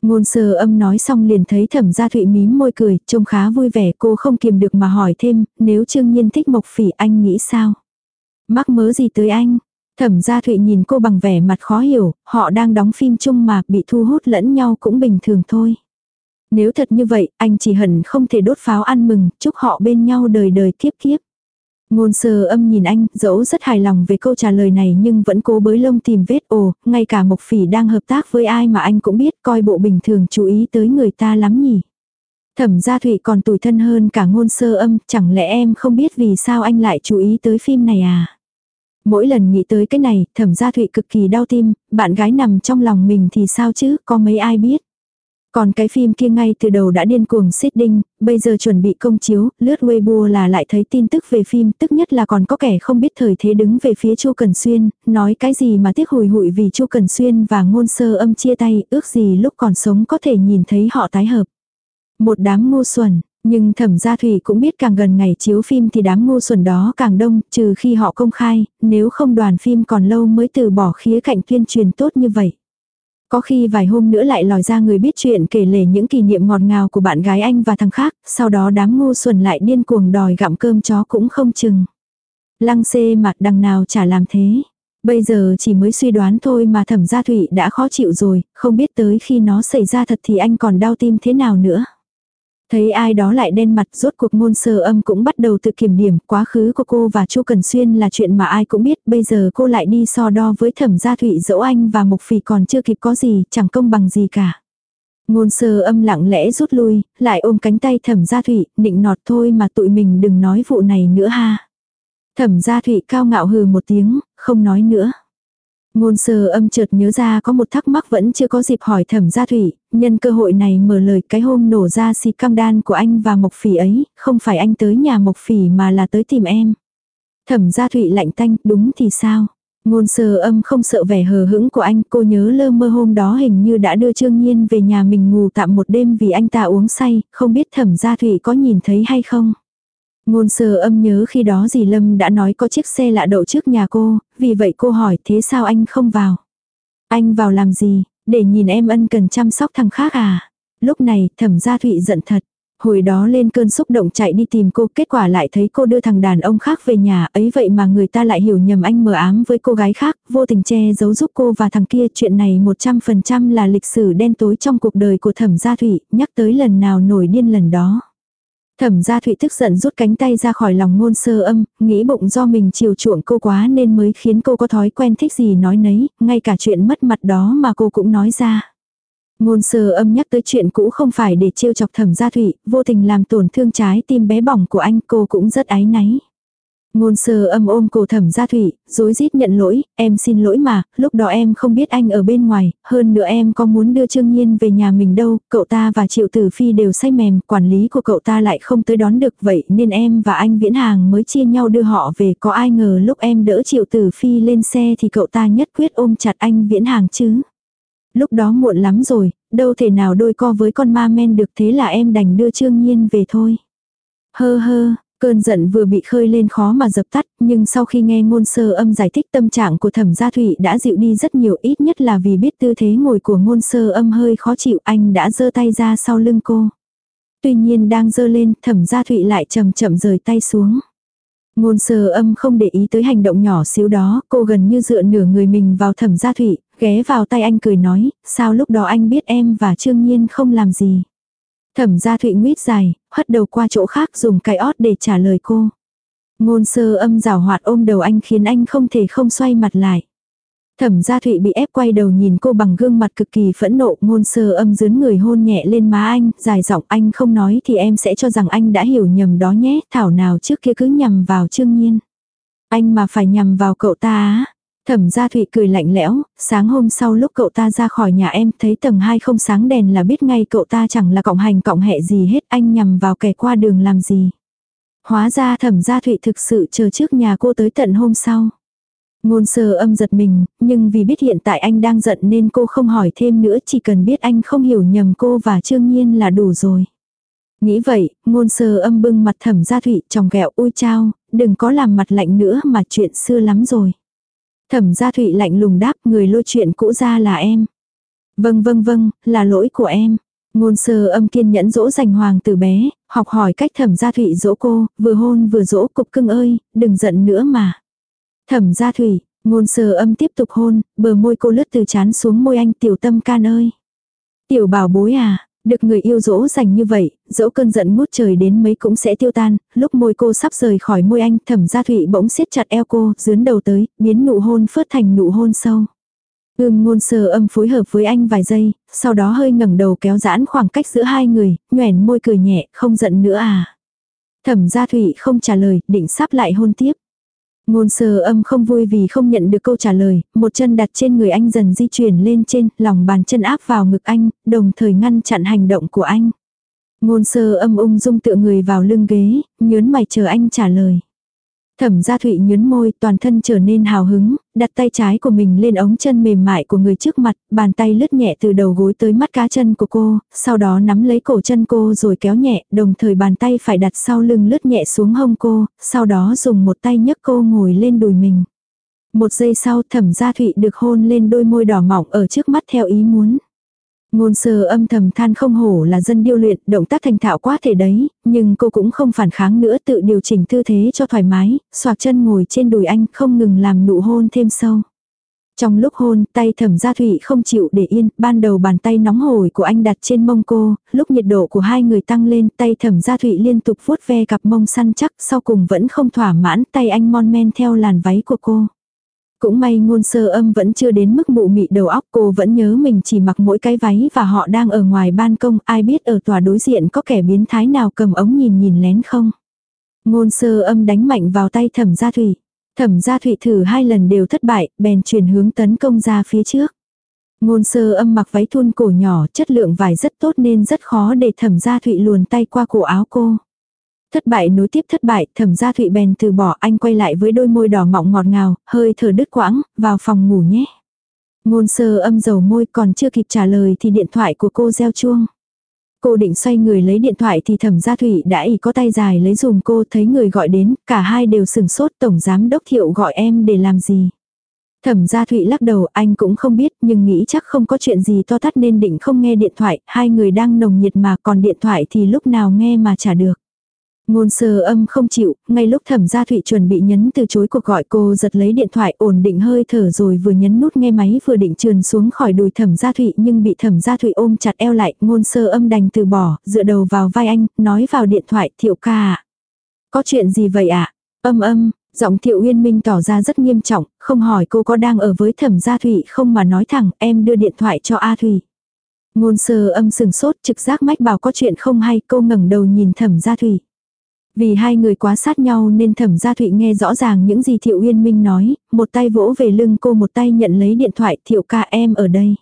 Ngôn sơ âm nói xong liền thấy thẩm gia thụy mím môi cười, trông khá vui vẻ cô không kiềm được mà hỏi thêm, nếu trương nhiên thích mộc phỉ anh nghĩ sao? Mắc mớ gì tới anh? Thẩm gia thụy nhìn cô bằng vẻ mặt khó hiểu, họ đang đóng phim chung mà bị thu hút lẫn nhau cũng bình thường thôi. Nếu thật như vậy, anh chỉ hận không thể đốt pháo ăn mừng, chúc họ bên nhau đời đời kiếp kiếp. Ngôn sơ âm nhìn anh, dẫu rất hài lòng về câu trả lời này nhưng vẫn cố bới lông tìm vết ồ, ngay cả Mộc Phỉ đang hợp tác với ai mà anh cũng biết coi bộ bình thường chú ý tới người ta lắm nhỉ. Thẩm gia thụy còn tủi thân hơn cả ngôn sơ âm, chẳng lẽ em không biết vì sao anh lại chú ý tới phim này à? Mỗi lần nghĩ tới cái này, thẩm gia thụy cực kỳ đau tim, bạn gái nằm trong lòng mình thì sao chứ, có mấy ai biết. Còn cái phim kia ngay từ đầu đã điên cuồng xích đinh, bây giờ chuẩn bị công chiếu, lướt Weibo là lại thấy tin tức về phim, tức nhất là còn có kẻ không biết thời thế đứng về phía Chu Cần Xuyên, nói cái gì mà tiếc hồi hụi vì Chu Cần Xuyên và ngôn sơ âm chia tay, ước gì lúc còn sống có thể nhìn thấy họ tái hợp. Một đám ngu xuẩn, nhưng thẩm gia thủy cũng biết càng gần ngày chiếu phim thì đám ngu xuẩn đó càng đông, trừ khi họ công khai, nếu không đoàn phim còn lâu mới từ bỏ khía cạnh tuyên truyền tốt như vậy. Có khi vài hôm nữa lại lòi ra người biết chuyện kể lể những kỷ niệm ngọt ngào của bạn gái anh và thằng khác, sau đó đám ngu xuẩn lại điên cuồng đòi gặm cơm chó cũng không chừng. Lăng xê mặt đằng nào chả làm thế. Bây giờ chỉ mới suy đoán thôi mà thẩm gia thụy đã khó chịu rồi, không biết tới khi nó xảy ra thật thì anh còn đau tim thế nào nữa. Thấy ai đó lại đen mặt rốt cuộc ngôn sơ âm cũng bắt đầu tự kiểm điểm quá khứ của cô và Chu Cần Xuyên là chuyện mà ai cũng biết bây giờ cô lại đi so đo với thẩm gia thụy dẫu anh và mục Phì còn chưa kịp có gì chẳng công bằng gì cả. Ngôn sơ âm lặng lẽ rút lui, lại ôm cánh tay thẩm gia thụy, định nọt thôi mà tụi mình đừng nói vụ này nữa ha. Thẩm gia thụy cao ngạo hừ một tiếng, không nói nữa. Ngôn sơ âm chợt nhớ ra có một thắc mắc vẫn chưa có dịp hỏi thẩm gia thủy, nhân cơ hội này mở lời cái hôm nổ ra xì cam đan của anh và Mộc Phỉ ấy, không phải anh tới nhà Mộc Phỉ mà là tới tìm em. Thẩm gia thủy lạnh tanh, đúng thì sao? Ngôn sơ âm không sợ vẻ hờ hững của anh, cô nhớ lơ mơ hôm đó hình như đã đưa Trương Nhiên về nhà mình ngủ tạm một đêm vì anh ta uống say, không biết thẩm gia thủy có nhìn thấy hay không. Ngôn sơ âm nhớ khi đó dì Lâm đã nói có chiếc xe lạ đậu trước nhà cô, vì vậy cô hỏi thế sao anh không vào? Anh vào làm gì, để nhìn em ân cần chăm sóc thằng khác à? Lúc này thẩm gia thụy giận thật. Hồi đó lên cơn xúc động chạy đi tìm cô, kết quả lại thấy cô đưa thằng đàn ông khác về nhà, ấy vậy mà người ta lại hiểu nhầm anh mờ ám với cô gái khác, vô tình che giấu giúp cô và thằng kia, chuyện này 100% là lịch sử đen tối trong cuộc đời của thẩm gia thụy, nhắc tới lần nào nổi điên lần đó. Thẩm gia thụy tức giận rút cánh tay ra khỏi lòng ngôn sơ âm, nghĩ bụng do mình chiều chuộng cô quá nên mới khiến cô có thói quen thích gì nói nấy, ngay cả chuyện mất mặt đó mà cô cũng nói ra. Ngôn sơ âm nhắc tới chuyện cũ không phải để trêu chọc thẩm gia thụy, vô tình làm tổn thương trái tim bé bỏng của anh cô cũng rất ái náy. Ngôn sơ âm ôm cổ thẩm gia thủy, dối rít nhận lỗi, em xin lỗi mà, lúc đó em không biết anh ở bên ngoài, hơn nữa em có muốn đưa Trương Nhiên về nhà mình đâu, cậu ta và Triệu Tử Phi đều say mềm, quản lý của cậu ta lại không tới đón được vậy nên em và anh Viễn Hàng mới chia nhau đưa họ về, có ai ngờ lúc em đỡ Triệu Tử Phi lên xe thì cậu ta nhất quyết ôm chặt anh Viễn Hàng chứ. Lúc đó muộn lắm rồi, đâu thể nào đôi co với con ma men được thế là em đành đưa Trương Nhiên về thôi. Hơ hơ, Cơn giận vừa bị khơi lên khó mà dập tắt, nhưng sau khi nghe ngôn sơ âm giải thích tâm trạng của thẩm gia thụy đã dịu đi rất nhiều ít nhất là vì biết tư thế ngồi của ngôn sơ âm hơi khó chịu anh đã giơ tay ra sau lưng cô. Tuy nhiên đang giơ lên thẩm gia thụy lại chậm chậm rời tay xuống. Ngôn sơ âm không để ý tới hành động nhỏ xíu đó, cô gần như dựa nửa người mình vào thẩm gia thụy, ghé vào tay anh cười nói, sao lúc đó anh biết em và Trương Nhiên không làm gì. Thẩm gia thụy nguyết dài, hất đầu qua chỗ khác dùng cái ót để trả lời cô. Ngôn sơ âm rào hoạt ôm đầu anh khiến anh không thể không xoay mặt lại. Thẩm gia thụy bị ép quay đầu nhìn cô bằng gương mặt cực kỳ phẫn nộ, ngôn sơ âm dướn người hôn nhẹ lên má anh, dài giọng anh không nói thì em sẽ cho rằng anh đã hiểu nhầm đó nhé, thảo nào trước kia cứ nhầm vào trương nhiên. Anh mà phải nhầm vào cậu ta á, Thẩm gia Thụy cười lạnh lẽo, sáng hôm sau lúc cậu ta ra khỏi nhà em thấy tầng 2 không sáng đèn là biết ngay cậu ta chẳng là cộng hành cộng hệ gì hết anh nhằm vào kẻ qua đường làm gì. Hóa ra thẩm gia Thụy thực sự chờ trước nhà cô tới tận hôm sau. Ngôn sơ âm giật mình, nhưng vì biết hiện tại anh đang giận nên cô không hỏi thêm nữa chỉ cần biết anh không hiểu nhầm cô và Trương Nhiên là đủ rồi. Nghĩ vậy, ngôn sơ âm bưng mặt thẩm gia thụy tròng ghẹo ui trao, đừng có làm mặt lạnh nữa mà chuyện xưa lắm rồi. Thẩm gia thụy lạnh lùng đáp người lôi chuyện cũ ra là em. Vâng vâng vâng, là lỗi của em. Ngôn sơ âm kiên nhẫn dỗ dành hoàng từ bé, học hỏi cách thẩm gia thụy dỗ cô, vừa hôn vừa dỗ cục cưng ơi, đừng giận nữa mà. Thẩm gia thụy, ngôn sơ âm tiếp tục hôn, bờ môi cô lướt từ chán xuống môi anh tiểu tâm can ơi. Tiểu bảo bối à, được người yêu dỗ dành như vậy, dẫu cơn giận ngút trời đến mấy cũng sẽ tiêu tan, lúc môi cô sắp rời khỏi môi anh, thẩm gia thụy bỗng siết chặt eo cô, dướn đầu tới, biến nụ hôn phớt thành nụ hôn sâu. Ưm ngôn sờ âm phối hợp với anh vài giây, sau đó hơi ngẩng đầu kéo giãn khoảng cách giữa hai người, nhoẻn môi cười nhẹ, không giận nữa à. Thẩm gia thụy không trả lời, định sắp lại hôn tiếp. Ngôn sơ âm không vui vì không nhận được câu trả lời, một chân đặt trên người anh dần di chuyển lên trên, lòng bàn chân áp vào ngực anh, đồng thời ngăn chặn hành động của anh. Ngôn sơ âm ung dung tựa người vào lưng ghế, nhớn mày chờ anh trả lời. Thẩm gia thụy nhớn môi, toàn thân trở nên hào hứng, đặt tay trái của mình lên ống chân mềm mại của người trước mặt, bàn tay lướt nhẹ từ đầu gối tới mắt cá chân của cô, sau đó nắm lấy cổ chân cô rồi kéo nhẹ, đồng thời bàn tay phải đặt sau lưng lướt nhẹ xuống hông cô, sau đó dùng một tay nhấc cô ngồi lên đùi mình. Một giây sau thẩm gia thụy được hôn lên đôi môi đỏ mỏng ở trước mắt theo ý muốn. Ngôn sơ âm thầm than không hổ là dân điêu luyện, động tác thành thạo quá thể đấy, nhưng cô cũng không phản kháng nữa tự điều chỉnh tư thế cho thoải mái, soạc chân ngồi trên đùi anh không ngừng làm nụ hôn thêm sâu. Trong lúc hôn, tay thẩm gia thụy không chịu để yên, ban đầu bàn tay nóng hổi của anh đặt trên mông cô, lúc nhiệt độ của hai người tăng lên, tay thẩm gia thụy liên tục vuốt ve cặp mông săn chắc, sau cùng vẫn không thỏa mãn, tay anh mon men theo làn váy của cô. Cũng may ngôn sơ âm vẫn chưa đến mức mụ mị đầu óc cô vẫn nhớ mình chỉ mặc mỗi cái váy và họ đang ở ngoài ban công ai biết ở tòa đối diện có kẻ biến thái nào cầm ống nhìn nhìn lén không. Ngôn sơ âm đánh mạnh vào tay thẩm gia thủy. Thẩm gia thủy thử hai lần đều thất bại, bèn chuyển hướng tấn công ra phía trước. Ngôn sơ âm mặc váy thun cổ nhỏ, chất lượng vải rất tốt nên rất khó để thẩm gia thụy luồn tay qua cổ áo cô. Thất bại nối tiếp thất bại, thẩm gia thụy bèn từ bỏ anh quay lại với đôi môi đỏ mọng ngọt ngào, hơi thở đứt quãng, vào phòng ngủ nhé. Ngôn sơ âm dầu môi còn chưa kịp trả lời thì điện thoại của cô reo chuông. Cô định xoay người lấy điện thoại thì thẩm gia thủy đã ý có tay dài lấy dùm cô thấy người gọi đến, cả hai đều sừng sốt tổng giám đốc thiệu gọi em để làm gì. Thẩm gia thụy lắc đầu anh cũng không biết nhưng nghĩ chắc không có chuyện gì to tát nên định không nghe điện thoại, hai người đang nồng nhiệt mà còn điện thoại thì lúc nào nghe mà trả được. Ngôn sơ âm không chịu, ngay lúc thẩm gia thụy chuẩn bị nhấn từ chối cuộc gọi cô giật lấy điện thoại ổn định hơi thở rồi vừa nhấn nút nghe máy vừa định trườn xuống khỏi đùi thẩm gia thụy nhưng bị thẩm gia thụy ôm chặt eo lại, ngôn sơ âm đành từ bỏ, dựa đầu vào vai anh, nói vào điện thoại thiệu ca ạ. Có chuyện gì vậy ạ? À? Âm âm, giọng thiệu uyên minh tỏ ra rất nghiêm trọng, không hỏi cô có đang ở với thẩm gia thụy không mà nói thẳng em đưa điện thoại cho A Thụy. Ngôn sơ âm sừng sốt trực giác mách bảo có chuyện không hay cô ngẩng đầu nhìn thẩm gia thụy. Vì hai người quá sát nhau nên thẩm gia thụy nghe rõ ràng những gì Thiệu Uyên Minh nói, một tay vỗ về lưng cô một tay nhận lấy điện thoại Thiệu ca em ở đây.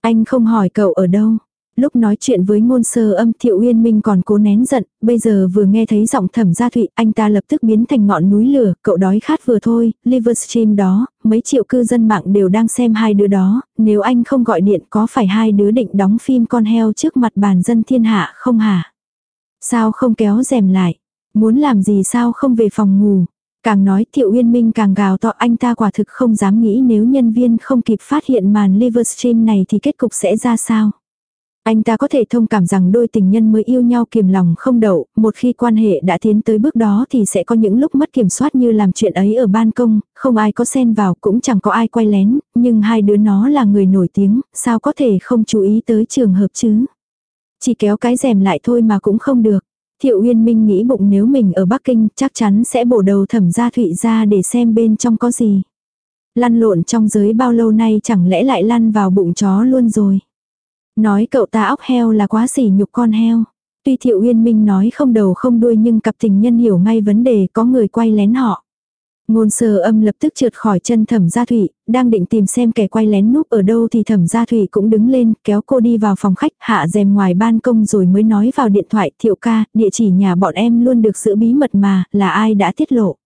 Anh không hỏi cậu ở đâu. Lúc nói chuyện với ngôn sơ âm Thiệu Uyên Minh còn cố nén giận, bây giờ vừa nghe thấy giọng thẩm gia thụy, anh ta lập tức biến thành ngọn núi lửa, cậu đói khát vừa thôi, Livestream đó, mấy triệu cư dân mạng đều đang xem hai đứa đó, nếu anh không gọi điện có phải hai đứa định đóng phim con heo trước mặt bàn dân thiên hạ không hả? Sao không kéo rèm lại? Muốn làm gì sao không về phòng ngủ. Càng nói Thiệu Uyên Minh càng gào to anh ta quả thực không dám nghĩ nếu nhân viên không kịp phát hiện màn Livestream này thì kết cục sẽ ra sao. Anh ta có thể thông cảm rằng đôi tình nhân mới yêu nhau kiềm lòng không đậu, một khi quan hệ đã tiến tới bước đó thì sẽ có những lúc mất kiểm soát như làm chuyện ấy ở ban công, không ai có xen vào cũng chẳng có ai quay lén, nhưng hai đứa nó là người nổi tiếng, sao có thể không chú ý tới trường hợp chứ. Chỉ kéo cái rèm lại thôi mà cũng không được. Thiệu Uyên Minh nghĩ bụng nếu mình ở Bắc Kinh, chắc chắn sẽ bổ đầu thẩm gia thụy ra để xem bên trong có gì. Lăn lộn trong giới bao lâu nay chẳng lẽ lại lăn vào bụng chó luôn rồi. Nói cậu ta óc heo là quá sỉ nhục con heo. Tuy Thiệu Uyên Minh nói không đầu không đuôi nhưng cặp tình nhân hiểu ngay vấn đề, có người quay lén họ. Ngôn sơ âm lập tức trượt khỏi chân thẩm gia thủy, đang định tìm xem kẻ quay lén núp ở đâu thì thẩm gia thủy cũng đứng lên, kéo cô đi vào phòng khách, hạ rèm ngoài ban công rồi mới nói vào điện thoại thiệu ca, địa chỉ nhà bọn em luôn được giữ bí mật mà, là ai đã tiết lộ.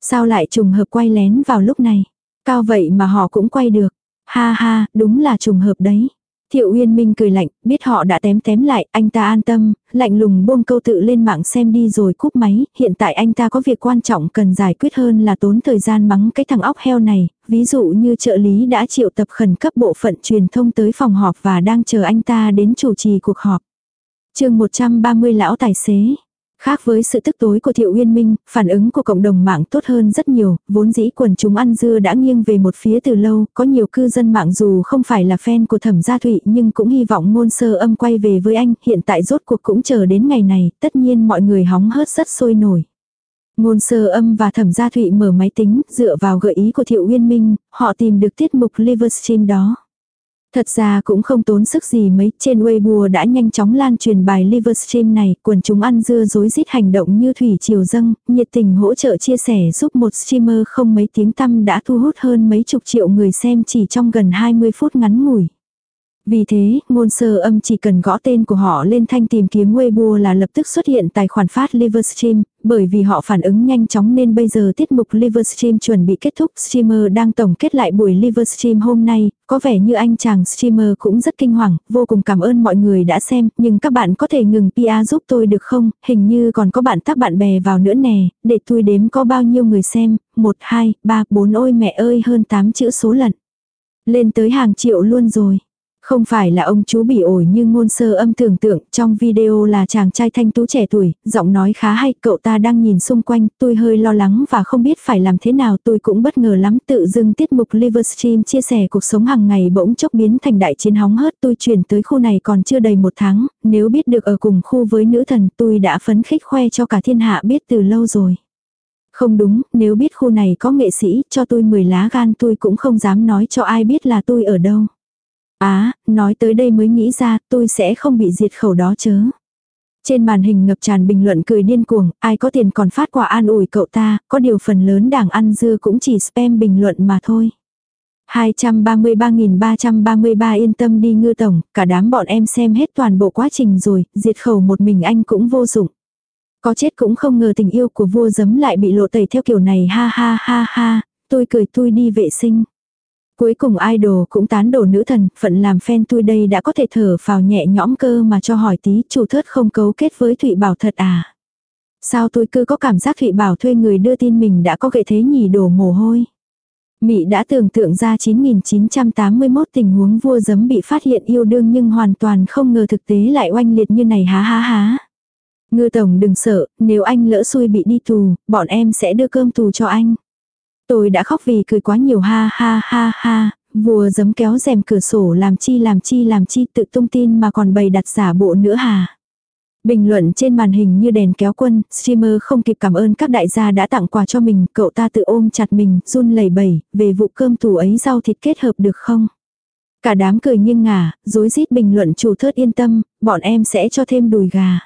Sao lại trùng hợp quay lén vào lúc này? Cao vậy mà họ cũng quay được. Ha ha, đúng là trùng hợp đấy. Thiệu Uyên Minh cười lạnh, biết họ đã tém tém lại, anh ta an tâm, lạnh lùng buông câu tự lên mạng xem đi rồi cúp máy, hiện tại anh ta có việc quan trọng cần giải quyết hơn là tốn thời gian mắng cái thằng óc heo này, ví dụ như trợ lý đã triệu tập khẩn cấp bộ phận truyền thông tới phòng họp và đang chờ anh ta đến chủ trì cuộc họp. chương 130 lão tài xế. Khác với sự tức tối của Thiệu Uyên Minh, phản ứng của cộng đồng mạng tốt hơn rất nhiều, vốn dĩ quần chúng ăn dưa đã nghiêng về một phía từ lâu, có nhiều cư dân mạng dù không phải là fan của thẩm gia thụy nhưng cũng hy vọng ngôn sơ âm quay về với anh, hiện tại rốt cuộc cũng chờ đến ngày này, tất nhiên mọi người hóng hớt rất sôi nổi. Ngôn sơ âm và thẩm gia thụy mở máy tính, dựa vào gợi ý của Thiệu Uyên Minh, họ tìm được tiết mục Livestream đó. Thật ra cũng không tốn sức gì mấy, trên Weibo đã nhanh chóng lan truyền bài Livestream này, quần chúng ăn dưa dối rít hành động như thủy triều dâng, nhiệt tình hỗ trợ chia sẻ giúp một streamer không mấy tiếng tăm đã thu hút hơn mấy chục triệu người xem chỉ trong gần 20 phút ngắn ngủi. Vì thế, ngôn sơ âm chỉ cần gõ tên của họ lên thanh tìm kiếm Weibo là lập tức xuất hiện tài khoản phát Livestream, bởi vì họ phản ứng nhanh chóng nên bây giờ tiết mục Livestream chuẩn bị kết thúc. Streamer đang tổng kết lại buổi Livestream hôm nay, có vẻ như anh chàng streamer cũng rất kinh hoàng, vô cùng cảm ơn mọi người đã xem, nhưng các bạn có thể ngừng PR giúp tôi được không, hình như còn có bạn tác bạn bè vào nữa nè, để tôi đếm có bao nhiêu người xem, 1, 2, 3, 4 ôi mẹ ơi hơn 8 chữ số lần. Lên tới hàng triệu luôn rồi. Không phải là ông chú bị ổi như ngôn sơ âm tưởng tượng, trong video là chàng trai thanh tú trẻ tuổi, giọng nói khá hay, cậu ta đang nhìn xung quanh, tôi hơi lo lắng và không biết phải làm thế nào, tôi cũng bất ngờ lắm, tự dưng tiết mục Livestream chia sẻ cuộc sống hàng ngày bỗng chốc biến thành đại chiến hóng hớt, tôi chuyển tới khu này còn chưa đầy một tháng, nếu biết được ở cùng khu với nữ thần, tôi đã phấn khích khoe cho cả thiên hạ biết từ lâu rồi. Không đúng, nếu biết khu này có nghệ sĩ, cho tôi 10 lá gan tôi cũng không dám nói cho ai biết là tôi ở đâu. Á, nói tới đây mới nghĩ ra tôi sẽ không bị diệt khẩu đó chớ. Trên màn hình ngập tràn bình luận cười điên cuồng, ai có tiền còn phát quà an ủi cậu ta, có điều phần lớn đảng ăn dưa cũng chỉ spam bình luận mà thôi. 233.333 yên tâm đi ngư tổng, cả đám bọn em xem hết toàn bộ quá trình rồi, diệt khẩu một mình anh cũng vô dụng. Có chết cũng không ngờ tình yêu của vua giấm lại bị lộ tẩy theo kiểu này ha ha ha ha, tôi cười tôi đi vệ sinh. Cuối cùng idol cũng tán đổ nữ thần, phận làm fan tôi đây đã có thể thở vào nhẹ nhõm cơ mà cho hỏi tí chủ thớt không cấu kết với Thụy Bảo thật à. Sao tôi cứ có cảm giác Thụy Bảo thuê người đưa tin mình đã có gệ thế nhỉ đổ mồ hôi. Mị đã tưởng tượng ra 9981 tình huống vua giấm bị phát hiện yêu đương nhưng hoàn toàn không ngờ thực tế lại oanh liệt như này há há há. Ngư tổng đừng sợ, nếu anh lỡ xui bị đi tù, bọn em sẽ đưa cơm tù cho anh. Tôi đã khóc vì cười quá nhiều ha ha ha ha, vùa giấm kéo rèm cửa sổ làm chi làm chi làm chi tự tung tin mà còn bày đặt giả bộ nữa hà. Bình luận trên màn hình như đèn kéo quân, streamer không kịp cảm ơn các đại gia đã tặng quà cho mình, cậu ta tự ôm chặt mình, run lẩy bẩy, về vụ cơm tủ ấy rau thịt kết hợp được không? Cả đám cười nghiêng ngả, dối rít bình luận chủ thớt yên tâm, bọn em sẽ cho thêm đùi gà.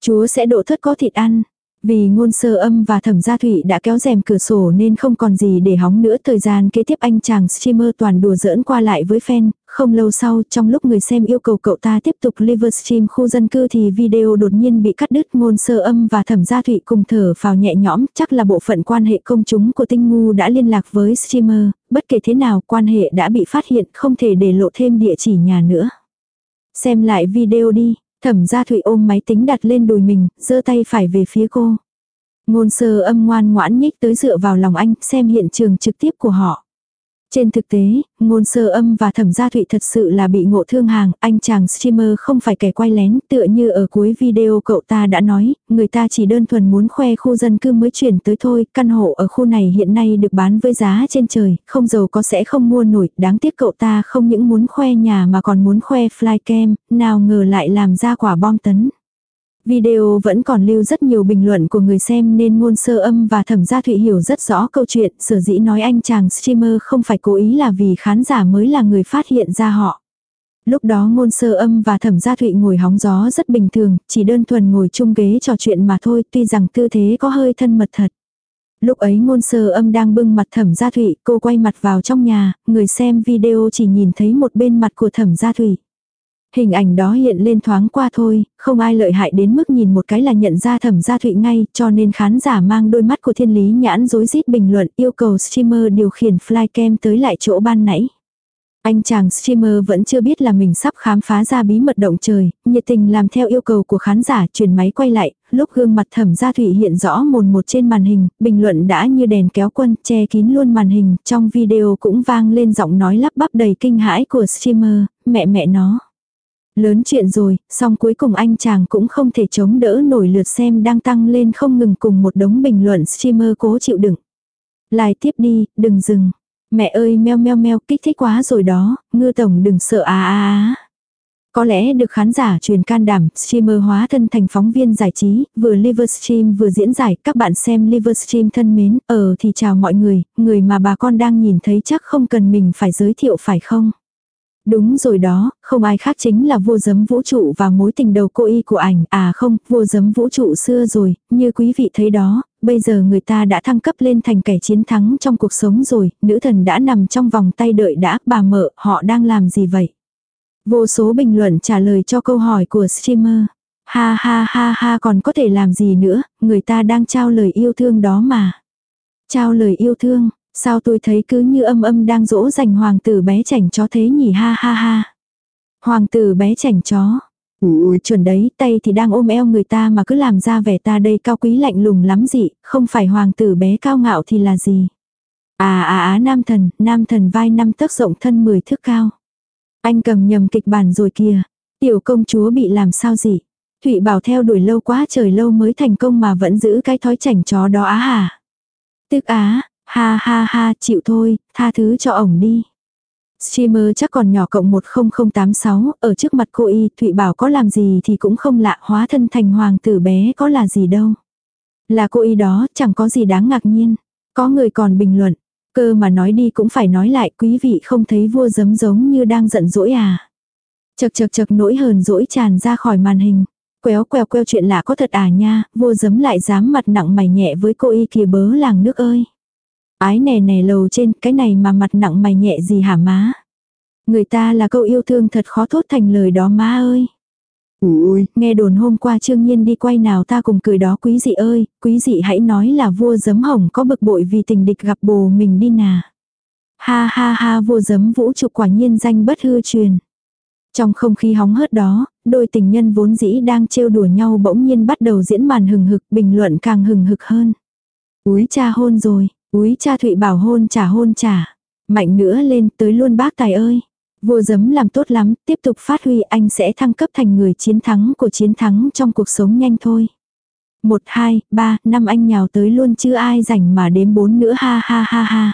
Chúa sẽ độ thớt có thịt ăn. Vì ngôn sơ âm và thẩm gia thụy đã kéo rèm cửa sổ nên không còn gì để hóng nữa. Thời gian kế tiếp anh chàng streamer toàn đùa giỡn qua lại với fan. Không lâu sau, trong lúc người xem yêu cầu cậu ta tiếp tục livestream khu dân cư thì video đột nhiên bị cắt đứt. Ngôn sơ âm và thẩm gia thụy cùng thở vào nhẹ nhõm. Chắc là bộ phận quan hệ công chúng của tinh ngu đã liên lạc với streamer. Bất kể thế nào, quan hệ đã bị phát hiện, không thể để lộ thêm địa chỉ nhà nữa. Xem lại video đi. Thẩm gia Thụy ôm máy tính đặt lên đùi mình, giơ tay phải về phía cô. Ngôn sơ âm ngoan ngoãn nhích tới dựa vào lòng anh, xem hiện trường trực tiếp của họ. Trên thực tế, ngôn sơ âm và thẩm gia thụy thật sự là bị ngộ thương hàng, anh chàng streamer không phải kẻ quay lén, tựa như ở cuối video cậu ta đã nói, người ta chỉ đơn thuần muốn khoe khu dân cư mới chuyển tới thôi, căn hộ ở khu này hiện nay được bán với giá trên trời, không giàu có sẽ không mua nổi, đáng tiếc cậu ta không những muốn khoe nhà mà còn muốn khoe flycam, nào ngờ lại làm ra quả bom tấn. Video vẫn còn lưu rất nhiều bình luận của người xem nên ngôn sơ âm và thẩm gia thụy hiểu rất rõ câu chuyện, sở dĩ nói anh chàng streamer không phải cố ý là vì khán giả mới là người phát hiện ra họ. Lúc đó ngôn sơ âm và thẩm gia thụy ngồi hóng gió rất bình thường, chỉ đơn thuần ngồi chung ghế trò chuyện mà thôi, tuy rằng tư thế có hơi thân mật thật. Lúc ấy ngôn sơ âm đang bưng mặt thẩm gia thụy, cô quay mặt vào trong nhà, người xem video chỉ nhìn thấy một bên mặt của thẩm gia thụy. Hình ảnh đó hiện lên thoáng qua thôi, không ai lợi hại đến mức nhìn một cái là nhận ra thẩm gia thụy ngay, cho nên khán giả mang đôi mắt của thiên lý nhãn dối rít bình luận yêu cầu streamer điều khiển flycam tới lại chỗ ban nãy. Anh chàng streamer vẫn chưa biết là mình sắp khám phá ra bí mật động trời, nhiệt tình làm theo yêu cầu của khán giả chuyển máy quay lại, lúc gương mặt thẩm gia thụy hiện rõ mồn một trên màn hình, bình luận đã như đèn kéo quân che kín luôn màn hình, trong video cũng vang lên giọng nói lắp bắp đầy kinh hãi của streamer, mẹ mẹ nó. Lớn chuyện rồi, song cuối cùng anh chàng cũng không thể chống đỡ nổi lượt xem đang tăng lên không ngừng cùng một đống bình luận streamer cố chịu đựng. Lại tiếp đi, đừng dừng. Mẹ ơi meo meo meo kích thích quá rồi đó, ngư tổng đừng sợ à à à. Có lẽ được khán giả truyền can đảm, streamer hóa thân thành phóng viên giải trí, vừa Livestream vừa diễn giải, các bạn xem Livestream thân mến, ờ thì chào mọi người, người mà bà con đang nhìn thấy chắc không cần mình phải giới thiệu phải không? Đúng rồi đó, không ai khác chính là vua giấm vũ trụ và mối tình đầu cô y của ảnh. À không, vua giấm vũ trụ xưa rồi, như quý vị thấy đó, bây giờ người ta đã thăng cấp lên thành kẻ chiến thắng trong cuộc sống rồi, nữ thần đã nằm trong vòng tay đợi đã, bà mợ, họ đang làm gì vậy? Vô số bình luận trả lời cho câu hỏi của streamer. Ha ha ha ha còn có thể làm gì nữa, người ta đang trao lời yêu thương đó mà. Trao lời yêu thương, sao tôi thấy cứ như âm âm đang dỗ dành hoàng tử bé chảnh chó thế nhỉ ha ha ha. Hoàng tử bé chảnh chó. Ui chuẩn đấy, tay thì đang ôm eo người ta mà cứ làm ra vẻ ta đây cao quý lạnh lùng lắm gì không phải hoàng tử bé cao ngạo thì là gì. À à á nam thần, nam thần vai năm tấc rộng thân 10 thước cao. Anh cầm nhầm kịch bản rồi kìa. Tiểu công chúa bị làm sao gì? Thụy bảo theo đuổi lâu quá trời lâu mới thành công mà vẫn giữ cái thói chảnh chó đó á hả? Tức á, ha ha ha, chịu thôi, tha thứ cho ổng đi. Streamer chắc còn nhỏ cộng 10086, ở trước mặt cô y, Thụy bảo có làm gì thì cũng không lạ, hóa thân thành hoàng tử bé có là gì đâu. Là cô y đó, chẳng có gì đáng ngạc nhiên. Có người còn bình luận, cơ mà nói đi cũng phải nói lại, quý vị không thấy vua giấm giống như đang giận dỗi à. Chật chật chật nỗi hờn dỗi tràn ra khỏi màn hình. Quéo queo queo chuyện lạ có thật à nha, vua giấm lại dám mặt nặng mày nhẹ với cô y kìa bớ làng nước ơi. Ái nè nè lầu trên, cái này mà mặt nặng mày nhẹ gì hả má? Người ta là câu yêu thương thật khó thốt thành lời đó má ơi. Ui, nghe đồn hôm qua trương nhiên đi quay nào ta cùng cười đó quý dị ơi, quý dị hãy nói là vua giấm hồng có bực bội vì tình địch gặp bồ mình đi nà. Ha ha ha vua giấm vũ trụ quả nhiên danh bất hư truyền. Trong không khí hóng hớt đó, đôi tình nhân vốn dĩ đang trêu đùa nhau bỗng nhiên bắt đầu diễn màn hừng hực, bình luận càng hừng hực hơn. Úi cha hôn rồi, úi cha Thụy bảo hôn trả hôn trả. Mạnh nữa lên tới luôn bác tài ơi. Vua giấm làm tốt lắm, tiếp tục phát huy anh sẽ thăng cấp thành người chiến thắng của chiến thắng trong cuộc sống nhanh thôi. Một, hai, ba, năm anh nhào tới luôn chứ ai rảnh mà đếm bốn nữa ha ha ha ha.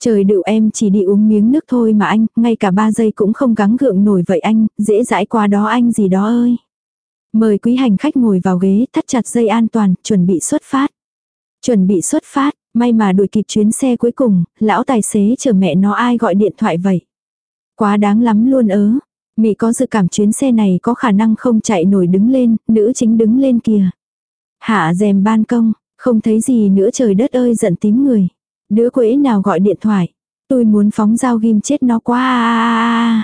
Trời đựu em chỉ đi uống miếng nước thôi mà anh, ngay cả ba giây cũng không gắng gượng nổi vậy anh, dễ dãi qua đó anh gì đó ơi. Mời quý hành khách ngồi vào ghế, thắt chặt dây an toàn, chuẩn bị xuất phát. Chuẩn bị xuất phát, may mà đuổi kịp chuyến xe cuối cùng, lão tài xế chờ mẹ nó ai gọi điện thoại vậy. Quá đáng lắm luôn ớ. Mị có dự cảm chuyến xe này có khả năng không chạy nổi đứng lên, nữ chính đứng lên kìa. Hạ rèm ban công, không thấy gì nữa trời đất ơi giận tím người. Đứa quế nào gọi điện thoại. Tôi muốn phóng dao ghim chết nó quá.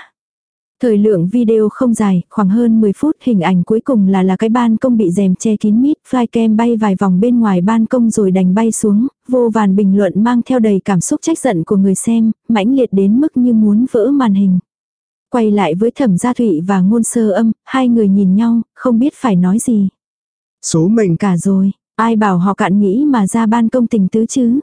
Thời lượng video không dài, khoảng hơn 10 phút, hình ảnh cuối cùng là là cái ban công bị rèm che kín mít, flycam bay vài vòng bên ngoài ban công rồi đành bay xuống, vô vàn bình luận mang theo đầy cảm xúc trách giận của người xem, mãnh liệt đến mức như muốn vỡ màn hình. Quay lại với thẩm gia thụy và ngôn sơ âm, hai người nhìn nhau, không biết phải nói gì. Số mệnh cả rồi, ai bảo họ cạn nghĩ mà ra ban công tình tứ chứ.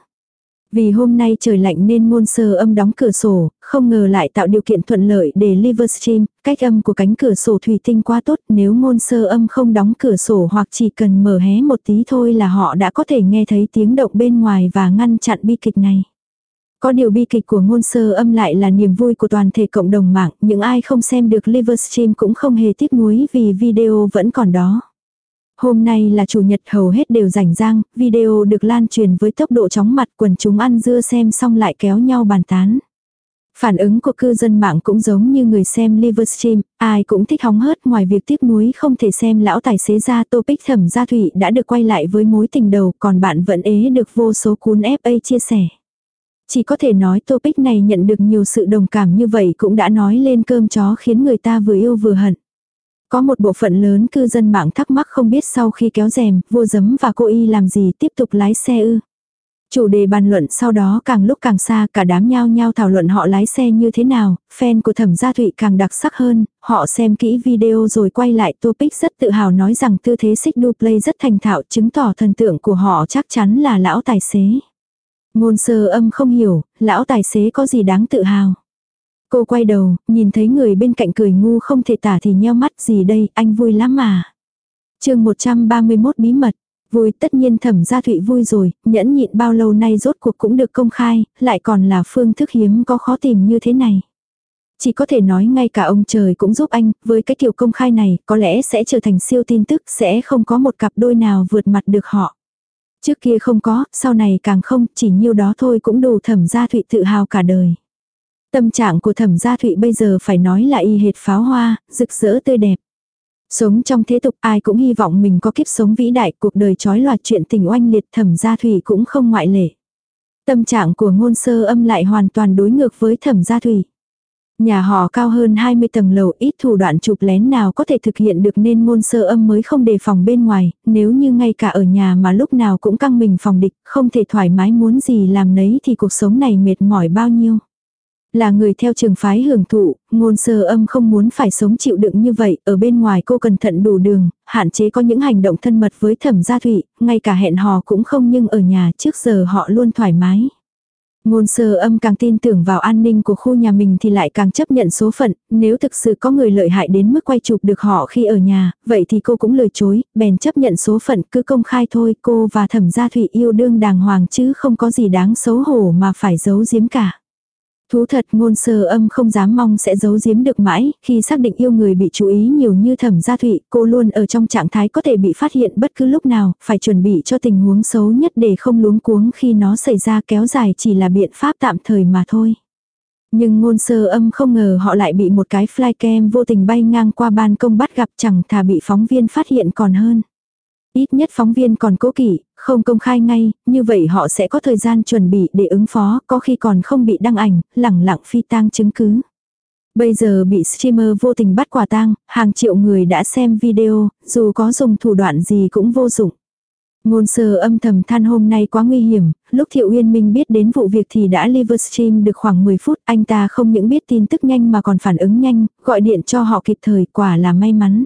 Vì hôm nay trời lạnh nên ngôn sơ âm đóng cửa sổ, không ngờ lại tạo điều kiện thuận lợi để Livestream, cách âm của cánh cửa sổ thủy tinh quá tốt nếu ngôn sơ âm không đóng cửa sổ hoặc chỉ cần mở hé một tí thôi là họ đã có thể nghe thấy tiếng động bên ngoài và ngăn chặn bi kịch này. Có điều bi kịch của ngôn sơ âm lại là niềm vui của toàn thể cộng đồng mạng, những ai không xem được Livestream cũng không hề tiếc nuối vì video vẫn còn đó. Hôm nay là chủ nhật hầu hết đều rảnh rang, video được lan truyền với tốc độ chóng mặt quần chúng ăn dưa xem xong lại kéo nhau bàn tán. Phản ứng của cư dân mạng cũng giống như người xem Livestream, ai cũng thích hóng hớt ngoài việc tiếc nuối không thể xem lão tài xế ra topic thẩm gia thủy đã được quay lại với mối tình đầu còn bạn vẫn ế được vô số cuốn FA chia sẻ. Chỉ có thể nói topic này nhận được nhiều sự đồng cảm như vậy cũng đã nói lên cơm chó khiến người ta vừa yêu vừa hận. Có một bộ phận lớn cư dân mạng thắc mắc không biết sau khi kéo rèm, vua giấm và cô y làm gì tiếp tục lái xe ư. Chủ đề bàn luận sau đó càng lúc càng xa cả đám nhao nhao thảo luận họ lái xe như thế nào, fan của thẩm gia thụy càng đặc sắc hơn, họ xem kỹ video rồi quay lại topic rất tự hào nói rằng tư thế xích đu play rất thành thạo chứng tỏ thần tượng của họ chắc chắn là lão tài xế. Ngôn sơ âm không hiểu, lão tài xế có gì đáng tự hào. Cô quay đầu, nhìn thấy người bên cạnh cười ngu không thể tả thì nheo mắt gì đây, anh vui lắm mà. chương 131 bí mật. Vui tất nhiên thẩm gia thụy vui rồi, nhẫn nhịn bao lâu nay rốt cuộc cũng được công khai, lại còn là phương thức hiếm có khó tìm như thế này. Chỉ có thể nói ngay cả ông trời cũng giúp anh, với cái kiểu công khai này, có lẽ sẽ trở thành siêu tin tức, sẽ không có một cặp đôi nào vượt mặt được họ. Trước kia không có, sau này càng không, chỉ nhiêu đó thôi cũng đủ thẩm gia thụy tự hào cả đời. Tâm trạng của thẩm gia thụy bây giờ phải nói là y hệt pháo hoa, rực rỡ tươi đẹp. Sống trong thế tục ai cũng hy vọng mình có kiếp sống vĩ đại cuộc đời trói loạt chuyện tình oanh liệt thẩm gia thủy cũng không ngoại lệ. Tâm trạng của ngôn sơ âm lại hoàn toàn đối ngược với thẩm gia thủy. Nhà họ cao hơn 20 tầng lầu ít thủ đoạn chụp lén nào có thể thực hiện được nên ngôn sơ âm mới không đề phòng bên ngoài, nếu như ngay cả ở nhà mà lúc nào cũng căng mình phòng địch, không thể thoải mái muốn gì làm nấy thì cuộc sống này mệt mỏi bao nhiêu. Là người theo trường phái hưởng thụ, ngôn sơ âm không muốn phải sống chịu đựng như vậy, ở bên ngoài cô cẩn thận đủ đường, hạn chế có những hành động thân mật với thẩm gia thụy, ngay cả hẹn hò cũng không nhưng ở nhà trước giờ họ luôn thoải mái. Ngôn sơ âm càng tin tưởng vào an ninh của khu nhà mình thì lại càng chấp nhận số phận, nếu thực sự có người lợi hại đến mức quay chụp được họ khi ở nhà, vậy thì cô cũng lời chối, bèn chấp nhận số phận cứ công khai thôi, cô và thẩm gia thụy yêu đương đàng hoàng chứ không có gì đáng xấu hổ mà phải giấu giếm cả. Thú thật ngôn sơ âm không dám mong sẽ giấu giếm được mãi, khi xác định yêu người bị chú ý nhiều như thẩm gia thụy, cô luôn ở trong trạng thái có thể bị phát hiện bất cứ lúc nào, phải chuẩn bị cho tình huống xấu nhất để không luống cuống khi nó xảy ra kéo dài chỉ là biện pháp tạm thời mà thôi. Nhưng ngôn sơ âm không ngờ họ lại bị một cái flycam vô tình bay ngang qua ban công bắt gặp chẳng thà bị phóng viên phát hiện còn hơn. Ít nhất phóng viên còn cố kỵ, không công khai ngay, như vậy họ sẽ có thời gian chuẩn bị để ứng phó, có khi còn không bị đăng ảnh, lẳng lặng phi tang chứng cứ. Bây giờ bị streamer vô tình bắt quả tang, hàng triệu người đã xem video, dù có dùng thủ đoạn gì cũng vô dụng. Ngôn sơ âm thầm than hôm nay quá nguy hiểm, lúc Thiệu Uyên Minh biết đến vụ việc thì đã livestream được khoảng 10 phút, anh ta không những biết tin tức nhanh mà còn phản ứng nhanh, gọi điện cho họ kịp thời, quả là may mắn.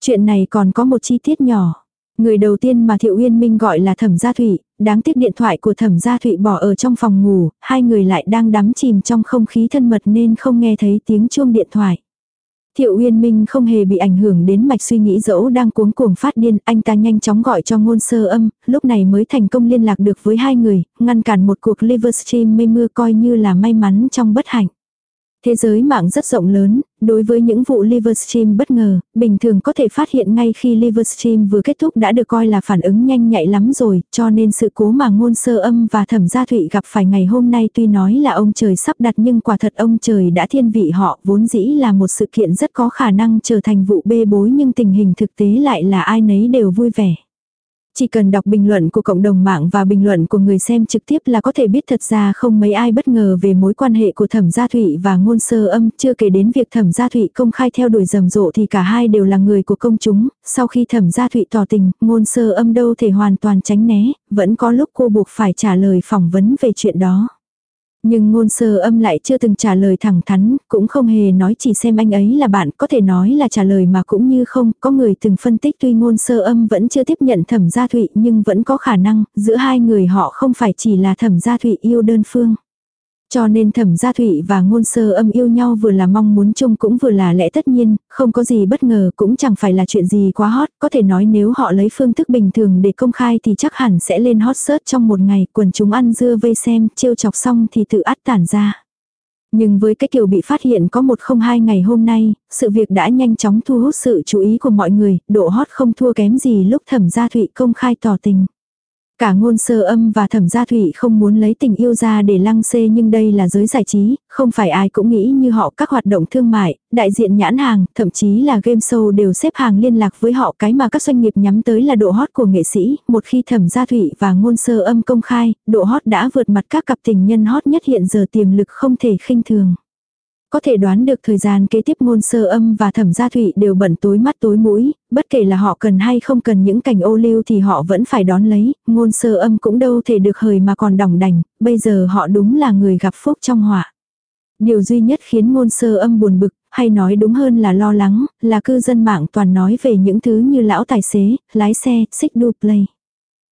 Chuyện này còn có một chi tiết nhỏ. Người đầu tiên mà Thiệu Uyên Minh gọi là Thẩm Gia Thụy, đáng tiếc điện thoại của Thẩm Gia Thụy bỏ ở trong phòng ngủ, hai người lại đang đắm chìm trong không khí thân mật nên không nghe thấy tiếng chuông điện thoại. Thiệu Uyên Minh không hề bị ảnh hưởng đến mạch suy nghĩ dẫu đang cuống cuồng phát điên, anh ta nhanh chóng gọi cho ngôn sơ âm, lúc này mới thành công liên lạc được với hai người, ngăn cản một cuộc livestream mây mưa coi như là may mắn trong bất hạnh. Thế giới mạng rất rộng lớn, đối với những vụ Livestream bất ngờ, bình thường có thể phát hiện ngay khi Livestream vừa kết thúc đã được coi là phản ứng nhanh nhạy lắm rồi, cho nên sự cố mà ngôn sơ âm và thẩm gia thụy gặp phải ngày hôm nay tuy nói là ông trời sắp đặt nhưng quả thật ông trời đã thiên vị họ vốn dĩ là một sự kiện rất có khả năng trở thành vụ bê bối nhưng tình hình thực tế lại là ai nấy đều vui vẻ. Chỉ cần đọc bình luận của cộng đồng mạng và bình luận của người xem trực tiếp là có thể biết thật ra không mấy ai bất ngờ về mối quan hệ của thẩm gia thụy và ngôn sơ âm, chưa kể đến việc thẩm gia thụy công khai theo đuổi rầm rộ thì cả hai đều là người của công chúng, sau khi thẩm gia thụy tỏ tình, ngôn sơ âm đâu thể hoàn toàn tránh né, vẫn có lúc cô buộc phải trả lời phỏng vấn về chuyện đó. Nhưng ngôn sơ âm lại chưa từng trả lời thẳng thắn, cũng không hề nói chỉ xem anh ấy là bạn, có thể nói là trả lời mà cũng như không, có người từng phân tích tuy ngôn sơ âm vẫn chưa tiếp nhận thẩm gia thụy nhưng vẫn có khả năng, giữa hai người họ không phải chỉ là thẩm gia thụy yêu đơn phương. Cho nên thẩm gia thụy và ngôn sơ âm yêu nhau vừa là mong muốn chung cũng vừa là lẽ tất nhiên, không có gì bất ngờ cũng chẳng phải là chuyện gì quá hot, có thể nói nếu họ lấy phương thức bình thường để công khai thì chắc hẳn sẽ lên hot search trong một ngày, quần chúng ăn dưa vây xem, trêu chọc xong thì tự át tản ra. Nhưng với cái kiểu bị phát hiện có một không hai ngày hôm nay, sự việc đã nhanh chóng thu hút sự chú ý của mọi người, độ hot không thua kém gì lúc thẩm gia thụy công khai tỏ tình. Cả ngôn sơ âm và thẩm gia thủy không muốn lấy tình yêu ra để lăng xê nhưng đây là giới giải trí, không phải ai cũng nghĩ như họ. Các hoạt động thương mại, đại diện nhãn hàng, thậm chí là game show đều xếp hàng liên lạc với họ. Cái mà các doanh nghiệp nhắm tới là độ hot của nghệ sĩ, một khi thẩm gia thủy và ngôn sơ âm công khai, độ hot đã vượt mặt các cặp tình nhân hot nhất hiện giờ tiềm lực không thể khinh thường. Có thể đoán được thời gian kế tiếp ngôn sơ âm và thẩm gia thụy đều bận tối mắt tối mũi, bất kể là họ cần hay không cần những cảnh ô lưu thì họ vẫn phải đón lấy, ngôn sơ âm cũng đâu thể được hời mà còn đỏng đành, bây giờ họ đúng là người gặp phúc trong họa. Điều duy nhất khiến ngôn sơ âm buồn bực, hay nói đúng hơn là lo lắng, là cư dân mạng toàn nói về những thứ như lão tài xế, lái xe, xích đu play.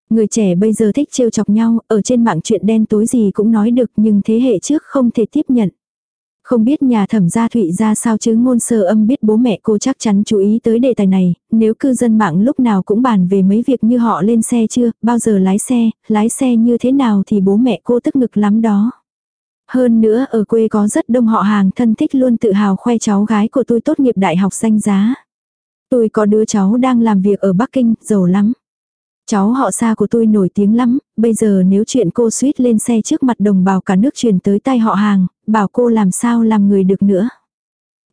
Người trẻ bây giờ thích trêu chọc nhau, ở trên mạng chuyện đen tối gì cũng nói được nhưng thế hệ trước không thể tiếp nhận. Không biết nhà thẩm gia thụy ra sao chứ ngôn sơ âm biết bố mẹ cô chắc chắn chú ý tới đề tài này, nếu cư dân mạng lúc nào cũng bàn về mấy việc như họ lên xe chưa, bao giờ lái xe, lái xe như thế nào thì bố mẹ cô tức ngực lắm đó. Hơn nữa ở quê có rất đông họ hàng thân thích luôn tự hào khoe cháu gái của tôi tốt nghiệp đại học danh giá. Tôi có đứa cháu đang làm việc ở Bắc Kinh, giàu lắm. Cháu họ xa của tôi nổi tiếng lắm, bây giờ nếu chuyện cô suýt lên xe trước mặt đồng bào cả nước truyền tới tay họ hàng, bảo cô làm sao làm người được nữa.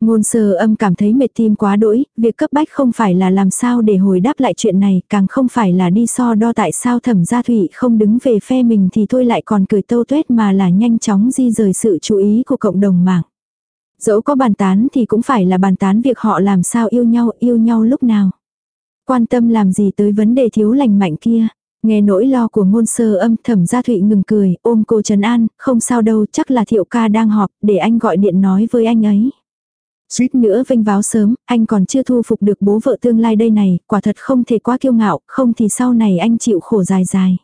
Ngôn sơ âm cảm thấy mệt tim quá đỗi, việc cấp bách không phải là làm sao để hồi đáp lại chuyện này, càng không phải là đi so đo tại sao thẩm gia thủy không đứng về phe mình thì thôi lại còn cười tâu tuét mà là nhanh chóng di rời sự chú ý của cộng đồng mạng. Dẫu có bàn tán thì cũng phải là bàn tán việc họ làm sao yêu nhau, yêu nhau lúc nào. Quan tâm làm gì tới vấn đề thiếu lành mạnh kia. Nghe nỗi lo của ngôn sơ âm thẩm gia thụy ngừng cười, ôm cô Trần An, không sao đâu, chắc là thiệu ca đang họp, để anh gọi điện nói với anh ấy. Suýt nữa vênh váo sớm, anh còn chưa thu phục được bố vợ tương lai đây này, quả thật không thể quá kiêu ngạo, không thì sau này anh chịu khổ dài dài.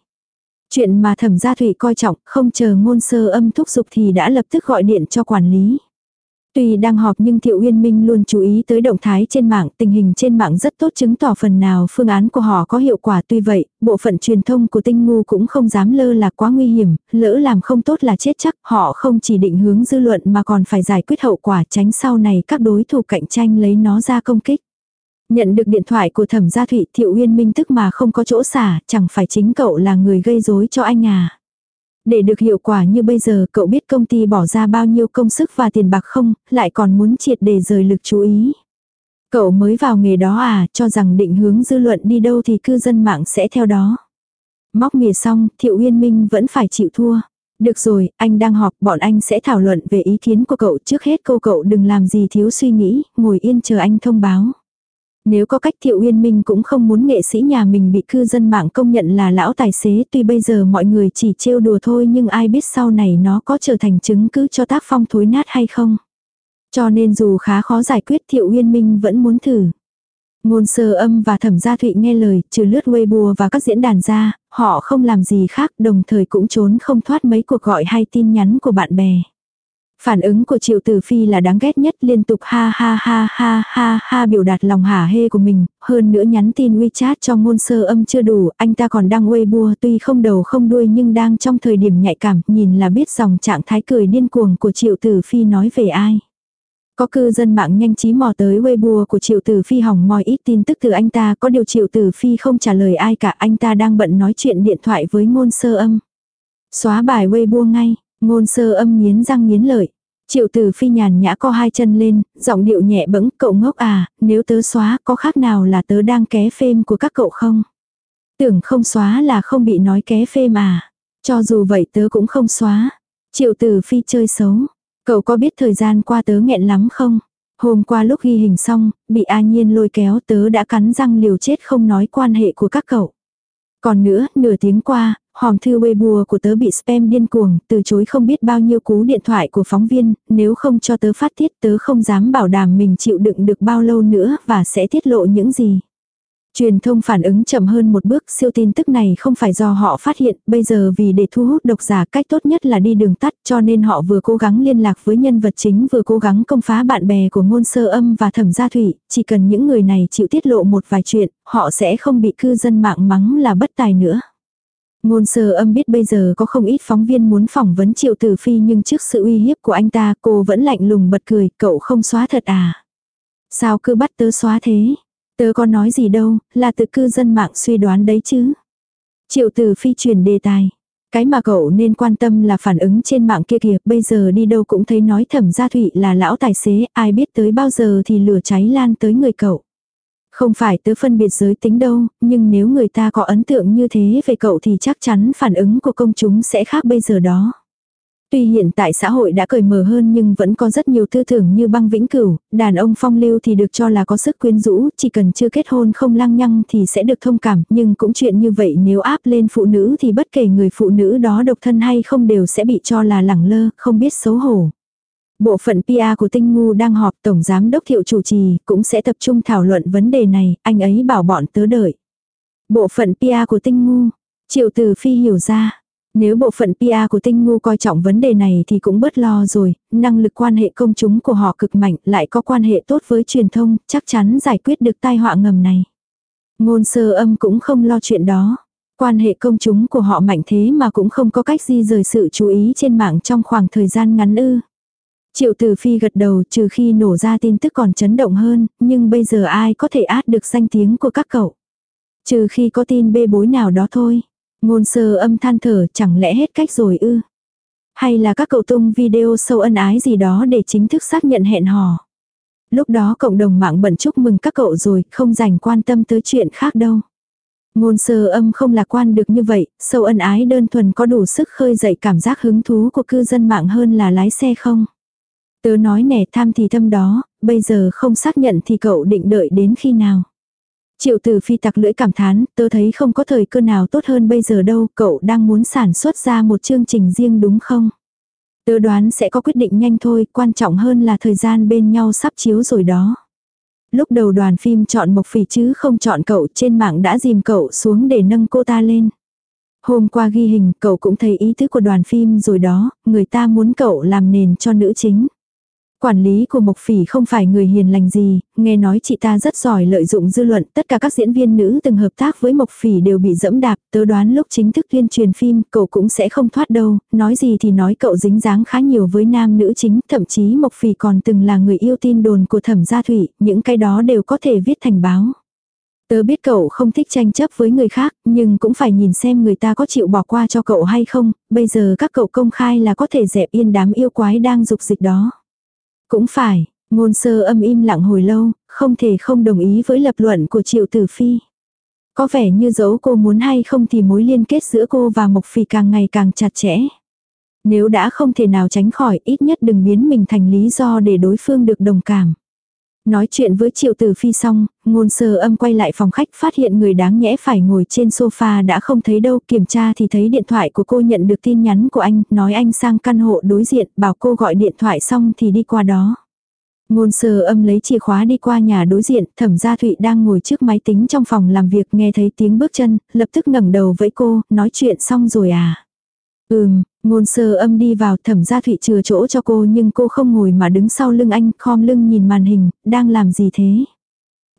Chuyện mà thẩm gia thủy coi trọng, không chờ ngôn sơ âm thúc giục thì đã lập tức gọi điện cho quản lý. Tuy đang họp nhưng Thiệu Uyên Minh luôn chú ý tới động thái trên mạng, tình hình trên mạng rất tốt chứng tỏ phần nào phương án của họ có hiệu quả. Tuy vậy, bộ phận truyền thông của tinh ngu cũng không dám lơ là quá nguy hiểm, lỡ làm không tốt là chết chắc. Họ không chỉ định hướng dư luận mà còn phải giải quyết hậu quả tránh sau này các đối thủ cạnh tranh lấy nó ra công kích. Nhận được điện thoại của thẩm gia thụy Thiệu Uyên Minh tức mà không có chỗ xả, chẳng phải chính cậu là người gây rối cho anh à. Để được hiệu quả như bây giờ cậu biết công ty bỏ ra bao nhiêu công sức và tiền bạc không, lại còn muốn triệt để rời lực chú ý. Cậu mới vào nghề đó à, cho rằng định hướng dư luận đi đâu thì cư dân mạng sẽ theo đó. Móc mìa xong, Thiệu Uyên Minh vẫn phải chịu thua. Được rồi, anh đang họp, bọn anh sẽ thảo luận về ý kiến của cậu. Trước hết câu cậu đừng làm gì thiếu suy nghĩ, ngồi yên chờ anh thông báo. Nếu có cách Thiệu Uyên Minh cũng không muốn nghệ sĩ nhà mình bị cư dân mạng công nhận là lão tài xế tuy bây giờ mọi người chỉ trêu đùa thôi nhưng ai biết sau này nó có trở thành chứng cứ cho tác phong thối nát hay không. Cho nên dù khá khó giải quyết Thiệu Uyên Minh vẫn muốn thử. Ngôn sơ âm và thẩm gia thụy nghe lời, trừ lướt Weibo và các diễn đàn ra, họ không làm gì khác đồng thời cũng trốn không thoát mấy cuộc gọi hay tin nhắn của bạn bè. Phản ứng của Triệu Tử Phi là đáng ghét nhất liên tục ha ha ha ha ha ha biểu đạt lòng hả hê của mình, hơn nữa nhắn tin WeChat cho ngôn sơ âm chưa đủ, anh ta còn đang Weibo tuy không đầu không đuôi nhưng đang trong thời điểm nhạy cảm, nhìn là biết dòng trạng thái cười điên cuồng của Triệu Tử Phi nói về ai. Có cư dân mạng nhanh trí mò tới Weibo của Triệu Tử Phi hỏng moi ít tin tức từ anh ta, có điều Triệu Tử Phi không trả lời ai cả, anh ta đang bận nói chuyện điện thoại với ngôn sơ âm. Xóa bài Weibo ngay. Ngôn sơ âm nghiến răng nghiến lợi. Triệu tử phi nhàn nhã co hai chân lên, giọng điệu nhẹ bẫng, cậu ngốc à, nếu tớ xóa có khác nào là tớ đang ké phêm của các cậu không? Tưởng không xóa là không bị nói ké phêm à. Cho dù vậy tớ cũng không xóa. Triệu tử phi chơi xấu. Cậu có biết thời gian qua tớ nghẹn lắm không? Hôm qua lúc ghi hình xong, bị A Nhiên lôi kéo tớ đã cắn răng liều chết không nói quan hệ của các cậu. Còn nữa, nửa tiếng qua, hòm thư Weibo của tớ bị spam điên cuồng, từ chối không biết bao nhiêu cú điện thoại của phóng viên, nếu không cho tớ phát tiết tớ không dám bảo đảm mình chịu đựng được bao lâu nữa và sẽ tiết lộ những gì. Truyền thông phản ứng chậm hơn một bước, siêu tin tức này không phải do họ phát hiện, bây giờ vì để thu hút độc giả cách tốt nhất là đi đường tắt cho nên họ vừa cố gắng liên lạc với nhân vật chính vừa cố gắng công phá bạn bè của ngôn sơ âm và thẩm gia thủy, chỉ cần những người này chịu tiết lộ một vài chuyện, họ sẽ không bị cư dân mạng mắng là bất tài nữa. Ngôn sơ âm biết bây giờ có không ít phóng viên muốn phỏng vấn triệu tử phi nhưng trước sự uy hiếp của anh ta cô vẫn lạnh lùng bật cười, cậu không xóa thật à? Sao cứ bắt tớ xóa thế? Tớ có nói gì đâu, là tự cư dân mạng suy đoán đấy chứ. Triệu tử phi truyền đề tài. Cái mà cậu nên quan tâm là phản ứng trên mạng kia kìa, bây giờ đi đâu cũng thấy nói thẩm gia thụy là lão tài xế, ai biết tới bao giờ thì lửa cháy lan tới người cậu. Không phải tớ phân biệt giới tính đâu, nhưng nếu người ta có ấn tượng như thế về cậu thì chắc chắn phản ứng của công chúng sẽ khác bây giờ đó. Tuy hiện tại xã hội đã cởi mở hơn nhưng vẫn có rất nhiều tư tưởng như băng vĩnh cửu, đàn ông phong lưu thì được cho là có sức quyến rũ, chỉ cần chưa kết hôn không lăng nhăng thì sẽ được thông cảm, nhưng cũng chuyện như vậy nếu áp lên phụ nữ thì bất kể người phụ nữ đó độc thân hay không đều sẽ bị cho là lẳng lơ, không biết xấu hổ. Bộ phận PR của Tinh Ngu đang họp Tổng Giám Đốc Thiệu chủ trì, cũng sẽ tập trung thảo luận vấn đề này, anh ấy bảo bọn tớ đợi. Bộ phận PR của Tinh Ngu, Triệu Từ Phi hiểu ra. Nếu bộ phận PR của Tinh Ngu coi trọng vấn đề này thì cũng bớt lo rồi, năng lực quan hệ công chúng của họ cực mạnh, lại có quan hệ tốt với truyền thông, chắc chắn giải quyết được tai họa ngầm này. Ngôn sơ âm cũng không lo chuyện đó. Quan hệ công chúng của họ mạnh thế mà cũng không có cách di rời sự chú ý trên mạng trong khoảng thời gian ngắn ư. Triệu Tử Phi gật đầu trừ khi nổ ra tin tức còn chấn động hơn, nhưng bây giờ ai có thể át được danh tiếng của các cậu. Trừ khi có tin bê bối nào đó thôi. Ngôn sơ âm than thở chẳng lẽ hết cách rồi ư. Hay là các cậu tung video sâu ân ái gì đó để chính thức xác nhận hẹn hò. Lúc đó cộng đồng mạng bận chúc mừng các cậu rồi, không dành quan tâm tới chuyện khác đâu. Ngôn sơ âm không lạc quan được như vậy, sâu ân ái đơn thuần có đủ sức khơi dậy cảm giác hứng thú của cư dân mạng hơn là lái xe không. Tớ nói nẻ tham thì thâm đó, bây giờ không xác nhận thì cậu định đợi đến khi nào. Triệu tử phi tặc lưỡi cảm thán, tớ thấy không có thời cơ nào tốt hơn bây giờ đâu, cậu đang muốn sản xuất ra một chương trình riêng đúng không? Tớ đoán sẽ có quyết định nhanh thôi, quan trọng hơn là thời gian bên nhau sắp chiếu rồi đó. Lúc đầu đoàn phim chọn Mộc Phỉ chứ không chọn cậu trên mạng đã dìm cậu xuống để nâng cô ta lên. Hôm qua ghi hình cậu cũng thấy ý tứ của đoàn phim rồi đó, người ta muốn cậu làm nền cho nữ chính. Quản lý của Mộc Phỉ không phải người hiền lành gì, nghe nói chị ta rất giỏi lợi dụng dư luận, tất cả các diễn viên nữ từng hợp tác với Mộc Phỉ đều bị dẫm đạp, tớ đoán lúc chính thức tuyên truyền phim cậu cũng sẽ không thoát đâu, nói gì thì nói cậu dính dáng khá nhiều với nam nữ chính, thậm chí Mộc Phỉ còn từng là người yêu tin đồn của Thẩm Gia Thủy, những cái đó đều có thể viết thành báo. Tớ biết cậu không thích tranh chấp với người khác, nhưng cũng phải nhìn xem người ta có chịu bỏ qua cho cậu hay không, bây giờ các cậu công khai là có thể dẹp yên đám yêu quái đang dục dịch đó. Cũng phải, ngôn sơ âm im lặng hồi lâu, không thể không đồng ý với lập luận của triệu tử phi. Có vẻ như dấu cô muốn hay không thì mối liên kết giữa cô và Mộc Phi càng ngày càng chặt chẽ. Nếu đã không thể nào tránh khỏi ít nhất đừng biến mình thành lý do để đối phương được đồng cảm. Nói chuyện với Triệu Tử Phi xong, ngôn sơ âm quay lại phòng khách phát hiện người đáng nhẽ phải ngồi trên sofa đã không thấy đâu. Kiểm tra thì thấy điện thoại của cô nhận được tin nhắn của anh, nói anh sang căn hộ đối diện, bảo cô gọi điện thoại xong thì đi qua đó. Ngôn sơ âm lấy chìa khóa đi qua nhà đối diện, thẩm gia thụy đang ngồi trước máy tính trong phòng làm việc nghe thấy tiếng bước chân, lập tức ngẩng đầu với cô, nói chuyện xong rồi à. Ừm, ngôn sơ âm đi vào thẩm gia thụy chừa chỗ cho cô nhưng cô không ngồi mà đứng sau lưng anh, khom lưng nhìn màn hình, đang làm gì thế?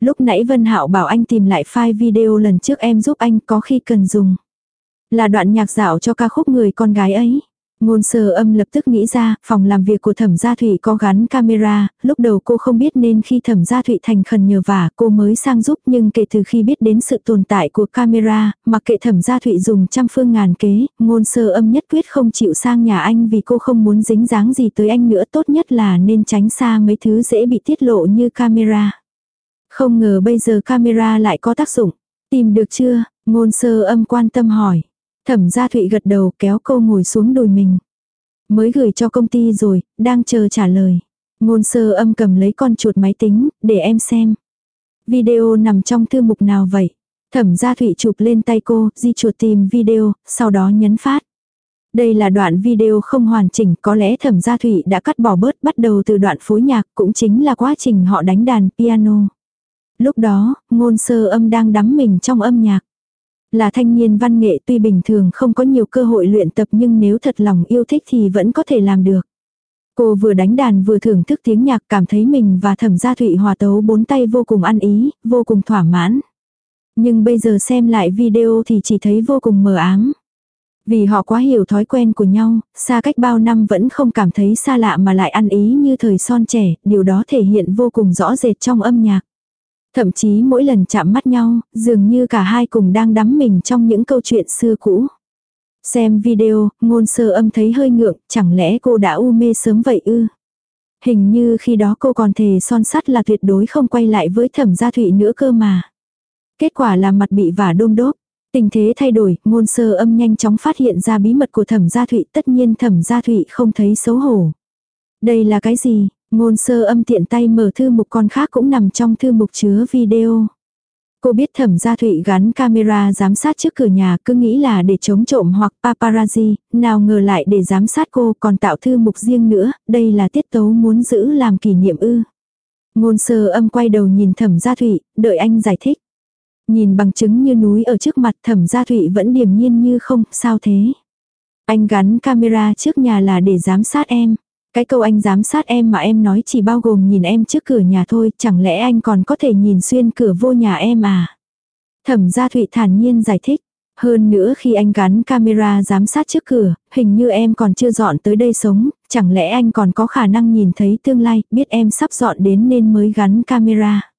Lúc nãy Vân Hạo bảo anh tìm lại file video lần trước em giúp anh có khi cần dùng. Là đoạn nhạc dạo cho ca khúc người con gái ấy. Ngôn sơ âm lập tức nghĩ ra, phòng làm việc của thẩm gia thủy có gắn camera, lúc đầu cô không biết nên khi thẩm gia thủy thành khẩn nhờ vả cô mới sang giúp nhưng kể từ khi biết đến sự tồn tại của camera, mặc kệ thẩm gia thủy dùng trăm phương ngàn kế, ngôn sơ âm nhất quyết không chịu sang nhà anh vì cô không muốn dính dáng gì tới anh nữa tốt nhất là nên tránh xa mấy thứ dễ bị tiết lộ như camera. Không ngờ bây giờ camera lại có tác dụng. Tìm được chưa? Ngôn sơ âm quan tâm hỏi. Thẩm gia Thụy gật đầu kéo cô ngồi xuống đùi mình. Mới gửi cho công ty rồi, đang chờ trả lời. Ngôn sơ âm cầm lấy con chuột máy tính, để em xem. Video nằm trong thư mục nào vậy? Thẩm gia Thụy chụp lên tay cô, di chuột tìm video, sau đó nhấn phát. Đây là đoạn video không hoàn chỉnh, có lẽ thẩm gia Thụy đã cắt bỏ bớt bắt đầu từ đoạn phối nhạc, cũng chính là quá trình họ đánh đàn piano. Lúc đó, ngôn sơ âm đang đắm mình trong âm nhạc. Là thanh niên văn nghệ tuy bình thường không có nhiều cơ hội luyện tập nhưng nếu thật lòng yêu thích thì vẫn có thể làm được. Cô vừa đánh đàn vừa thưởng thức tiếng nhạc cảm thấy mình và thẩm gia thụy hòa tấu bốn tay vô cùng ăn ý, vô cùng thỏa mãn. Nhưng bây giờ xem lại video thì chỉ thấy vô cùng mờ ám. Vì họ quá hiểu thói quen của nhau, xa cách bao năm vẫn không cảm thấy xa lạ mà lại ăn ý như thời son trẻ, điều đó thể hiện vô cùng rõ rệt trong âm nhạc. Thậm chí mỗi lần chạm mắt nhau, dường như cả hai cùng đang đắm mình trong những câu chuyện xưa cũ. Xem video, ngôn sơ âm thấy hơi ngượng, chẳng lẽ cô đã u mê sớm vậy ư? Hình như khi đó cô còn thề son sắt là tuyệt đối không quay lại với thẩm gia thụy nữa cơ mà. Kết quả là mặt bị vả đôm đốp. Tình thế thay đổi, ngôn sơ âm nhanh chóng phát hiện ra bí mật của thẩm gia thụy. Tất nhiên thẩm gia thụy không thấy xấu hổ. Đây là cái gì? Ngôn sơ âm tiện tay mở thư mục con khác cũng nằm trong thư mục chứa video. Cô biết thẩm gia thụy gắn camera giám sát trước cửa nhà cứ nghĩ là để chống trộm hoặc paparazzi, nào ngờ lại để giám sát cô còn tạo thư mục riêng nữa, đây là tiết tấu muốn giữ làm kỷ niệm ư. Ngôn sơ âm quay đầu nhìn thẩm gia thụy, đợi anh giải thích. Nhìn bằng chứng như núi ở trước mặt thẩm gia thụy vẫn điềm nhiên như không, sao thế? Anh gắn camera trước nhà là để giám sát em. Cái câu anh giám sát em mà em nói chỉ bao gồm nhìn em trước cửa nhà thôi, chẳng lẽ anh còn có thể nhìn xuyên cửa vô nhà em à? Thẩm gia Thụy thản nhiên giải thích. Hơn nữa khi anh gắn camera giám sát trước cửa, hình như em còn chưa dọn tới đây sống, chẳng lẽ anh còn có khả năng nhìn thấy tương lai, biết em sắp dọn đến nên mới gắn camera.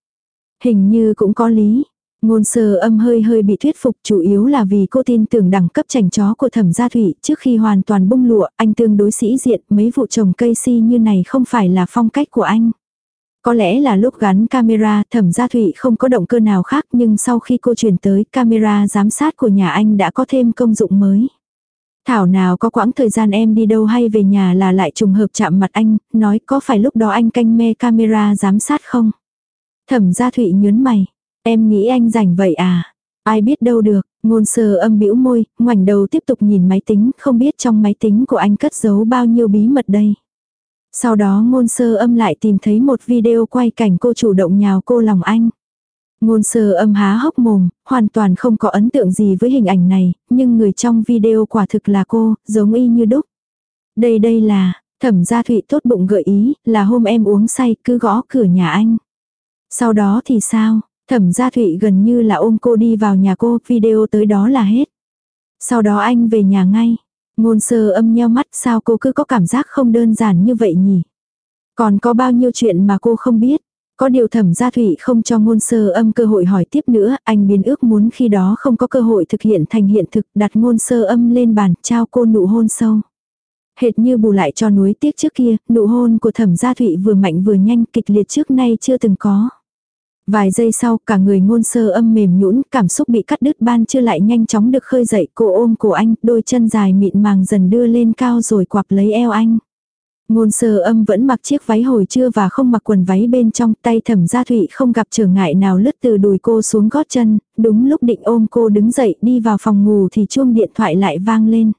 Hình như cũng có lý. Ngôn sơ âm hơi hơi bị thuyết phục chủ yếu là vì cô tin tưởng đẳng cấp chảnh chó của thẩm gia thủy trước khi hoàn toàn bung lụa anh tương đối sĩ diện mấy vụ trồng cây si như này không phải là phong cách của anh. Có lẽ là lúc gắn camera thẩm gia thủy không có động cơ nào khác nhưng sau khi cô chuyển tới camera giám sát của nhà anh đã có thêm công dụng mới. Thảo nào có quãng thời gian em đi đâu hay về nhà là lại trùng hợp chạm mặt anh, nói có phải lúc đó anh canh mê camera giám sát không? Thẩm gia thụy nhớn mày. Em nghĩ anh rảnh vậy à? Ai biết đâu được, ngôn sơ âm bĩu môi, ngoảnh đầu tiếp tục nhìn máy tính, không biết trong máy tính của anh cất giấu bao nhiêu bí mật đây. Sau đó ngôn sơ âm lại tìm thấy một video quay cảnh cô chủ động nhào cô lòng anh. Ngôn sơ âm há hốc mồm, hoàn toàn không có ấn tượng gì với hình ảnh này, nhưng người trong video quả thực là cô, giống y như đúc. Đây đây là, thẩm gia thụy tốt bụng gợi ý, là hôm em uống say cứ gõ cửa nhà anh. Sau đó thì sao, thẩm gia thụy gần như là ôm cô đi vào nhà cô, video tới đó là hết. Sau đó anh về nhà ngay. Ngôn sơ âm nheo mắt sao cô cứ có cảm giác không đơn giản như vậy nhỉ. Còn có bao nhiêu chuyện mà cô không biết. Có điều thẩm gia thủy không cho ngôn sơ âm cơ hội hỏi tiếp nữa, anh biến ước muốn khi đó không có cơ hội thực hiện thành hiện thực, đặt ngôn sơ âm lên bàn, trao cô nụ hôn sâu. Hệt như bù lại cho núi tiếc trước kia, nụ hôn của thẩm gia thụy vừa mạnh vừa nhanh kịch liệt trước nay chưa từng có. Vài giây sau cả người ngôn sơ âm mềm nhũn cảm xúc bị cắt đứt ban chưa lại nhanh chóng được khơi dậy cô ôm cổ anh, đôi chân dài mịn màng dần đưa lên cao rồi quặp lấy eo anh. Ngôn sơ âm vẫn mặc chiếc váy hồi trưa và không mặc quần váy bên trong tay thẩm gia thụy không gặp trở ngại nào lướt từ đùi cô xuống gót chân, đúng lúc định ôm cô đứng dậy đi vào phòng ngủ thì chuông điện thoại lại vang lên.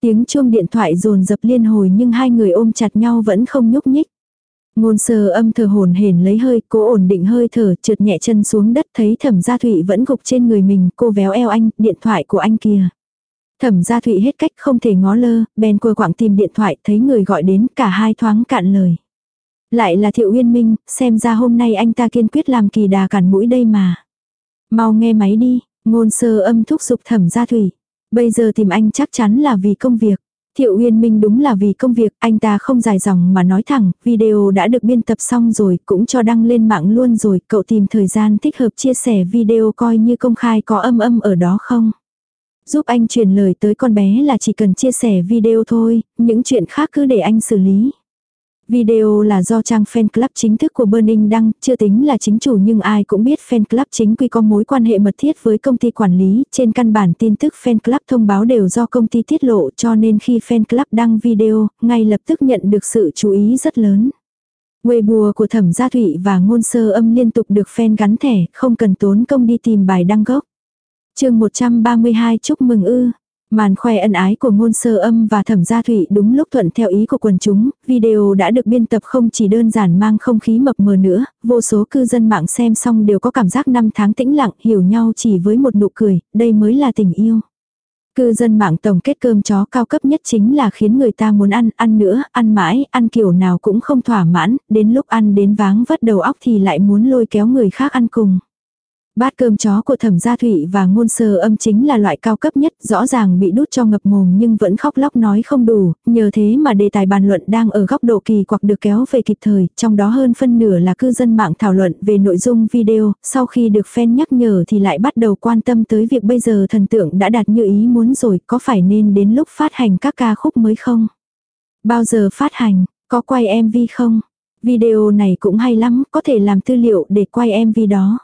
Tiếng chuông điện thoại rồn dập liên hồi nhưng hai người ôm chặt nhau vẫn không nhúc nhích. Ngôn sơ âm thở hồn hển lấy hơi, cố ổn định hơi thở, trượt nhẹ chân xuống đất thấy thẩm gia thụy vẫn gục trên người mình, cô véo eo anh, điện thoại của anh kìa. Thẩm gia thụy hết cách không thể ngó lơ, bèn cua quảng tìm điện thoại thấy người gọi đến cả hai thoáng cạn lời. Lại là thiệu uyên minh, xem ra hôm nay anh ta kiên quyết làm kỳ đà cản mũi đây mà. Mau nghe máy đi, ngôn sơ âm thúc giục thẩm gia thủy. Bây giờ tìm anh chắc chắn là vì công việc. Thiệu Uyên Minh đúng là vì công việc, anh ta không dài dòng mà nói thẳng, video đã được biên tập xong rồi, cũng cho đăng lên mạng luôn rồi, cậu tìm thời gian thích hợp chia sẻ video coi như công khai có âm âm ở đó không? Giúp anh truyền lời tới con bé là chỉ cần chia sẻ video thôi, những chuyện khác cứ để anh xử lý. Video là do trang fan club chính thức của Burning đăng, chưa tính là chính chủ nhưng ai cũng biết fan club chính quy có mối quan hệ mật thiết với công ty quản lý, trên căn bản tin tức fan club thông báo đều do công ty tiết lộ cho nên khi fan club đăng video, ngay lập tức nhận được sự chú ý rất lớn. Weibo của Thẩm Gia Thụy và Ngôn Sơ Âm liên tục được fan gắn thẻ, không cần tốn công đi tìm bài đăng gốc chương 132 chúc mừng ư. Màn khoe ân ái của ngôn sơ âm và thẩm gia thủy đúng lúc thuận theo ý của quần chúng, video đã được biên tập không chỉ đơn giản mang không khí mập mờ nữa, vô số cư dân mạng xem xong đều có cảm giác năm tháng tĩnh lặng hiểu nhau chỉ với một nụ cười, đây mới là tình yêu. Cư dân mạng tổng kết cơm chó cao cấp nhất chính là khiến người ta muốn ăn, ăn nữa, ăn mãi, ăn kiểu nào cũng không thỏa mãn, đến lúc ăn đến váng vất đầu óc thì lại muốn lôi kéo người khác ăn cùng. Bát cơm chó của thẩm gia thủy và ngôn sơ âm chính là loại cao cấp nhất, rõ ràng bị đút cho ngập mồm nhưng vẫn khóc lóc nói không đủ, nhờ thế mà đề tài bàn luận đang ở góc độ kỳ quặc được kéo về kịp thời, trong đó hơn phân nửa là cư dân mạng thảo luận về nội dung video, sau khi được fan nhắc nhở thì lại bắt đầu quan tâm tới việc bây giờ thần tượng đã đạt như ý muốn rồi, có phải nên đến lúc phát hành các ca khúc mới không? Bao giờ phát hành, có quay MV không? Video này cũng hay lắm, có thể làm tư liệu để quay MV đó.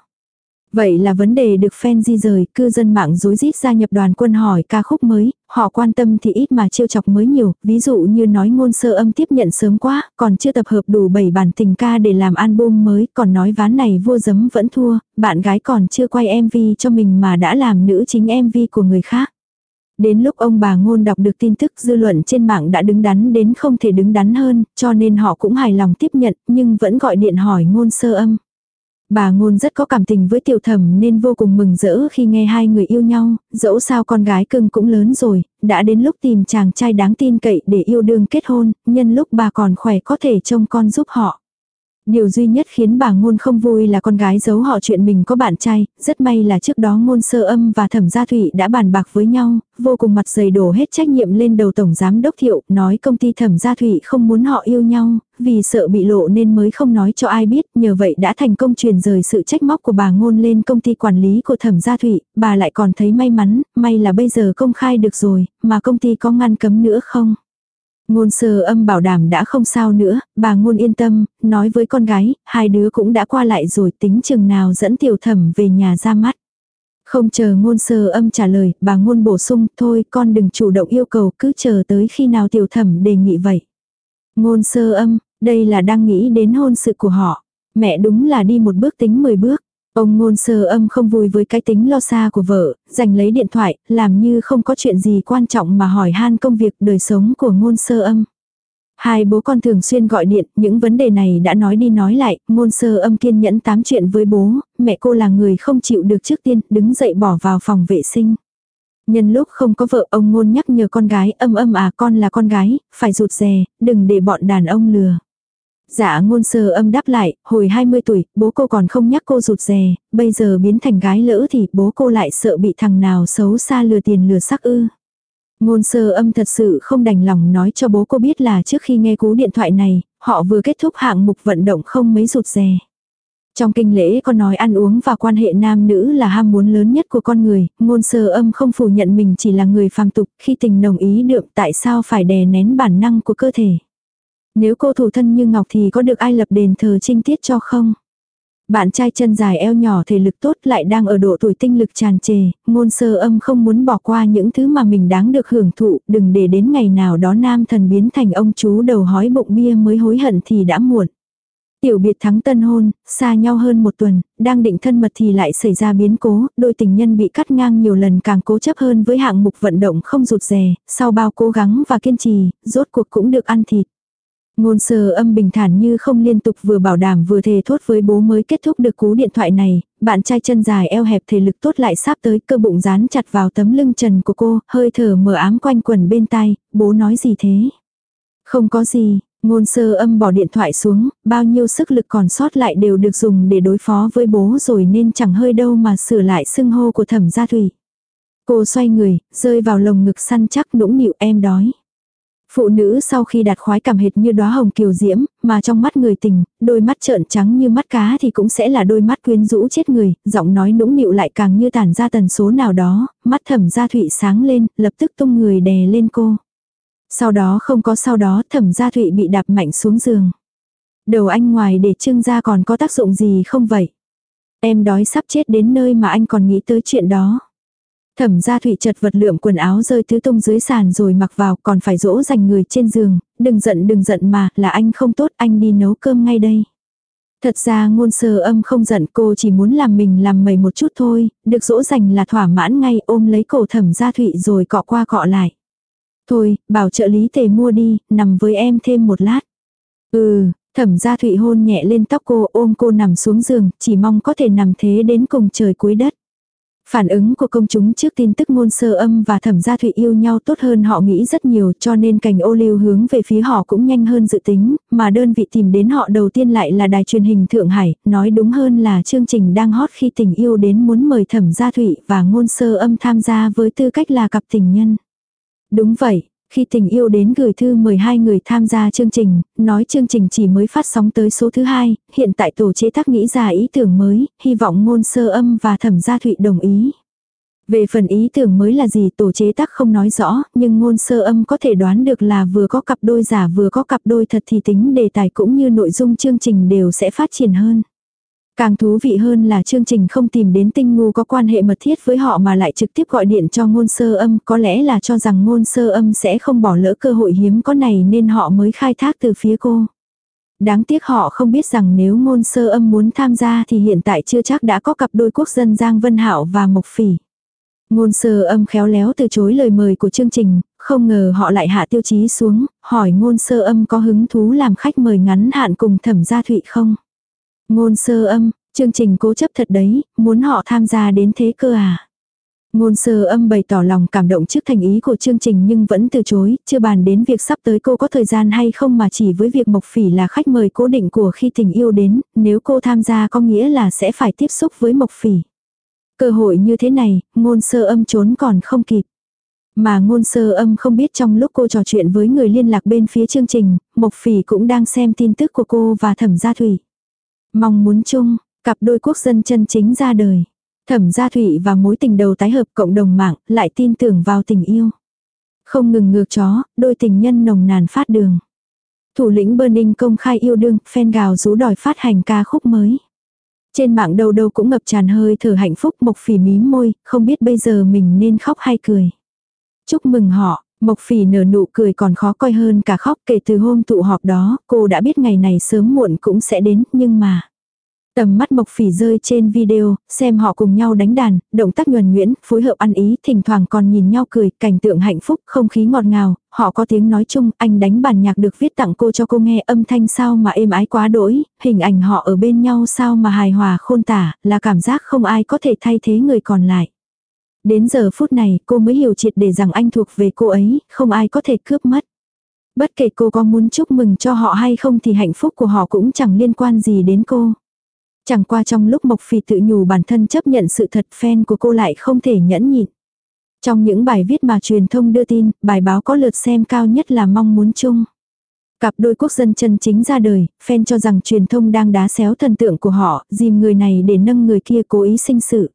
Vậy là vấn đề được fan di rời, cư dân mạng rối rít gia nhập đoàn quân hỏi ca khúc mới, họ quan tâm thì ít mà trêu chọc mới nhiều, ví dụ như nói ngôn sơ âm tiếp nhận sớm quá, còn chưa tập hợp đủ 7 bản tình ca để làm album mới, còn nói ván này vua giấm vẫn thua, bạn gái còn chưa quay MV cho mình mà đã làm nữ chính MV của người khác. Đến lúc ông bà ngôn đọc được tin tức dư luận trên mạng đã đứng đắn đến không thể đứng đắn hơn, cho nên họ cũng hài lòng tiếp nhận, nhưng vẫn gọi điện hỏi ngôn sơ âm. Bà ngôn rất có cảm tình với tiểu thẩm nên vô cùng mừng rỡ khi nghe hai người yêu nhau, dẫu sao con gái cưng cũng lớn rồi, đã đến lúc tìm chàng trai đáng tin cậy để yêu đương kết hôn, nhân lúc bà còn khỏe có thể trông con giúp họ. Điều duy nhất khiến bà ngôn không vui là con gái giấu họ chuyện mình có bạn trai, rất may là trước đó ngôn sơ âm và thẩm gia thụy đã bàn bạc với nhau, vô cùng mặt dày đổ hết trách nhiệm lên đầu tổng giám đốc thiệu, nói công ty thẩm gia thụy không muốn họ yêu nhau, vì sợ bị lộ nên mới không nói cho ai biết, nhờ vậy đã thành công truyền rời sự trách móc của bà ngôn lên công ty quản lý của thẩm gia thụy, bà lại còn thấy may mắn, may là bây giờ công khai được rồi, mà công ty có ngăn cấm nữa không? Ngôn sơ âm bảo đảm đã không sao nữa, bà ngôn yên tâm, nói với con gái, hai đứa cũng đã qua lại rồi tính chừng nào dẫn tiểu thẩm về nhà ra mắt. Không chờ ngôn sơ âm trả lời, bà ngôn bổ sung, thôi con đừng chủ động yêu cầu cứ chờ tới khi nào tiểu thẩm đề nghị vậy. Ngôn sơ âm, đây là đang nghĩ đến hôn sự của họ. Mẹ đúng là đi một bước tính 10 bước. Ông ngôn sơ âm không vui với cái tính lo xa của vợ, giành lấy điện thoại, làm như không có chuyện gì quan trọng mà hỏi han công việc đời sống của ngôn sơ âm. Hai bố con thường xuyên gọi điện, những vấn đề này đã nói đi nói lại, ngôn sơ âm kiên nhẫn tám chuyện với bố, mẹ cô là người không chịu được trước tiên, đứng dậy bỏ vào phòng vệ sinh. Nhân lúc không có vợ ông ngôn nhắc nhở con gái âm âm à con là con gái, phải rụt rè, đừng để bọn đàn ông lừa. Dạ ngôn sơ âm đáp lại, hồi 20 tuổi, bố cô còn không nhắc cô rụt rè, bây giờ biến thành gái lỡ thì bố cô lại sợ bị thằng nào xấu xa lừa tiền lừa sắc ư. Ngôn sơ âm thật sự không đành lòng nói cho bố cô biết là trước khi nghe cú điện thoại này, họ vừa kết thúc hạng mục vận động không mấy rụt rè. Trong kinh lễ có nói ăn uống và quan hệ nam nữ là ham muốn lớn nhất của con người, ngôn sơ âm không phủ nhận mình chỉ là người phàm tục, khi tình nồng ý đượm tại sao phải đè nén bản năng của cơ thể. Nếu cô thủ thân như Ngọc thì có được ai lập đền thờ trinh tiết cho không? Bạn trai chân dài eo nhỏ thể lực tốt lại đang ở độ tuổi tinh lực tràn trề, ngôn sơ âm không muốn bỏ qua những thứ mà mình đáng được hưởng thụ, đừng để đến ngày nào đó nam thần biến thành ông chú đầu hói bụng bia mới hối hận thì đã muộn. Tiểu biệt thắng tân hôn, xa nhau hơn một tuần, đang định thân mật thì lại xảy ra biến cố, đôi tình nhân bị cắt ngang nhiều lần càng cố chấp hơn với hạng mục vận động không rụt rè, sau bao cố gắng và kiên trì, rốt cuộc cũng được ăn thịt. Ngôn sơ âm bình thản như không liên tục vừa bảo đảm vừa thề thốt với bố mới kết thúc được cú điện thoại này, bạn trai chân dài eo hẹp thể lực tốt lại sắp tới cơ bụng dán chặt vào tấm lưng trần của cô, hơi thở mờ ám quanh quần bên tai, bố nói gì thế? Không có gì, ngôn sơ âm bỏ điện thoại xuống, bao nhiêu sức lực còn sót lại đều được dùng để đối phó với bố rồi nên chẳng hơi đâu mà sửa lại xưng hô của thẩm gia thủy. Cô xoay người, rơi vào lồng ngực săn chắc nũng nịu em đói. Phụ nữ sau khi đạt khoái cảm hệt như đóa hồng kiều diễm, mà trong mắt người tình, đôi mắt trợn trắng như mắt cá thì cũng sẽ là đôi mắt quyến rũ chết người, giọng nói nũng nịu lại càng như tản ra tần số nào đó, mắt thẩm gia thụy sáng lên, lập tức tung người đè lên cô. Sau đó không có sau đó thẩm gia thụy bị đạp mạnh xuống giường. Đầu anh ngoài để trưng ra còn có tác dụng gì không vậy? Em đói sắp chết đến nơi mà anh còn nghĩ tới chuyện đó. Thẩm gia thủy chật vật lượm quần áo rơi tứ tung dưới sàn rồi mặc vào còn phải dỗ dành người trên giường, đừng giận đừng giận mà, là anh không tốt anh đi nấu cơm ngay đây. Thật ra ngôn sơ âm không giận cô chỉ muốn làm mình làm mầy một chút thôi, được dỗ dành là thỏa mãn ngay ôm lấy cổ thẩm gia thụy rồi cọ qua cọ lại. Thôi, bảo trợ lý tề mua đi, nằm với em thêm một lát. Ừ, thẩm gia thụy hôn nhẹ lên tóc cô ôm cô nằm xuống giường, chỉ mong có thể nằm thế đến cùng trời cuối đất. Phản ứng của công chúng trước tin tức ngôn sơ âm và thẩm gia thụy yêu nhau tốt hơn họ nghĩ rất nhiều cho nên cành ô liu hướng về phía họ cũng nhanh hơn dự tính, mà đơn vị tìm đến họ đầu tiên lại là đài truyền hình Thượng Hải, nói đúng hơn là chương trình đang hot khi tình yêu đến muốn mời thẩm gia thụy và ngôn sơ âm tham gia với tư cách là cặp tình nhân. Đúng vậy, khi tình yêu đến gửi thư mời hai người tham gia chương trình, nói chương trình chỉ mới phát sóng tới số thứ hai, hiện tại tổ chế tác nghĩ ra ý tưởng mới, hy vọng ngôn sơ âm và thẩm gia thụy đồng ý. Về phần ý tưởng mới là gì tổ chế tác không nói rõ, nhưng ngôn sơ âm có thể đoán được là vừa có cặp đôi giả vừa có cặp đôi thật thì tính đề tài cũng như nội dung chương trình đều sẽ phát triển hơn. Càng thú vị hơn là chương trình không tìm đến tinh ngu có quan hệ mật thiết với họ mà lại trực tiếp gọi điện cho ngôn sơ âm, có lẽ là cho rằng ngôn sơ âm sẽ không bỏ lỡ cơ hội hiếm có này nên họ mới khai thác từ phía cô. Đáng tiếc họ không biết rằng nếu ngôn sơ âm muốn tham gia thì hiện tại chưa chắc đã có cặp đôi quốc dân Giang Vân hảo và Mộc Phỉ. Ngôn sơ âm khéo léo từ chối lời mời của chương trình, không ngờ họ lại hạ tiêu chí xuống, hỏi ngôn sơ âm có hứng thú làm khách mời ngắn hạn cùng thẩm gia thụy không. Ngôn sơ âm, chương trình cố chấp thật đấy, muốn họ tham gia đến thế cơ à. Ngôn sơ âm bày tỏ lòng cảm động trước thành ý của chương trình nhưng vẫn từ chối, chưa bàn đến việc sắp tới cô có thời gian hay không mà chỉ với việc Mộc Phỉ là khách mời cố định của khi tình yêu đến, nếu cô tham gia có nghĩa là sẽ phải tiếp xúc với Mộc Phỉ. Cơ hội như thế này, ngôn sơ âm trốn còn không kịp. Mà ngôn sơ âm không biết trong lúc cô trò chuyện với người liên lạc bên phía chương trình, Mộc Phỉ cũng đang xem tin tức của cô và Thẩm Gia Thủy. Mong muốn chung, cặp đôi quốc dân chân chính ra đời. Thẩm Gia Thủy và mối tình đầu tái hợp cộng đồng mạng lại tin tưởng vào tình yêu. Không ngừng ngược chó, đôi tình nhân nồng nàn phát đường. Thủ lĩnh Burning công khai yêu đương, fan gào rú đòi phát hành ca khúc mới. Trên mạng đầu đầu cũng ngập tràn hơi thở hạnh phúc Mộc Phỉ mím môi, không biết bây giờ mình nên khóc hay cười. Chúc mừng họ, Mộc Phỉ nở nụ cười còn khó coi hơn cả khóc kể từ hôm tụ họp đó, cô đã biết ngày này sớm muộn cũng sẽ đến, nhưng mà... Tầm mắt Mộc Phỉ rơi trên video, xem họ cùng nhau đánh đàn, động tác nhuần nhuyễn, phối hợp ăn ý, thỉnh thoảng còn nhìn nhau cười, cảnh tượng hạnh phúc, không khí ngọt ngào, họ có tiếng nói chung, anh đánh bản nhạc được viết tặng cô cho cô nghe, âm thanh sao mà êm ái quá đỗi, hình ảnh họ ở bên nhau sao mà hài hòa khôn tả, là cảm giác không ai có thể thay thế người còn lại. Đến giờ phút này, cô mới hiểu triệt để rằng anh thuộc về cô ấy, không ai có thể cướp mất. Bất kể cô có muốn chúc mừng cho họ hay không thì hạnh phúc của họ cũng chẳng liên quan gì đến cô. Chẳng qua trong lúc Mộc Phi tự nhủ bản thân chấp nhận sự thật fan của cô lại không thể nhẫn nhịn. Trong những bài viết mà truyền thông đưa tin, bài báo có lượt xem cao nhất là mong muốn chung. Cặp đôi quốc dân chân chính ra đời, fan cho rằng truyền thông đang đá xéo thần tượng của họ, dìm người này để nâng người kia cố ý sinh sự.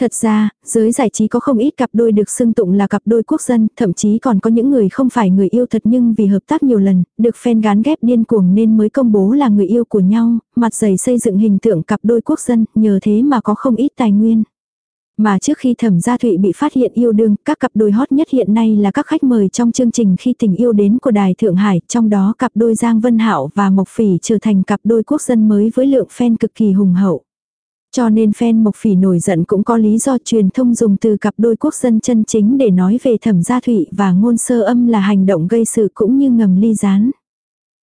Thật ra, giới giải trí có không ít cặp đôi được xưng tụng là cặp đôi quốc dân, thậm chí còn có những người không phải người yêu thật nhưng vì hợp tác nhiều lần, được fan gán ghép điên cuồng nên mới công bố là người yêu của nhau, mặt dày xây dựng hình tượng cặp đôi quốc dân, nhờ thế mà có không ít tài nguyên. Mà trước khi thẩm gia thụy bị phát hiện yêu đương, các cặp đôi hot nhất hiện nay là các khách mời trong chương trình khi tình yêu đến của Đài Thượng Hải, trong đó cặp đôi Giang Vân Hạo và Mộc Phỉ trở thành cặp đôi quốc dân mới với lượng fan cực kỳ hùng hậu. Cho nên fan Mộc Phỉ nổi giận cũng có lý do truyền thông dùng từ cặp đôi quốc dân chân chính để nói về thẩm gia thụy và ngôn sơ âm là hành động gây sự cũng như ngầm ly gián.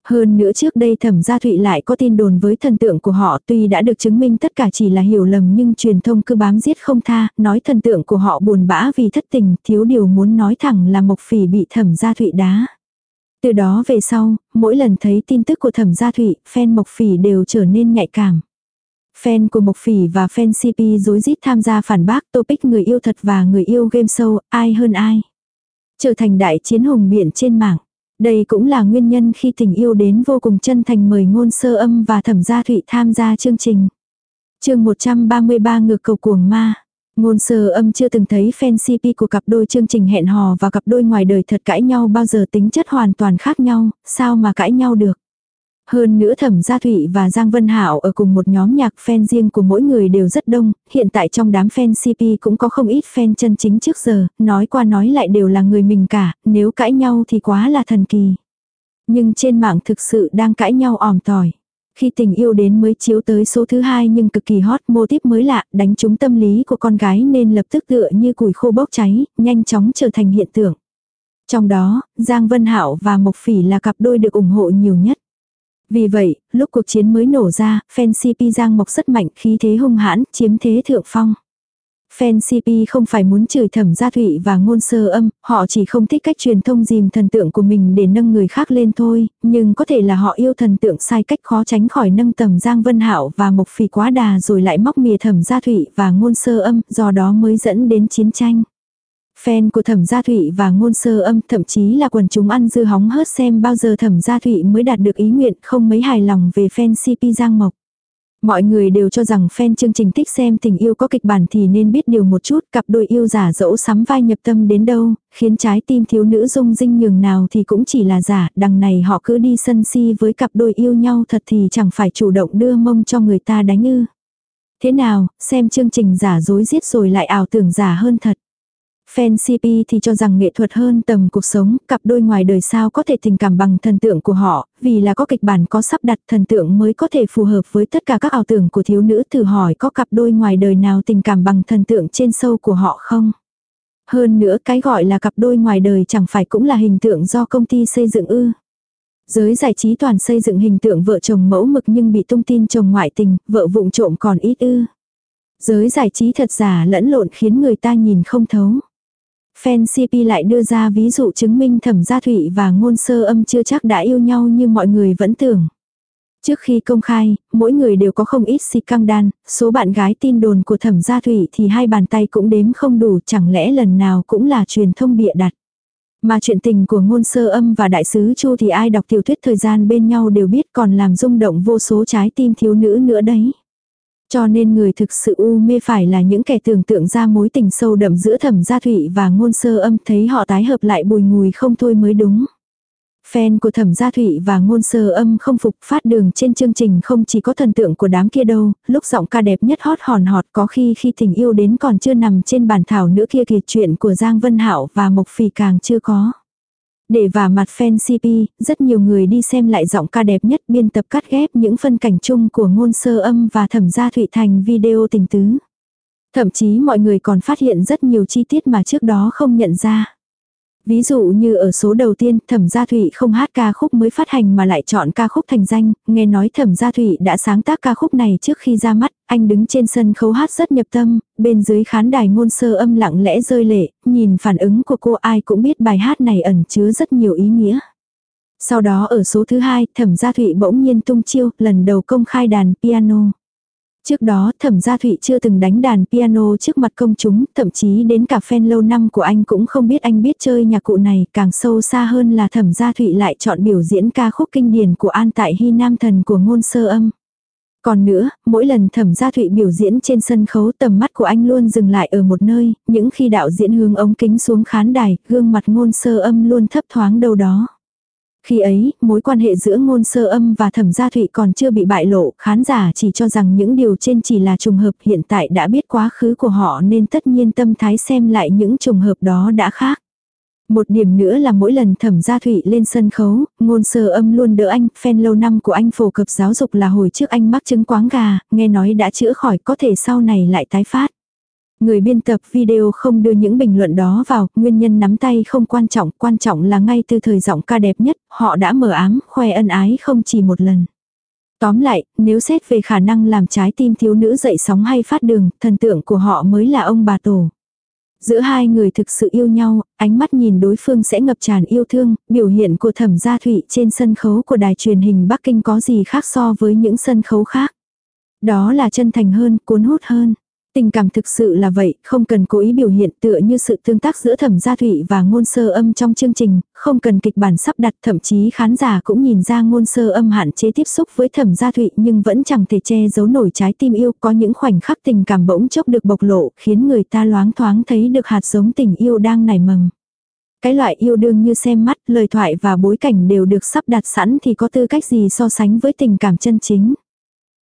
Hơn nữa trước đây thẩm gia thụy lại có tin đồn với thần tượng của họ tuy đã được chứng minh tất cả chỉ là hiểu lầm nhưng truyền thông cứ bám giết không tha, nói thần tượng của họ buồn bã vì thất tình, thiếu điều muốn nói thẳng là Mộc Phỉ bị thẩm gia thụy đá. Từ đó về sau, mỗi lần thấy tin tức của thẩm gia thụy, fan Mộc Phỉ đều trở nên nhạy cảm. Fan của Mộc Phỉ và fan CP dối rít tham gia phản bác topic người yêu thật và người yêu game show, ai hơn ai. Trở thành đại chiến hùng biển trên mạng. Đây cũng là nguyên nhân khi tình yêu đến vô cùng chân thành mời ngôn sơ âm và thẩm gia thụy tham gia chương trình. chương 133 ngược cầu cuồng ma. Ngôn sơ âm chưa từng thấy fan CP của cặp đôi chương trình hẹn hò và cặp đôi ngoài đời thật cãi nhau bao giờ tính chất hoàn toàn khác nhau, sao mà cãi nhau được. Hơn nữa Thẩm Gia Thụy và Giang Vân hảo ở cùng một nhóm nhạc fan riêng của mỗi người đều rất đông, hiện tại trong đám fan CP cũng có không ít fan chân chính trước giờ, nói qua nói lại đều là người mình cả, nếu cãi nhau thì quá là thần kỳ. Nhưng trên mạng thực sự đang cãi nhau ỏm tỏi. Khi tình yêu đến mới chiếu tới số thứ hai nhưng cực kỳ hot mô típ mới lạ, đánh trúng tâm lý của con gái nên lập tức tựa như củi khô bốc cháy, nhanh chóng trở thành hiện tượng. Trong đó, Giang Vân hảo và Mộc Phỉ là cặp đôi được ủng hộ nhiều nhất. Vì vậy, lúc cuộc chiến mới nổ ra, fan CP Giang Mộc rất mạnh khí thế hung hãn, chiếm thế thượng phong. Fan CP không phải muốn chửi thẩm gia thụy và ngôn sơ âm, họ chỉ không thích cách truyền thông dìm thần tượng của mình để nâng người khác lên thôi, nhưng có thể là họ yêu thần tượng sai cách khó tránh khỏi nâng tầm Giang Vân Hạo và Mộc Phì quá đà rồi lại móc mìa thẩm gia thụy và ngôn sơ âm, do đó mới dẫn đến chiến tranh. Fan của thẩm gia thụy và ngôn sơ âm thậm chí là quần chúng ăn dư hóng hớt xem bao giờ thẩm gia thụy mới đạt được ý nguyện không mấy hài lòng về fan CP Giang Mộc. Mọi người đều cho rằng fan chương trình thích xem tình yêu có kịch bản thì nên biết điều một chút, cặp đôi yêu giả dẫu sắm vai nhập tâm đến đâu, khiến trái tim thiếu nữ dung dinh nhường nào thì cũng chỉ là giả, đằng này họ cứ đi sân si với cặp đôi yêu nhau thật thì chẳng phải chủ động đưa mông cho người ta đánh ư. Thế nào, xem chương trình giả dối giết rồi lại ảo tưởng giả hơn thật. Fan CP thì cho rằng nghệ thuật hơn tầm cuộc sống, cặp đôi ngoài đời sao có thể tình cảm bằng thần tượng của họ, vì là có kịch bản có sắp đặt thần tượng mới có thể phù hợp với tất cả các ảo tưởng của thiếu nữ thử hỏi có cặp đôi ngoài đời nào tình cảm bằng thần tượng trên sâu của họ không. Hơn nữa cái gọi là cặp đôi ngoài đời chẳng phải cũng là hình tượng do công ty xây dựng ư. Giới giải trí toàn xây dựng hình tượng vợ chồng mẫu mực nhưng bị tung tin chồng ngoại tình, vợ vụng trộm còn ít ư. Giới giải trí thật giả lẫn lộn khiến người ta nhìn không thấu. Fan CP lại đưa ra ví dụ chứng minh thẩm gia thụy và ngôn sơ âm chưa chắc đã yêu nhau như mọi người vẫn tưởng. Trước khi công khai, mỗi người đều có không ít si căng đan, số bạn gái tin đồn của thẩm gia thủy thì hai bàn tay cũng đếm không đủ chẳng lẽ lần nào cũng là truyền thông bịa đặt. Mà chuyện tình của ngôn sơ âm và đại sứ Chu thì ai đọc tiểu thuyết thời gian bên nhau đều biết còn làm rung động vô số trái tim thiếu nữ nữa đấy. Cho nên người thực sự u mê phải là những kẻ tưởng tượng ra mối tình sâu đậm giữa thẩm gia thụy và ngôn sơ âm thấy họ tái hợp lại bùi ngùi không thôi mới đúng. Fan của thẩm gia thụy và ngôn sơ âm không phục phát đường trên chương trình không chỉ có thần tượng của đám kia đâu, lúc giọng ca đẹp nhất hót hòn họt có khi khi tình yêu đến còn chưa nằm trên bàn thảo nữa kia kìa chuyện của Giang Vân hảo và Mộc Phì càng chưa có. Để vả mặt fan CP, rất nhiều người đi xem lại giọng ca đẹp nhất biên tập cắt ghép những phân cảnh chung của ngôn sơ âm và thẩm gia thụy thành video tình tứ. Thậm chí mọi người còn phát hiện rất nhiều chi tiết mà trước đó không nhận ra. Ví dụ như ở số đầu tiên, Thẩm Gia Thụy không hát ca khúc mới phát hành mà lại chọn ca khúc thành danh, nghe nói Thẩm Gia Thụy đã sáng tác ca khúc này trước khi ra mắt, anh đứng trên sân khấu hát rất nhập tâm, bên dưới khán đài ngôn sơ âm lặng lẽ rơi lệ, nhìn phản ứng của cô ai cũng biết bài hát này ẩn chứa rất nhiều ý nghĩa. Sau đó ở số thứ hai, Thẩm Gia Thụy bỗng nhiên tung chiêu, lần đầu công khai đàn piano. Trước đó thẩm gia thụy chưa từng đánh đàn piano trước mặt công chúng, thậm chí đến cả fan lâu năm của anh cũng không biết anh biết chơi nhạc cụ này, càng sâu xa hơn là thẩm gia thụy lại chọn biểu diễn ca khúc kinh điển của An tại Hy Nam Thần của ngôn sơ âm. Còn nữa, mỗi lần thẩm gia thụy biểu diễn trên sân khấu tầm mắt của anh luôn dừng lại ở một nơi, những khi đạo diễn hướng ống kính xuống khán đài, gương mặt ngôn sơ âm luôn thấp thoáng đâu đó. Khi ấy, mối quan hệ giữa ngôn sơ âm và thẩm gia thụy còn chưa bị bại lộ, khán giả chỉ cho rằng những điều trên chỉ là trùng hợp hiện tại đã biết quá khứ của họ nên tất nhiên tâm thái xem lại những trùng hợp đó đã khác. Một điểm nữa là mỗi lần thẩm gia thụy lên sân khấu, ngôn sơ âm luôn đỡ anh, fan lâu năm của anh phổ cập giáo dục là hồi trước anh mắc chứng quáng gà, nghe nói đã chữa khỏi có thể sau này lại tái phát. Người biên tập video không đưa những bình luận đó vào, nguyên nhân nắm tay không quan trọng, quan trọng là ngay từ thời giọng ca đẹp nhất, họ đã mở ám, khoe ân ái không chỉ một lần. Tóm lại, nếu xét về khả năng làm trái tim thiếu nữ dậy sóng hay phát đường, thần tượng của họ mới là ông bà tổ. Giữa hai người thực sự yêu nhau, ánh mắt nhìn đối phương sẽ ngập tràn yêu thương, biểu hiện của thẩm gia thụy trên sân khấu của đài truyền hình Bắc Kinh có gì khác so với những sân khấu khác. Đó là chân thành hơn, cuốn hút hơn. Tình cảm thực sự là vậy, không cần cố ý biểu hiện tựa như sự tương tác giữa thẩm gia thụy và ngôn sơ âm trong chương trình, không cần kịch bản sắp đặt thậm chí khán giả cũng nhìn ra ngôn sơ âm hạn chế tiếp xúc với thẩm gia thụy nhưng vẫn chẳng thể che giấu nổi trái tim yêu có những khoảnh khắc tình cảm bỗng chốc được bộc lộ khiến người ta loáng thoáng thấy được hạt giống tình yêu đang nảy mầm. Cái loại yêu đương như xem mắt, lời thoại và bối cảnh đều được sắp đặt sẵn thì có tư cách gì so sánh với tình cảm chân chính.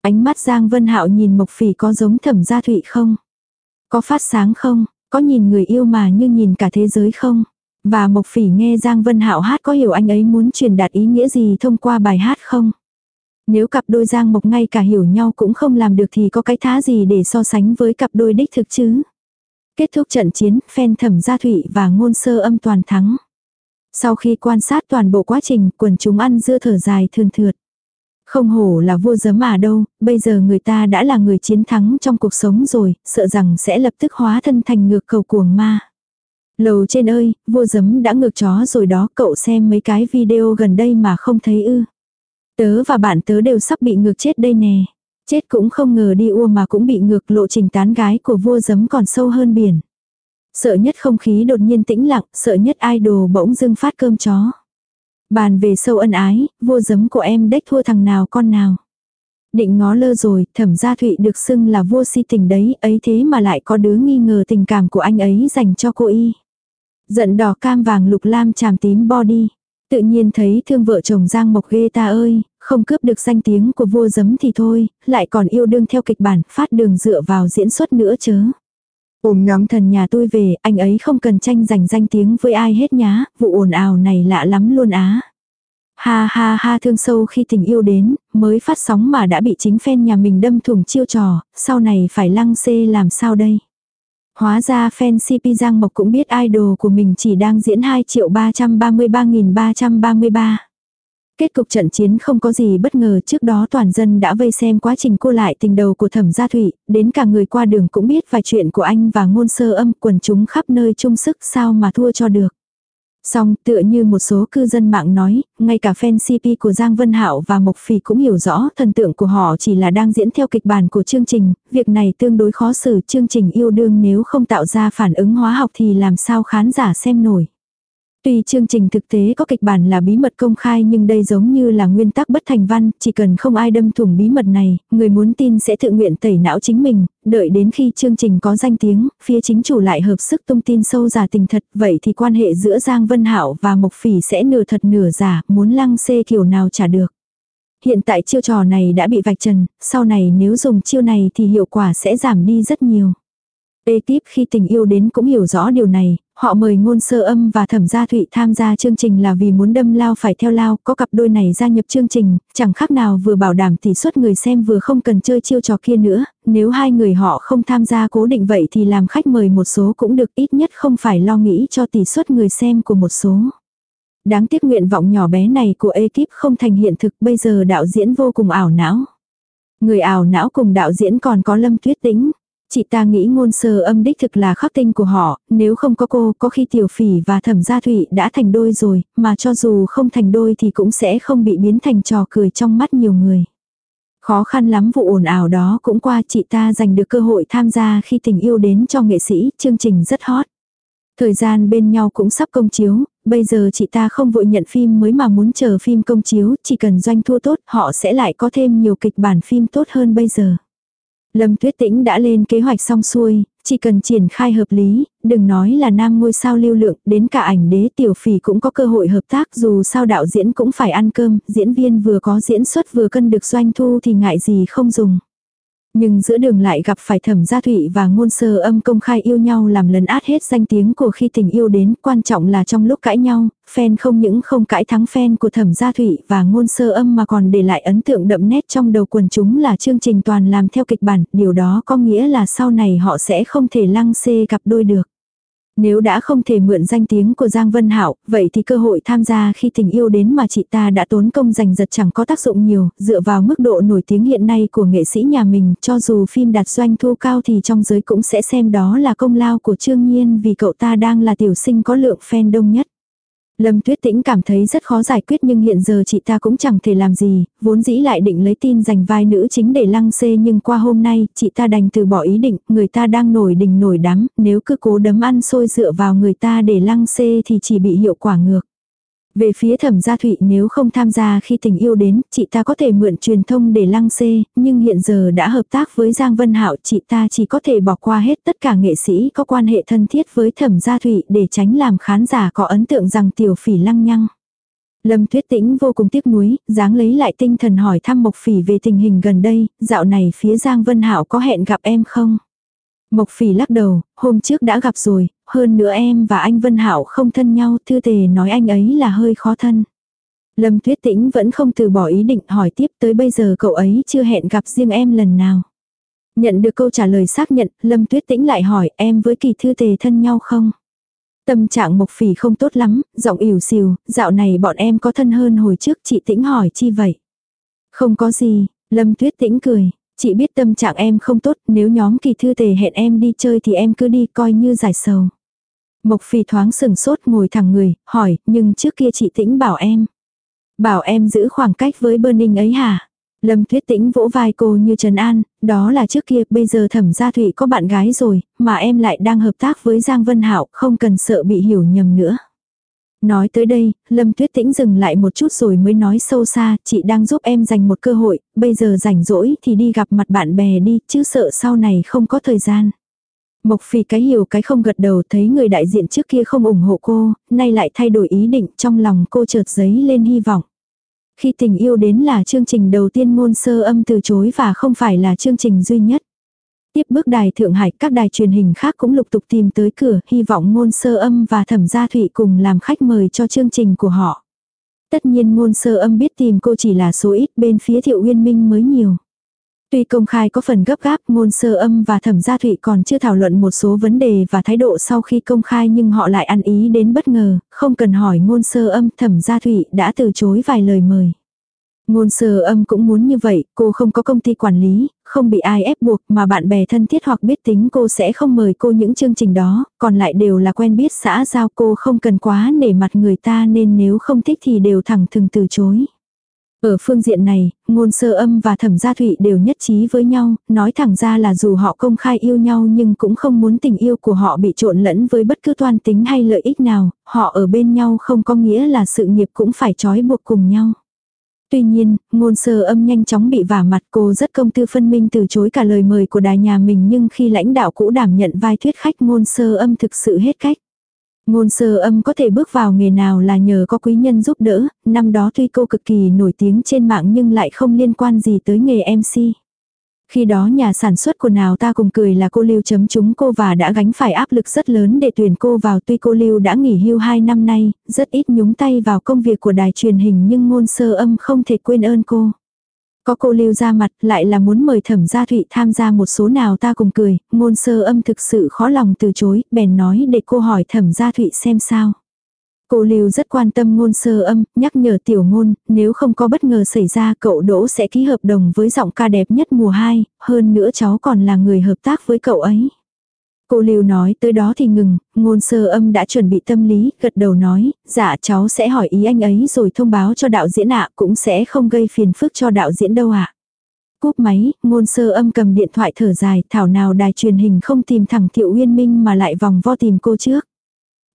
Ánh mắt Giang Vân Hạo nhìn Mộc Phỉ có giống thẩm gia thụy không? Có phát sáng không? Có nhìn người yêu mà như nhìn cả thế giới không? Và Mộc Phỉ nghe Giang Vân Hạo hát có hiểu anh ấy muốn truyền đạt ý nghĩa gì thông qua bài hát không? Nếu cặp đôi Giang Mộc ngay cả hiểu nhau cũng không làm được thì có cái thá gì để so sánh với cặp đôi đích thực chứ? Kết thúc trận chiến, phen thẩm gia thụy và ngôn sơ âm toàn thắng. Sau khi quan sát toàn bộ quá trình, quần chúng ăn dưa thở dài thườn thượt. Không hổ là vua giấm à đâu, bây giờ người ta đã là người chiến thắng trong cuộc sống rồi, sợ rằng sẽ lập tức hóa thân thành ngược cầu cuồng ma. Lầu trên ơi, vua giấm đã ngược chó rồi đó, cậu xem mấy cái video gần đây mà không thấy ư. Tớ và bạn tớ đều sắp bị ngược chết đây nè. Chết cũng không ngờ đi ua mà cũng bị ngược lộ trình tán gái của vua giấm còn sâu hơn biển. Sợ nhất không khí đột nhiên tĩnh lặng, sợ nhất idol bỗng dưng phát cơm chó. Bàn về sâu ân ái, vua giấm của em đếch thua thằng nào con nào. Định ngó lơ rồi, thẩm gia thụy được xưng là vua si tình đấy, ấy thế mà lại có đứa nghi ngờ tình cảm của anh ấy dành cho cô y. Giận đỏ cam vàng lục lam tràm tím body. Tự nhiên thấy thương vợ chồng Giang Mộc ghê ta ơi, không cướp được danh tiếng của vua giấm thì thôi, lại còn yêu đương theo kịch bản, phát đường dựa vào diễn xuất nữa chớ. Ôm nhóm thần nhà tôi về, anh ấy không cần tranh giành danh tiếng với ai hết nhá, vụ ồn ào này lạ lắm luôn á. Ha ha ha thương sâu khi tình yêu đến, mới phát sóng mà đã bị chính fan nhà mình đâm thủng chiêu trò, sau này phải lăng xê làm sao đây. Hóa ra fan CP Giang Mộc cũng biết idol của mình chỉ đang diễn 2 triệu 333.333. Kết cục trận chiến không có gì bất ngờ trước đó toàn dân đã vây xem quá trình cô lại tình đầu của thẩm gia thủy, đến cả người qua đường cũng biết vài chuyện của anh và ngôn sơ âm quần chúng khắp nơi chung sức sao mà thua cho được. Song tựa như một số cư dân mạng nói, ngay cả fan CP của Giang Vân Hạo và Mộc Phì cũng hiểu rõ thần tượng của họ chỉ là đang diễn theo kịch bản của chương trình, việc này tương đối khó xử chương trình yêu đương nếu không tạo ra phản ứng hóa học thì làm sao khán giả xem nổi. Tuy chương trình thực tế có kịch bản là bí mật công khai nhưng đây giống như là nguyên tắc bất thành văn, chỉ cần không ai đâm thủng bí mật này, người muốn tin sẽ tự nguyện tẩy não chính mình, đợi đến khi chương trình có danh tiếng, phía chính chủ lại hợp sức tung tin sâu giả tình thật, vậy thì quan hệ giữa Giang Vân hảo và Mộc Phỉ sẽ nửa thật nửa giả, muốn lăng xê kiểu nào trả được. Hiện tại chiêu trò này đã bị vạch trần, sau này nếu dùng chiêu này thì hiệu quả sẽ giảm đi rất nhiều. Ekip khi tình yêu đến cũng hiểu rõ điều này, họ mời ngôn sơ âm và thẩm gia thụy tham gia chương trình là vì muốn đâm lao phải theo lao, có cặp đôi này gia nhập chương trình, chẳng khác nào vừa bảo đảm tỷ suất người xem vừa không cần chơi chiêu trò kia nữa, nếu hai người họ không tham gia cố định vậy thì làm khách mời một số cũng được ít nhất không phải lo nghĩ cho tỷ suất người xem của một số. Đáng tiếc nguyện vọng nhỏ bé này của ekip không thành hiện thực bây giờ đạo diễn vô cùng ảo não. Người ảo não cùng đạo diễn còn có lâm tuyết tĩnh. Chị ta nghĩ ngôn sơ âm đích thực là khắc tinh của họ, nếu không có cô có khi tiểu phỉ và thẩm gia thụy đã thành đôi rồi, mà cho dù không thành đôi thì cũng sẽ không bị biến thành trò cười trong mắt nhiều người. Khó khăn lắm vụ ồn ào đó cũng qua chị ta giành được cơ hội tham gia khi tình yêu đến cho nghệ sĩ, chương trình rất hot. Thời gian bên nhau cũng sắp công chiếu, bây giờ chị ta không vội nhận phim mới mà muốn chờ phim công chiếu, chỉ cần doanh thu tốt họ sẽ lại có thêm nhiều kịch bản phim tốt hơn bây giờ. Lâm Tuyết Tĩnh đã lên kế hoạch xong xuôi, chỉ cần triển khai hợp lý, đừng nói là nam ngôi sao lưu lượng, đến cả ảnh đế tiểu phỉ cũng có cơ hội hợp tác dù sao đạo diễn cũng phải ăn cơm, diễn viên vừa có diễn xuất vừa cân được doanh thu thì ngại gì không dùng. Nhưng giữa đường lại gặp phải thẩm gia thụy và ngôn sơ âm công khai yêu nhau làm lấn át hết danh tiếng của khi tình yêu đến, quan trọng là trong lúc cãi nhau, fan không những không cãi thắng fan của thẩm gia thụy và ngôn sơ âm mà còn để lại ấn tượng đậm nét trong đầu quần chúng là chương trình toàn làm theo kịch bản, điều đó có nghĩa là sau này họ sẽ không thể lăng xê cặp đôi được. Nếu đã không thể mượn danh tiếng của Giang Vân Hạo, vậy thì cơ hội tham gia khi tình yêu đến mà chị ta đã tốn công giành giật chẳng có tác dụng nhiều, dựa vào mức độ nổi tiếng hiện nay của nghệ sĩ nhà mình, cho dù phim đạt doanh thu cao thì trong giới cũng sẽ xem đó là công lao của Trương Nhiên vì cậu ta đang là tiểu sinh có lượng fan đông nhất. Lâm Tuyết Tĩnh cảm thấy rất khó giải quyết nhưng hiện giờ chị ta cũng chẳng thể làm gì, vốn dĩ lại định lấy tin giành vai nữ chính để lăng xê nhưng qua hôm nay chị ta đành từ bỏ ý định, người ta đang nổi đình nổi đám, nếu cứ cố đấm ăn xôi dựa vào người ta để lăng xê thì chỉ bị hiệu quả ngược. Về phía thẩm gia thụy nếu không tham gia khi tình yêu đến, chị ta có thể mượn truyền thông để lăng xê, nhưng hiện giờ đã hợp tác với Giang Vân Hạo chị ta chỉ có thể bỏ qua hết tất cả nghệ sĩ có quan hệ thân thiết với thẩm gia thụy để tránh làm khán giả có ấn tượng rằng tiểu phỉ lăng nhăng. Lâm Tuyết Tĩnh vô cùng tiếc nuối, dáng lấy lại tinh thần hỏi thăm Mộc Phỉ về tình hình gần đây, dạo này phía Giang Vân Hạo có hẹn gặp em không? Mộc Phỉ lắc đầu, hôm trước đã gặp rồi, hơn nữa em và anh Vân Hạo không thân nhau, thư tề nói anh ấy là hơi khó thân. Lâm Tuyết Tĩnh vẫn không từ bỏ ý định hỏi tiếp tới bây giờ cậu ấy chưa hẹn gặp riêng em lần nào. Nhận được câu trả lời xác nhận, Lâm Tuyết Tĩnh lại hỏi em với kỳ thư tề thân nhau không? Tâm trạng Mộc Phỉ không tốt lắm, giọng ỉu xìu, dạo này bọn em có thân hơn hồi trước chị Tĩnh hỏi chi vậy? Không có gì, Lâm Tuyết Tĩnh cười, chị biết tâm trạng em không tốt, nếu nhóm kỳ thư tề hẹn em đi chơi thì em cứ đi coi như giải sầu. Mộc Phi thoáng sừng sốt ngồi thẳng người, hỏi, nhưng trước kia chị Tĩnh bảo em. Bảo em giữ khoảng cách với Burning ấy hả? Lâm thuyết Tĩnh vỗ vai cô như Trần An, đó là trước kia, bây giờ thẩm gia thụy có bạn gái rồi, mà em lại đang hợp tác với Giang Vân Hạo, không cần sợ bị hiểu nhầm nữa. Nói tới đây, Lâm Tuyết Tĩnh dừng lại một chút rồi mới nói sâu xa, chị đang giúp em dành một cơ hội, bây giờ rảnh rỗi thì đi gặp mặt bạn bè đi, chứ sợ sau này không có thời gian. Mộc Phi cái hiểu cái không gật đầu thấy người đại diện trước kia không ủng hộ cô, nay lại thay đổi ý định trong lòng cô chợt giấy lên hy vọng. Khi tình yêu đến là chương trình đầu tiên môn sơ âm từ chối và không phải là chương trình duy nhất. Tiếp bước đài Thượng Hải các đài truyền hình khác cũng lục tục tìm tới cửa hy vọng ngôn sơ âm và thẩm gia thụy cùng làm khách mời cho chương trình của họ. Tất nhiên ngôn sơ âm biết tìm cô chỉ là số ít bên phía thiệu uyên minh mới nhiều. Tuy công khai có phần gấp gáp, ngôn sơ âm và thẩm gia thụy còn chưa thảo luận một số vấn đề và thái độ sau khi công khai nhưng họ lại ăn ý đến bất ngờ, không cần hỏi ngôn sơ âm thẩm gia thụy đã từ chối vài lời mời. Ngôn sơ âm cũng muốn như vậy, cô không có công ty quản lý, không bị ai ép buộc mà bạn bè thân thiết hoặc biết tính cô sẽ không mời cô những chương trình đó, còn lại đều là quen biết xã giao cô không cần quá nể mặt người ta nên nếu không thích thì đều thẳng thừng từ chối. Ở phương diện này, ngôn sơ âm và thẩm gia thụy đều nhất trí với nhau, nói thẳng ra là dù họ công khai yêu nhau nhưng cũng không muốn tình yêu của họ bị trộn lẫn với bất cứ toan tính hay lợi ích nào, họ ở bên nhau không có nghĩa là sự nghiệp cũng phải trói buộc cùng nhau. Tuy nhiên, ngôn sơ âm nhanh chóng bị vả mặt cô rất công tư phân minh từ chối cả lời mời của đài nhà mình nhưng khi lãnh đạo cũ đảm nhận vai thuyết khách ngôn sơ âm thực sự hết cách. Ngôn sơ âm có thể bước vào nghề nào là nhờ có quý nhân giúp đỡ, năm đó tuy cô cực kỳ nổi tiếng trên mạng nhưng lại không liên quan gì tới nghề MC. Khi đó nhà sản xuất của nào ta cùng cười là cô Lưu chấm chúng cô và đã gánh phải áp lực rất lớn để tuyển cô vào tuy cô Lưu đã nghỉ hưu 2 năm nay, rất ít nhúng tay vào công việc của đài truyền hình nhưng ngôn sơ âm không thể quên ơn cô. Có cô lưu ra mặt lại là muốn mời thẩm gia thụy tham gia một số nào ta cùng cười, ngôn sơ âm thực sự khó lòng từ chối, bèn nói để cô hỏi thẩm gia thụy xem sao. Cô Lưu rất quan tâm ngôn sơ âm, nhắc nhở tiểu ngôn, nếu không có bất ngờ xảy ra cậu Đỗ sẽ ký hợp đồng với giọng ca đẹp nhất mùa 2, hơn nữa cháu còn là người hợp tác với cậu ấy. Cô Lưu nói tới đó thì ngừng, ngôn sơ âm đã chuẩn bị tâm lý, gật đầu nói, dạ cháu sẽ hỏi ý anh ấy rồi thông báo cho đạo diễn ạ, cũng sẽ không gây phiền phức cho đạo diễn đâu ạ. Cúp máy, ngôn sơ âm cầm điện thoại thở dài, thảo nào đài truyền hình không tìm thẳng Thiệu Uyên Minh mà lại vòng vo tìm cô trước.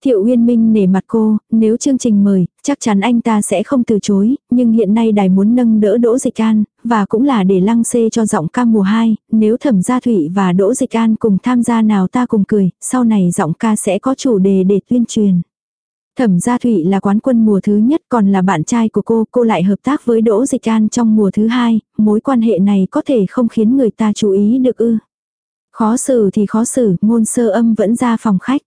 Thiệu Uyên Minh nể mặt cô, nếu chương trình mời, chắc chắn anh ta sẽ không từ chối, nhưng hiện nay đài muốn nâng đỡ Đỗ Dịch An, và cũng là để lăng xê cho giọng ca mùa 2, nếu Thẩm Gia Thụy và Đỗ Dịch An cùng tham gia nào ta cùng cười, sau này giọng ca sẽ có chủ đề để tuyên truyền. Thẩm Gia Thụy là quán quân mùa thứ nhất còn là bạn trai của cô, cô lại hợp tác với Đỗ Dịch An trong mùa thứ hai, mối quan hệ này có thể không khiến người ta chú ý được ư. Khó xử thì khó xử, ngôn sơ âm vẫn ra phòng khách.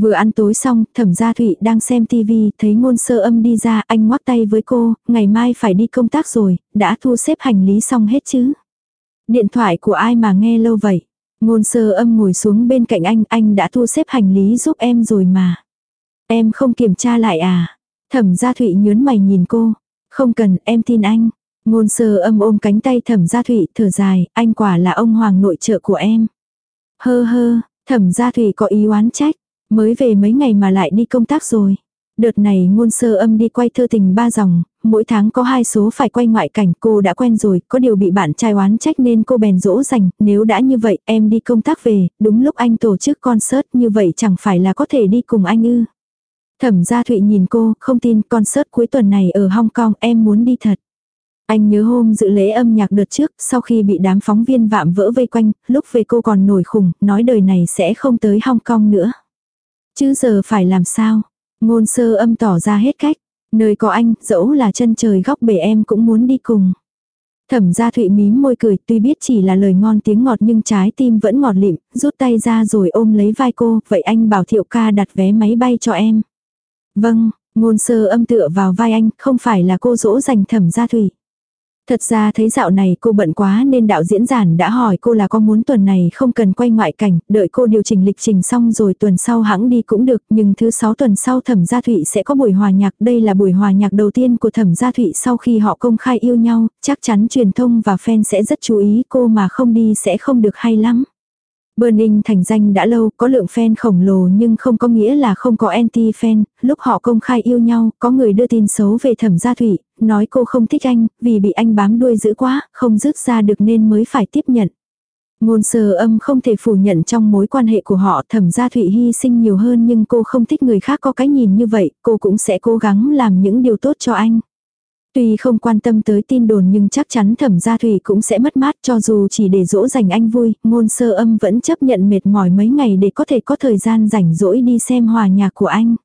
Vừa ăn tối xong, thẩm gia thụy đang xem tivi, thấy ngôn sơ âm đi ra, anh ngoắc tay với cô, ngày mai phải đi công tác rồi, đã thu xếp hành lý xong hết chứ. Điện thoại của ai mà nghe lâu vậy? Ngôn sơ âm ngồi xuống bên cạnh anh, anh đã thu xếp hành lý giúp em rồi mà. Em không kiểm tra lại à? Thẩm gia thụy nhớn mày nhìn cô. Không cần, em tin anh. Ngôn sơ âm ôm cánh tay thẩm gia thụy, thở dài, anh quả là ông hoàng nội trợ của em. Hơ hơ, thẩm gia thụy có ý oán trách. Mới về mấy ngày mà lại đi công tác rồi. Đợt này ngôn sơ âm đi quay thơ tình ba dòng, mỗi tháng có hai số phải quay ngoại cảnh cô đã quen rồi, có điều bị bạn trai oán trách nên cô bèn dỗ dành, nếu đã như vậy em đi công tác về, đúng lúc anh tổ chức concert như vậy chẳng phải là có thể đi cùng anh ư. Thẩm gia Thụy nhìn cô, không tin concert cuối tuần này ở Hong Kong em muốn đi thật. Anh nhớ hôm dự lễ âm nhạc đợt trước, sau khi bị đám phóng viên vạm vỡ vây quanh, lúc về cô còn nổi khủng, nói đời này sẽ không tới Hong Kong nữa. Chứ giờ phải làm sao? Ngôn sơ âm tỏ ra hết cách. Nơi có anh, dẫu là chân trời góc bể em cũng muốn đi cùng. Thẩm gia thụy mím môi cười, tuy biết chỉ là lời ngon tiếng ngọt nhưng trái tim vẫn ngọt lịm, rút tay ra rồi ôm lấy vai cô, vậy anh bảo thiệu ca đặt vé máy bay cho em. Vâng, ngôn sơ âm tựa vào vai anh, không phải là cô dỗ dành thẩm gia thụy. Thật ra thấy dạo này cô bận quá nên đạo diễn giản đã hỏi cô là có muốn tuần này không cần quay ngoại cảnh, đợi cô điều chỉnh lịch trình xong rồi tuần sau hãng đi cũng được, nhưng thứ sáu tuần sau Thẩm Gia Thụy sẽ có buổi hòa nhạc, đây là buổi hòa nhạc đầu tiên của Thẩm Gia Thụy sau khi họ công khai yêu nhau, chắc chắn truyền thông và fan sẽ rất chú ý cô mà không đi sẽ không được hay lắm. Burning thành danh đã lâu, có lượng fan khổng lồ nhưng không có nghĩa là không có anti-fan, lúc họ công khai yêu nhau, có người đưa tin xấu về thẩm gia thủy, nói cô không thích anh, vì bị anh bám đuôi giữ quá, không dứt ra được nên mới phải tiếp nhận. Ngôn sơ âm không thể phủ nhận trong mối quan hệ của họ thẩm gia thủy hy sinh nhiều hơn nhưng cô không thích người khác có cái nhìn như vậy, cô cũng sẽ cố gắng làm những điều tốt cho anh. Tuy không quan tâm tới tin đồn nhưng chắc chắn thẩm gia thủy cũng sẽ mất mát cho dù chỉ để dỗ dành anh vui, ngôn sơ âm vẫn chấp nhận mệt mỏi mấy ngày để có thể có thời gian rảnh rỗi đi xem hòa nhạc của anh.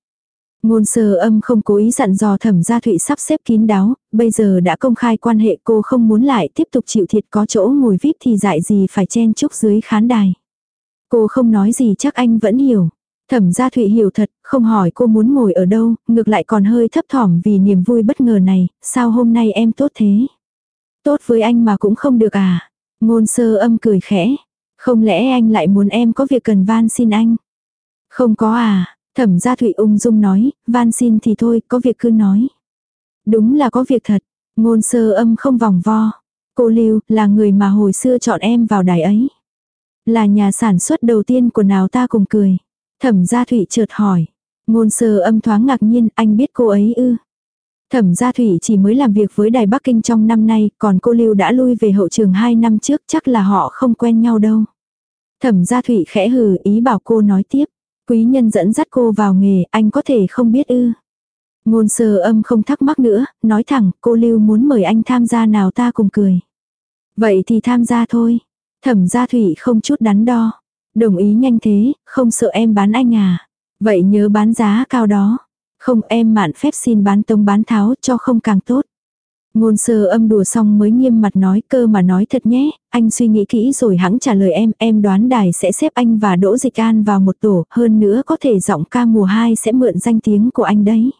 Ngôn sơ âm không cố ý dặn dò thẩm gia thụy sắp xếp kín đáo, bây giờ đã công khai quan hệ cô không muốn lại tiếp tục chịu thiệt có chỗ ngồi vip thì dại gì phải chen chúc dưới khán đài. Cô không nói gì chắc anh vẫn hiểu. Thẩm gia Thụy hiểu thật, không hỏi cô muốn ngồi ở đâu, ngược lại còn hơi thấp thỏm vì niềm vui bất ngờ này, sao hôm nay em tốt thế? Tốt với anh mà cũng không được à? Ngôn sơ âm cười khẽ. Không lẽ anh lại muốn em có việc cần van xin anh? Không có à, thẩm gia Thụy ung dung nói, van xin thì thôi, có việc cứ nói. Đúng là có việc thật, ngôn sơ âm không vòng vo. Cô Lưu là người mà hồi xưa chọn em vào đài ấy. Là nhà sản xuất đầu tiên của nào ta cùng cười. Thẩm gia Thủy chợt hỏi. Ngôn sơ âm thoáng ngạc nhiên, anh biết cô ấy ư. Thẩm gia thủy chỉ mới làm việc với Đài Bắc Kinh trong năm nay, còn cô Lưu đã lui về hậu trường 2 năm trước, chắc là họ không quen nhau đâu. Thẩm gia thủy khẽ hừ ý bảo cô nói tiếp. Quý nhân dẫn dắt cô vào nghề, anh có thể không biết ư. Ngôn sơ âm không thắc mắc nữa, nói thẳng, cô Lưu muốn mời anh tham gia nào ta cùng cười. Vậy thì tham gia thôi. Thẩm gia thủy không chút đắn đo. Đồng ý nhanh thế, không sợ em bán anh à. Vậy nhớ bán giá cao đó. Không em mạn phép xin bán tông bán tháo cho không càng tốt. Ngôn sơ âm đùa xong mới nghiêm mặt nói cơ mà nói thật nhé, anh suy nghĩ kỹ rồi hãng trả lời em, em đoán đài sẽ xếp anh và Đỗ Dịch An vào một tổ, hơn nữa có thể giọng ca mùa 2 sẽ mượn danh tiếng của anh đấy.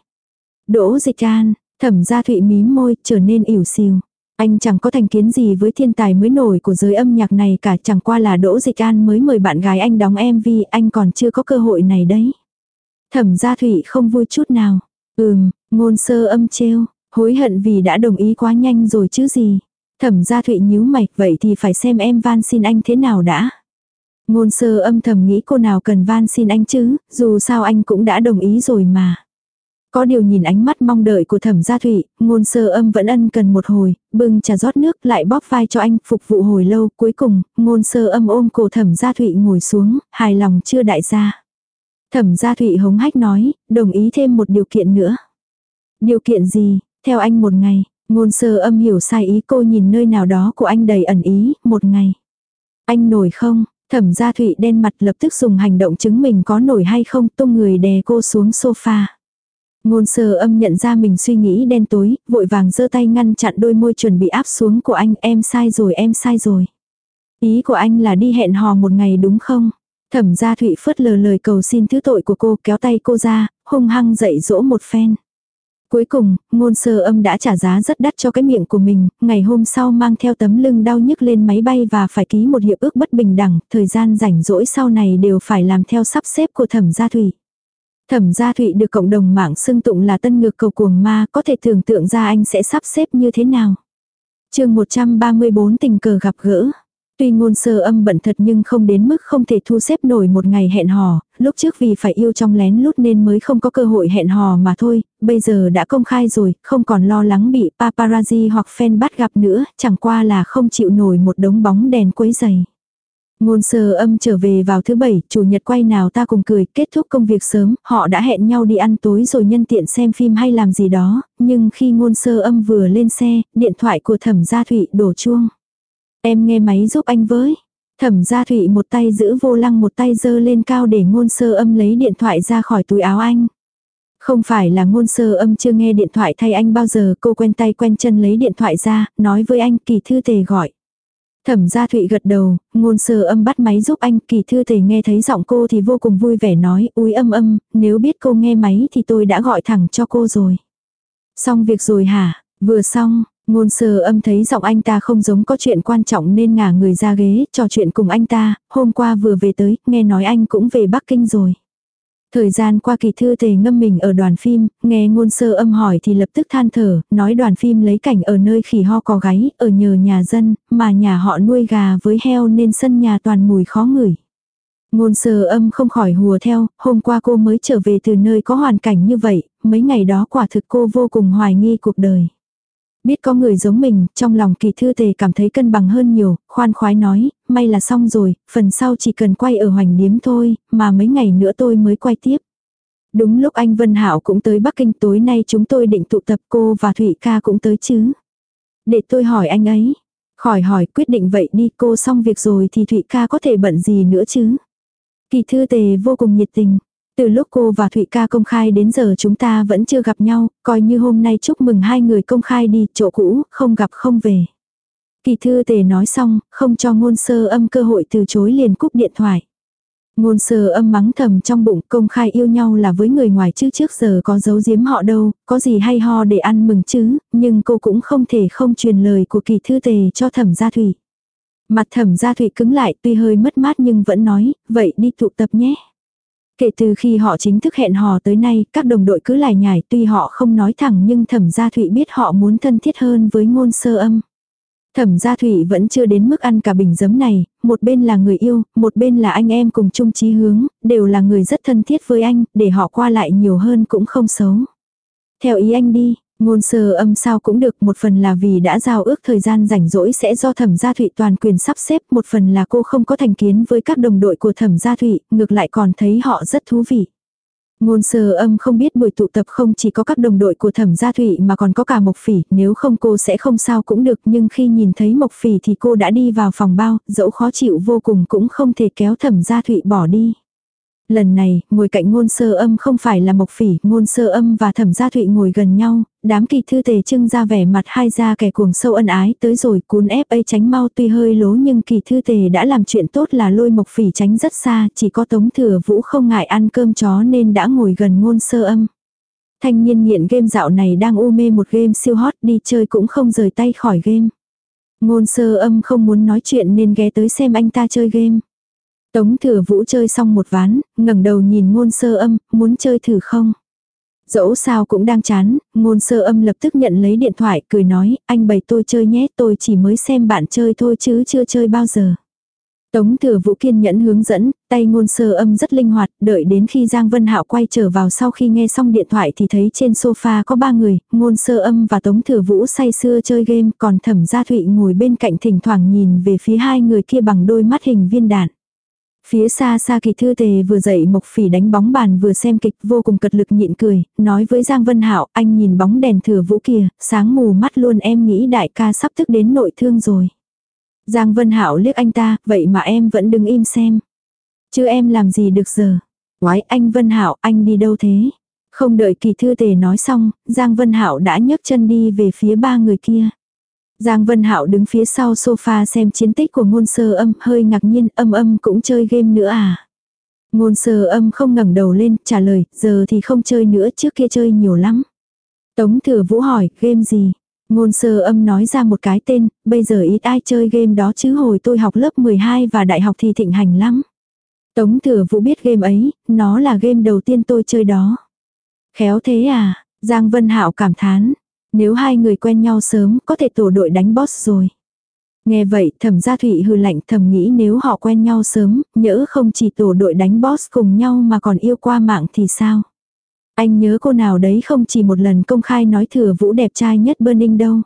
Đỗ Dịch An, thẩm gia thụy mím môi, trở nên ỉu xìu. Anh chẳng có thành kiến gì với thiên tài mới nổi của giới âm nhạc này cả chẳng qua là Đỗ Dịch An mới mời bạn gái anh đóng MV, anh còn chưa có cơ hội này đấy. Thẩm gia thụy không vui chút nào. Ừm, ngôn sơ âm trêu, hối hận vì đã đồng ý quá nhanh rồi chứ gì. Thẩm gia thụy nhíu mạch vậy thì phải xem em van xin anh thế nào đã. Ngôn sơ âm thầm nghĩ cô nào cần van xin anh chứ, dù sao anh cũng đã đồng ý rồi mà. Có điều nhìn ánh mắt mong đợi của thẩm gia thụy, ngôn sơ âm vẫn ân cần một hồi, bưng trà rót nước lại bóp vai cho anh phục vụ hồi lâu. Cuối cùng, ngôn sơ âm ôm cổ thẩm gia thụy ngồi xuống, hài lòng chưa đại gia. Thẩm gia thụy hống hách nói, đồng ý thêm một điều kiện nữa. Điều kiện gì, theo anh một ngày, ngôn sơ âm hiểu sai ý cô nhìn nơi nào đó của anh đầy ẩn ý, một ngày. Anh nổi không, thẩm gia thụy đen mặt lập tức dùng hành động chứng mình có nổi hay không tung người đè cô xuống sofa. Ngôn sơ âm nhận ra mình suy nghĩ đen tối, vội vàng giơ tay ngăn chặn đôi môi chuẩn bị áp xuống của anh, em sai rồi em sai rồi. Ý của anh là đi hẹn hò một ngày đúng không? Thẩm gia thụy phớt lờ lời cầu xin thứ tội của cô kéo tay cô ra, hung hăng dạy dỗ một phen. Cuối cùng, ngôn sơ âm đã trả giá rất đắt cho cái miệng của mình, ngày hôm sau mang theo tấm lưng đau nhức lên máy bay và phải ký một hiệp ước bất bình đẳng, thời gian rảnh rỗi sau này đều phải làm theo sắp xếp của thẩm gia thụy. Thẩm gia thụy được cộng đồng mạng xưng tụng là tân ngược cầu cuồng ma, có thể tưởng tượng ra anh sẽ sắp xếp như thế nào. chương 134 tình cờ gặp gỡ. Tuy ngôn sơ âm bận thật nhưng không đến mức không thể thu xếp nổi một ngày hẹn hò, lúc trước vì phải yêu trong lén lút nên mới không có cơ hội hẹn hò mà thôi, bây giờ đã công khai rồi, không còn lo lắng bị paparazzi hoặc fan bắt gặp nữa, chẳng qua là không chịu nổi một đống bóng đèn quấy dày. Ngôn sơ âm trở về vào thứ bảy, chủ nhật quay nào ta cùng cười, kết thúc công việc sớm, họ đã hẹn nhau đi ăn tối rồi nhân tiện xem phim hay làm gì đó, nhưng khi ngôn sơ âm vừa lên xe, điện thoại của thẩm gia thụy đổ chuông. Em nghe máy giúp anh với. Thẩm gia thụy một tay giữ vô lăng một tay giơ lên cao để ngôn sơ âm lấy điện thoại ra khỏi túi áo anh. Không phải là ngôn sơ âm chưa nghe điện thoại thay anh bao giờ cô quen tay quen chân lấy điện thoại ra, nói với anh kỳ thư tề gọi. Thẩm gia thụy gật đầu, ngôn sơ âm bắt máy giúp anh, kỳ thư tề nghe thấy giọng cô thì vô cùng vui vẻ nói, úi âm âm, nếu biết cô nghe máy thì tôi đã gọi thẳng cho cô rồi. Xong việc rồi hả? Vừa xong, ngôn sơ âm thấy giọng anh ta không giống có chuyện quan trọng nên ngả người ra ghế, trò chuyện cùng anh ta, hôm qua vừa về tới, nghe nói anh cũng về Bắc Kinh rồi. Thời gian qua kỳ thư tề ngâm mình ở đoàn phim, nghe ngôn sơ âm hỏi thì lập tức than thở, nói đoàn phim lấy cảnh ở nơi khỉ ho có gáy, ở nhờ nhà dân, mà nhà họ nuôi gà với heo nên sân nhà toàn mùi khó ngửi. Ngôn sơ âm không khỏi hùa theo, hôm qua cô mới trở về từ nơi có hoàn cảnh như vậy, mấy ngày đó quả thực cô vô cùng hoài nghi cuộc đời. Biết có người giống mình, trong lòng kỳ thư tề cảm thấy cân bằng hơn nhiều, khoan khoái nói, may là xong rồi, phần sau chỉ cần quay ở hoành điếm thôi, mà mấy ngày nữa tôi mới quay tiếp. Đúng lúc anh Vân Hảo cũng tới Bắc Kinh tối nay chúng tôi định tụ tập cô và Thụy ca cũng tới chứ. Để tôi hỏi anh ấy. Khỏi hỏi quyết định vậy đi cô xong việc rồi thì Thụy ca có thể bận gì nữa chứ. Kỳ thư tề vô cùng nhiệt tình. Từ lúc cô và Thụy ca công khai đến giờ chúng ta vẫn chưa gặp nhau, coi như hôm nay chúc mừng hai người công khai đi, chỗ cũ, không gặp không về. Kỳ thư tề nói xong, không cho ngôn sơ âm cơ hội từ chối liền cúp điện thoại. Ngôn sơ âm mắng thầm trong bụng công khai yêu nhau là với người ngoài chứ trước giờ có giấu giếm họ đâu, có gì hay ho để ăn mừng chứ, nhưng cô cũng không thể không truyền lời của kỳ thư tề cho thẩm gia thủy. Mặt thẩm gia thủy cứng lại tuy hơi mất mát nhưng vẫn nói, vậy đi tụ tập nhé. Kể từ khi họ chính thức hẹn hò tới nay, các đồng đội cứ lải nhải tuy họ không nói thẳng nhưng thẩm gia thụy biết họ muốn thân thiết hơn với ngôn sơ âm. Thẩm gia thủy vẫn chưa đến mức ăn cả bình giấm này, một bên là người yêu, một bên là anh em cùng chung chí hướng, đều là người rất thân thiết với anh, để họ qua lại nhiều hơn cũng không xấu. Theo ý anh đi, ngôn sơ âm sao cũng được, một phần là vì đã giao ước thời gian rảnh rỗi sẽ do thẩm gia thụy toàn quyền sắp xếp, một phần là cô không có thành kiến với các đồng đội của thẩm gia thụy, ngược lại còn thấy họ rất thú vị. Ngôn sơ âm không biết buổi tụ tập không chỉ có các đồng đội của thẩm gia thụy mà còn có cả Mộc Phỉ, nếu không cô sẽ không sao cũng được nhưng khi nhìn thấy Mộc Phỉ thì cô đã đi vào phòng bao, dẫu khó chịu vô cùng cũng không thể kéo thẩm gia thụy bỏ đi. Lần này, ngồi cạnh ngôn sơ âm không phải là mộc phỉ, ngôn sơ âm và thẩm gia thụy ngồi gần nhau, đám kỳ thư tề trưng ra vẻ mặt hai gia kẻ cuồng sâu ân ái tới rồi cún ép ấy tránh mau tuy hơi lố nhưng kỳ thư tề đã làm chuyện tốt là lôi mộc phỉ tránh rất xa, chỉ có tống thừa vũ không ngại ăn cơm chó nên đã ngồi gần ngôn sơ âm. Thanh niên nghiện game dạo này đang u mê một game siêu hot đi chơi cũng không rời tay khỏi game. Ngôn sơ âm không muốn nói chuyện nên ghé tới xem anh ta chơi game. Tống thừa vũ chơi xong một ván, ngẩng đầu nhìn ngôn sơ âm, muốn chơi thử không? Dẫu sao cũng đang chán, ngôn sơ âm lập tức nhận lấy điện thoại, cười nói, anh bày tôi chơi nhé, tôi chỉ mới xem bạn chơi thôi chứ chưa chơi bao giờ. Tống thừa vũ kiên nhẫn hướng dẫn, tay ngôn sơ âm rất linh hoạt, đợi đến khi Giang Vân Hạo quay trở vào sau khi nghe xong điện thoại thì thấy trên sofa có ba người, ngôn sơ âm và tống thừa vũ say sưa chơi game, còn thẩm gia thụy ngồi bên cạnh thỉnh thoảng nhìn về phía hai người kia bằng đôi mắt hình viên đạn. Phía xa xa kỳ thư tề vừa dậy mộc phỉ đánh bóng bàn vừa xem kịch vô cùng cật lực nhịn cười, nói với Giang Vân Hạo anh nhìn bóng đèn thừa vũ kia, sáng mù mắt luôn em nghĩ đại ca sắp thức đến nội thương rồi. Giang Vân Hạo liếc anh ta, vậy mà em vẫn đứng im xem. Chứ em làm gì được giờ. Quái anh Vân Hạo anh đi đâu thế? Không đợi kỳ thư tề nói xong, Giang Vân Hạo đã nhấc chân đi về phía ba người kia. Giang Vân Hạo đứng phía sau sofa xem chiến tích của ngôn sơ âm hơi ngạc nhiên âm âm cũng chơi game nữa à. Ngôn sơ âm không ngẩng đầu lên trả lời giờ thì không chơi nữa trước kia chơi nhiều lắm. Tống thừa vũ hỏi game gì. Ngôn sơ âm nói ra một cái tên, bây giờ ít ai chơi game đó chứ hồi tôi học lớp 12 và đại học thì thịnh hành lắm. Tống thừa vũ biết game ấy, nó là game đầu tiên tôi chơi đó. Khéo thế à, Giang Vân Hạo cảm thán, nếu hai người quen nhau sớm, có thể tổ đội đánh boss rồi. Nghe vậy, thẩm gia thụy hư lạnh thầm nghĩ nếu họ quen nhau sớm, nhỡ không chỉ tổ đội đánh boss cùng nhau mà còn yêu qua mạng thì sao? Anh nhớ cô nào đấy không chỉ một lần công khai nói thừa vũ đẹp trai nhất Burning đâu.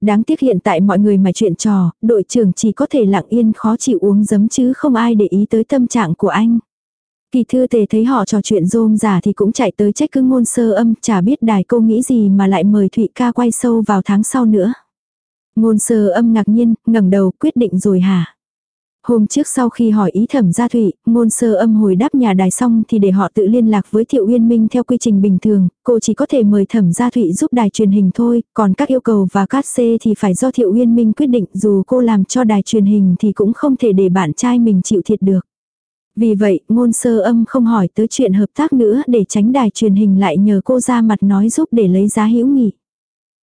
Đáng tiếc hiện tại mọi người mà chuyện trò, đội trưởng chỉ có thể lặng yên khó chịu uống giấm chứ không ai để ý tới tâm trạng của anh. Kỳ thư tề thấy họ trò chuyện rôm giả thì cũng chạy tới trách cứ ngôn sơ âm, chả biết đài cô nghĩ gì mà lại mời Thụy ca quay sâu vào tháng sau nữa. Ngôn sơ âm ngạc nhiên, ngẩng đầu quyết định rồi hả? Hôm trước sau khi hỏi ý thẩm gia thụy, ngôn sơ âm hồi đáp nhà đài xong thì để họ tự liên lạc với Thiệu Uyên Minh theo quy trình bình thường, cô chỉ có thể mời thẩm gia thụy giúp đài truyền hình thôi, còn các yêu cầu và cát xê thì phải do Thiệu Uyên Minh quyết định dù cô làm cho đài truyền hình thì cũng không thể để bạn trai mình chịu thiệt được. Vì vậy, ngôn sơ âm không hỏi tới chuyện hợp tác nữa để tránh đài truyền hình lại nhờ cô ra mặt nói giúp để lấy giá hữu nghị.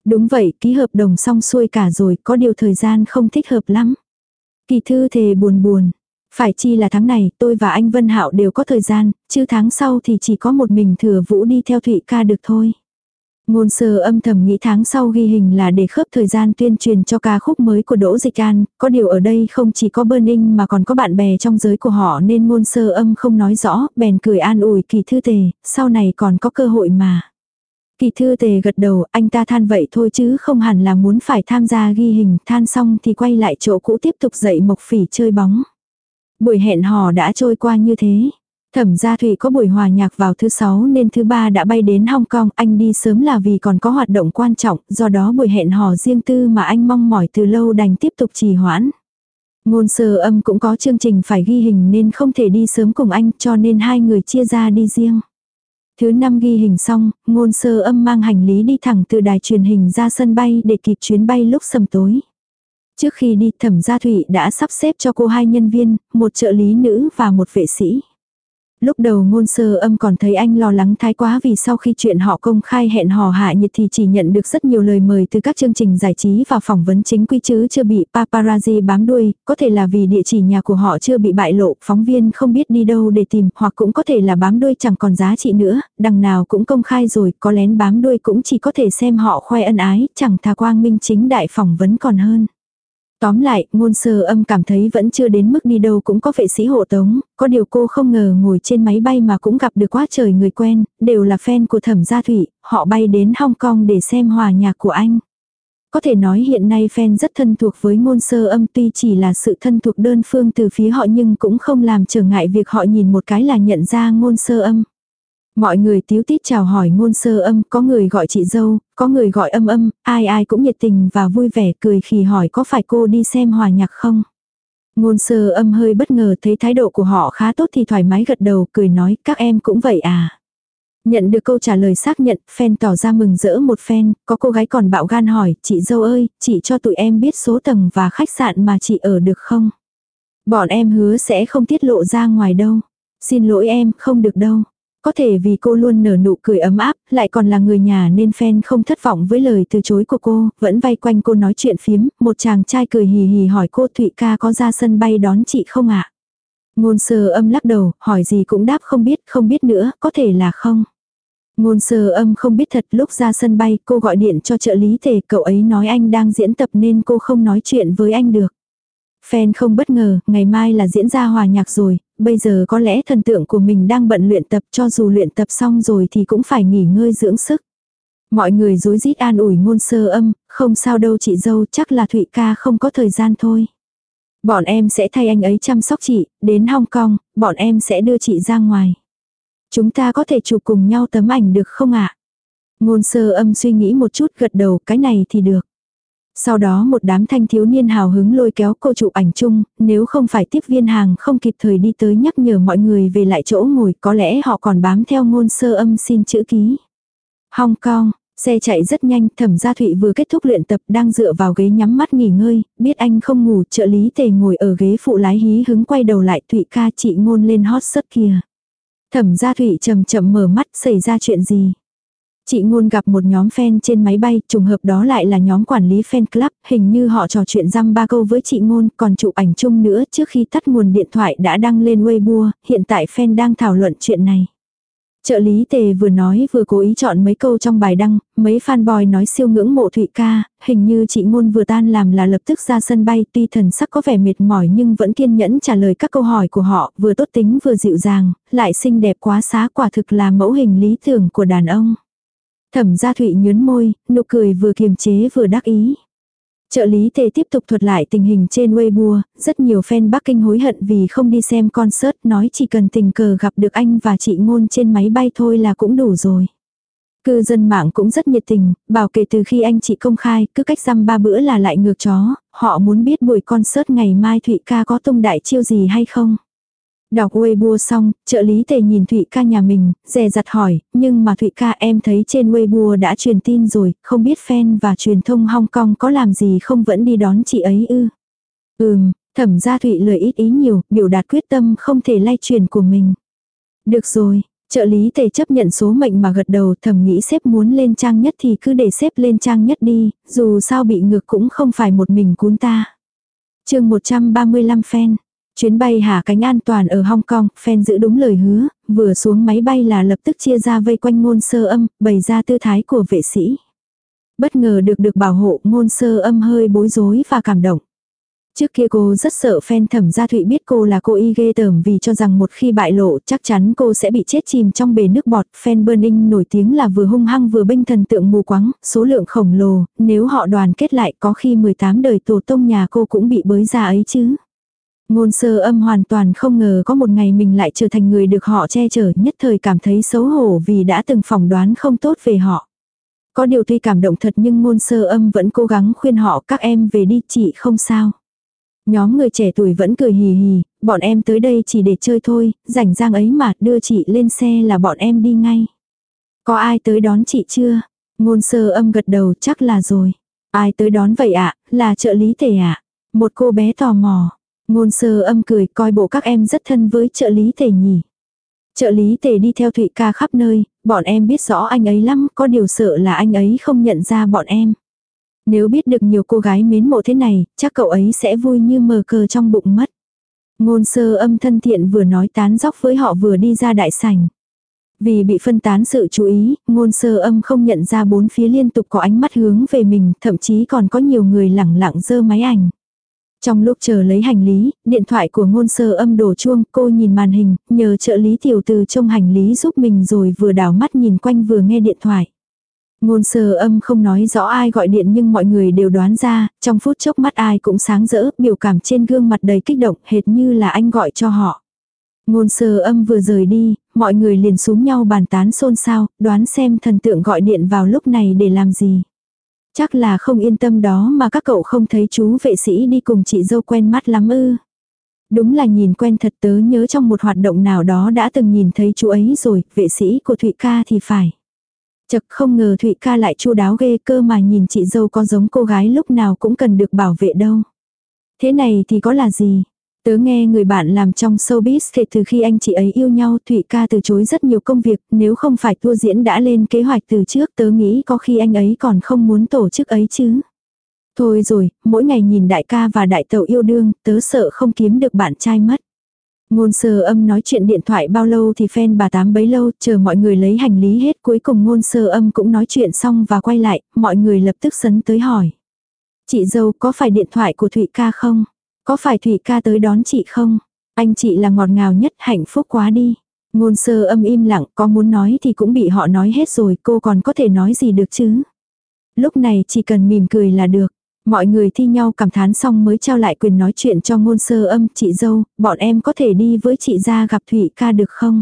Đúng vậy, ký hợp đồng xong xuôi cả rồi, có điều thời gian không thích hợp lắm. Kỳ thư thề buồn buồn. Phải chi là tháng này, tôi và anh Vân Hạo đều có thời gian, chứ tháng sau thì chỉ có một mình thừa vũ đi theo Thụy ca được thôi. Ngôn sơ âm thầm nghĩ tháng sau ghi hình là để khớp thời gian tuyên truyền cho ca khúc mới của Đỗ Dịch An, có điều ở đây không chỉ có Burning mà còn có bạn bè trong giới của họ nên ngôn sơ âm không nói rõ, bèn cười an ủi kỳ thư tề, sau này còn có cơ hội mà. Kỳ thư tề gật đầu, anh ta than vậy thôi chứ không hẳn là muốn phải tham gia ghi hình, than xong thì quay lại chỗ cũ tiếp tục dậy mộc phỉ chơi bóng. Buổi hẹn hò đã trôi qua như thế. Thẩm gia Thụy có buổi hòa nhạc vào thứ sáu nên thứ ba đã bay đến Hong Kong, anh đi sớm là vì còn có hoạt động quan trọng, do đó buổi hẹn hò riêng tư mà anh mong mỏi từ lâu đành tiếp tục trì hoãn. Ngôn sơ âm cũng có chương trình phải ghi hình nên không thể đi sớm cùng anh cho nên hai người chia ra đi riêng. Thứ năm ghi hình xong, ngôn sơ âm mang hành lý đi thẳng từ đài truyền hình ra sân bay để kịp chuyến bay lúc sầm tối. Trước khi đi thẩm gia thụy đã sắp xếp cho cô hai nhân viên, một trợ lý nữ và một vệ sĩ. Lúc đầu ngôn sơ âm còn thấy anh lo lắng thái quá vì sau khi chuyện họ công khai hẹn hò hạ nhiệt thì chỉ nhận được rất nhiều lời mời từ các chương trình giải trí và phỏng vấn chính quy chứ chưa bị paparazzi bám đuôi, có thể là vì địa chỉ nhà của họ chưa bị bại lộ, phóng viên không biết đi đâu để tìm, hoặc cũng có thể là bám đuôi chẳng còn giá trị nữa, đằng nào cũng công khai rồi, có lén bám đuôi cũng chỉ có thể xem họ khoe ân ái, chẳng thà quang minh chính đại phỏng vấn còn hơn. Tóm lại, ngôn sơ âm cảm thấy vẫn chưa đến mức đi đâu cũng có vệ sĩ hộ tống, có điều cô không ngờ ngồi trên máy bay mà cũng gặp được quá trời người quen, đều là fan của thẩm gia thủy, họ bay đến Hong Kong để xem hòa nhạc của anh. Có thể nói hiện nay fan rất thân thuộc với ngôn sơ âm tuy chỉ là sự thân thuộc đơn phương từ phía họ nhưng cũng không làm trở ngại việc họ nhìn một cái là nhận ra ngôn sơ âm. Mọi người tiếu tít chào hỏi ngôn sơ âm, có người gọi chị dâu, có người gọi âm âm, ai ai cũng nhiệt tình và vui vẻ cười khi hỏi có phải cô đi xem hòa nhạc không. Ngôn sơ âm hơi bất ngờ thấy thái độ của họ khá tốt thì thoải mái gật đầu cười nói các em cũng vậy à. Nhận được câu trả lời xác nhận, fan tỏ ra mừng rỡ một fan, có cô gái còn bạo gan hỏi, chị dâu ơi, chị cho tụi em biết số tầng và khách sạn mà chị ở được không? Bọn em hứa sẽ không tiết lộ ra ngoài đâu. Xin lỗi em, không được đâu. Có thể vì cô luôn nở nụ cười ấm áp, lại còn là người nhà nên fan không thất vọng với lời từ chối của cô, vẫn vay quanh cô nói chuyện phiếm, một chàng trai cười hì hì hỏi cô Thụy ca có ra sân bay đón chị không ạ? Ngôn sơ âm lắc đầu, hỏi gì cũng đáp không biết, không biết nữa, có thể là không. Ngôn sơ âm không biết thật lúc ra sân bay cô gọi điện cho trợ lý tề cậu ấy nói anh đang diễn tập nên cô không nói chuyện với anh được. Fan không bất ngờ, ngày mai là diễn ra hòa nhạc rồi, bây giờ có lẽ thần tượng của mình đang bận luyện tập cho dù luyện tập xong rồi thì cũng phải nghỉ ngơi dưỡng sức. Mọi người dối rít an ủi ngôn sơ âm, không sao đâu chị dâu, chắc là Thụy ca không có thời gian thôi. Bọn em sẽ thay anh ấy chăm sóc chị, đến Hong Kong, bọn em sẽ đưa chị ra ngoài. Chúng ta có thể chụp cùng nhau tấm ảnh được không ạ? Ngôn sơ âm suy nghĩ một chút gật đầu cái này thì được. Sau đó một đám thanh thiếu niên hào hứng lôi kéo cô chụp ảnh chung, nếu không phải tiếp viên hàng không kịp thời đi tới nhắc nhở mọi người về lại chỗ ngồi, có lẽ họ còn bám theo ngôn sơ âm xin chữ ký. Hong Kong, xe chạy rất nhanh, thẩm gia thụy vừa kết thúc luyện tập đang dựa vào ghế nhắm mắt nghỉ ngơi, biết anh không ngủ, trợ lý tề ngồi ở ghế phụ lái hí hứng quay đầu lại thụy ca chị ngôn lên hot search kia. Thẩm gia thụy chậm chậm mở mắt xảy ra chuyện gì. Chị ngôn gặp một nhóm fan trên máy bay, trùng hợp đó lại là nhóm quản lý fan club, hình như họ trò chuyện răm ba câu với chị ngôn, còn chụp ảnh chung nữa trước khi tắt nguồn điện thoại đã đăng lên Weibo, hiện tại fan đang thảo luận chuyện này. Trợ lý tề vừa nói vừa cố ý chọn mấy câu trong bài đăng, mấy fanboy nói siêu ngưỡng mộ Thụy ca, hình như chị ngôn vừa tan làm là lập tức ra sân bay tuy thần sắc có vẻ mệt mỏi nhưng vẫn kiên nhẫn trả lời các câu hỏi của họ, vừa tốt tính vừa dịu dàng, lại xinh đẹp quá xá quả thực là mẫu hình lý tưởng của đàn ông. Thẩm gia Thụy nhớn môi, nụ cười vừa kiềm chế vừa đắc ý. Trợ lý tề tiếp tục thuật lại tình hình trên Weibo, rất nhiều fan Bắc Kinh hối hận vì không đi xem concert nói chỉ cần tình cờ gặp được anh và chị ngôn trên máy bay thôi là cũng đủ rồi. Cư dân mạng cũng rất nhiệt tình, bảo kể từ khi anh chị công khai, cứ cách dăm ba bữa là lại ngược chó, họ muốn biết buổi concert ngày mai Thụy ca có tung đại chiêu gì hay không. Đọc Weibo xong, trợ lý tề nhìn Thụy ca nhà mình, dè dặt hỏi, nhưng mà Thụy ca em thấy trên Weibo đã truyền tin rồi, không biết fan và truyền thông Hong Kong có làm gì không vẫn đi đón chị ấy ư. Ừm, thẩm gia Thụy lời ít ý nhiều, biểu đạt quyết tâm không thể lay truyền của mình. Được rồi, trợ lý tề chấp nhận số mệnh mà gật đầu thầm nghĩ sếp muốn lên trang nhất thì cứ để sếp lên trang nhất đi, dù sao bị ngược cũng không phải một mình cún ta. chương 135 fan. Chuyến bay hạ cánh an toàn ở Hong Kong, fan giữ đúng lời hứa, vừa xuống máy bay là lập tức chia ra vây quanh ngôn sơ âm, bày ra tư thái của vệ sĩ. Bất ngờ được được bảo hộ ngôn sơ âm hơi bối rối và cảm động. Trước kia cô rất sợ fan thẩm gia thụy biết cô là cô y ghê tởm vì cho rằng một khi bại lộ chắc chắn cô sẽ bị chết chìm trong bể nước bọt. Fan Burning nổi tiếng là vừa hung hăng vừa binh thần tượng mù quáng, số lượng khổng lồ, nếu họ đoàn kết lại có khi 18 đời tổ tông nhà cô cũng bị bới ra ấy chứ. Ngôn sơ âm hoàn toàn không ngờ có một ngày mình lại trở thành người được họ che chở nhất thời cảm thấy xấu hổ vì đã từng phỏng đoán không tốt về họ. Có điều tuy cảm động thật nhưng ngôn sơ âm vẫn cố gắng khuyên họ các em về đi chị không sao. Nhóm người trẻ tuổi vẫn cười hì hì, bọn em tới đây chỉ để chơi thôi, rảnh rang ấy mà đưa chị lên xe là bọn em đi ngay. Có ai tới đón chị chưa? Ngôn sơ âm gật đầu chắc là rồi. Ai tới đón vậy ạ, là trợ lý tề ạ. Một cô bé tò mò. Ngôn sơ âm cười coi bộ các em rất thân với trợ lý tề nhỉ. Trợ lý tề đi theo Thụy ca khắp nơi, bọn em biết rõ anh ấy lắm, có điều sợ là anh ấy không nhận ra bọn em. Nếu biết được nhiều cô gái mến mộ thế này, chắc cậu ấy sẽ vui như mờ cờ trong bụng mất. Ngôn sơ âm thân thiện vừa nói tán dóc với họ vừa đi ra đại sảnh. Vì bị phân tán sự chú ý, ngôn sơ âm không nhận ra bốn phía liên tục có ánh mắt hướng về mình, thậm chí còn có nhiều người lẳng lặng dơ máy ảnh. Trong lúc chờ lấy hành lý, điện thoại của ngôn sơ âm đổ chuông, cô nhìn màn hình, nhờ trợ lý tiểu từ trong hành lý giúp mình rồi vừa đảo mắt nhìn quanh vừa nghe điện thoại. Ngôn sơ âm không nói rõ ai gọi điện nhưng mọi người đều đoán ra, trong phút chốc mắt ai cũng sáng rỡ, biểu cảm trên gương mặt đầy kích động, hệt như là anh gọi cho họ. Ngôn sơ âm vừa rời đi, mọi người liền xuống nhau bàn tán xôn xao, đoán xem thần tượng gọi điện vào lúc này để làm gì. Chắc là không yên tâm đó mà các cậu không thấy chú vệ sĩ đi cùng chị dâu quen mắt lắm ư. Đúng là nhìn quen thật tớ nhớ trong một hoạt động nào đó đã từng nhìn thấy chú ấy rồi, vệ sĩ của Thụy ca thì phải. Chật không ngờ Thụy ca lại chu đáo ghê cơ mà nhìn chị dâu có giống cô gái lúc nào cũng cần được bảo vệ đâu. Thế này thì có là gì? Tớ nghe người bạn làm trong showbiz kể từ khi anh chị ấy yêu nhau Thụy ca từ chối rất nhiều công việc, nếu không phải tour diễn đã lên kế hoạch từ trước tớ nghĩ có khi anh ấy còn không muốn tổ chức ấy chứ. Thôi rồi, mỗi ngày nhìn đại ca và đại tàu yêu đương, tớ sợ không kiếm được bạn trai mất. Ngôn sơ âm nói chuyện điện thoại bao lâu thì fan bà tám bấy lâu, chờ mọi người lấy hành lý hết cuối cùng ngôn sơ âm cũng nói chuyện xong và quay lại, mọi người lập tức sấn tới hỏi. Chị dâu có phải điện thoại của Thụy ca không? Có phải Thủy ca tới đón chị không? Anh chị là ngọt ngào nhất hạnh phúc quá đi. Ngôn sơ âm im lặng, có muốn nói thì cũng bị họ nói hết rồi, cô còn có thể nói gì được chứ? Lúc này chỉ cần mỉm cười là được. Mọi người thi nhau cảm thán xong mới trao lại quyền nói chuyện cho ngôn sơ âm, chị dâu, bọn em có thể đi với chị ra gặp Thủy ca được không?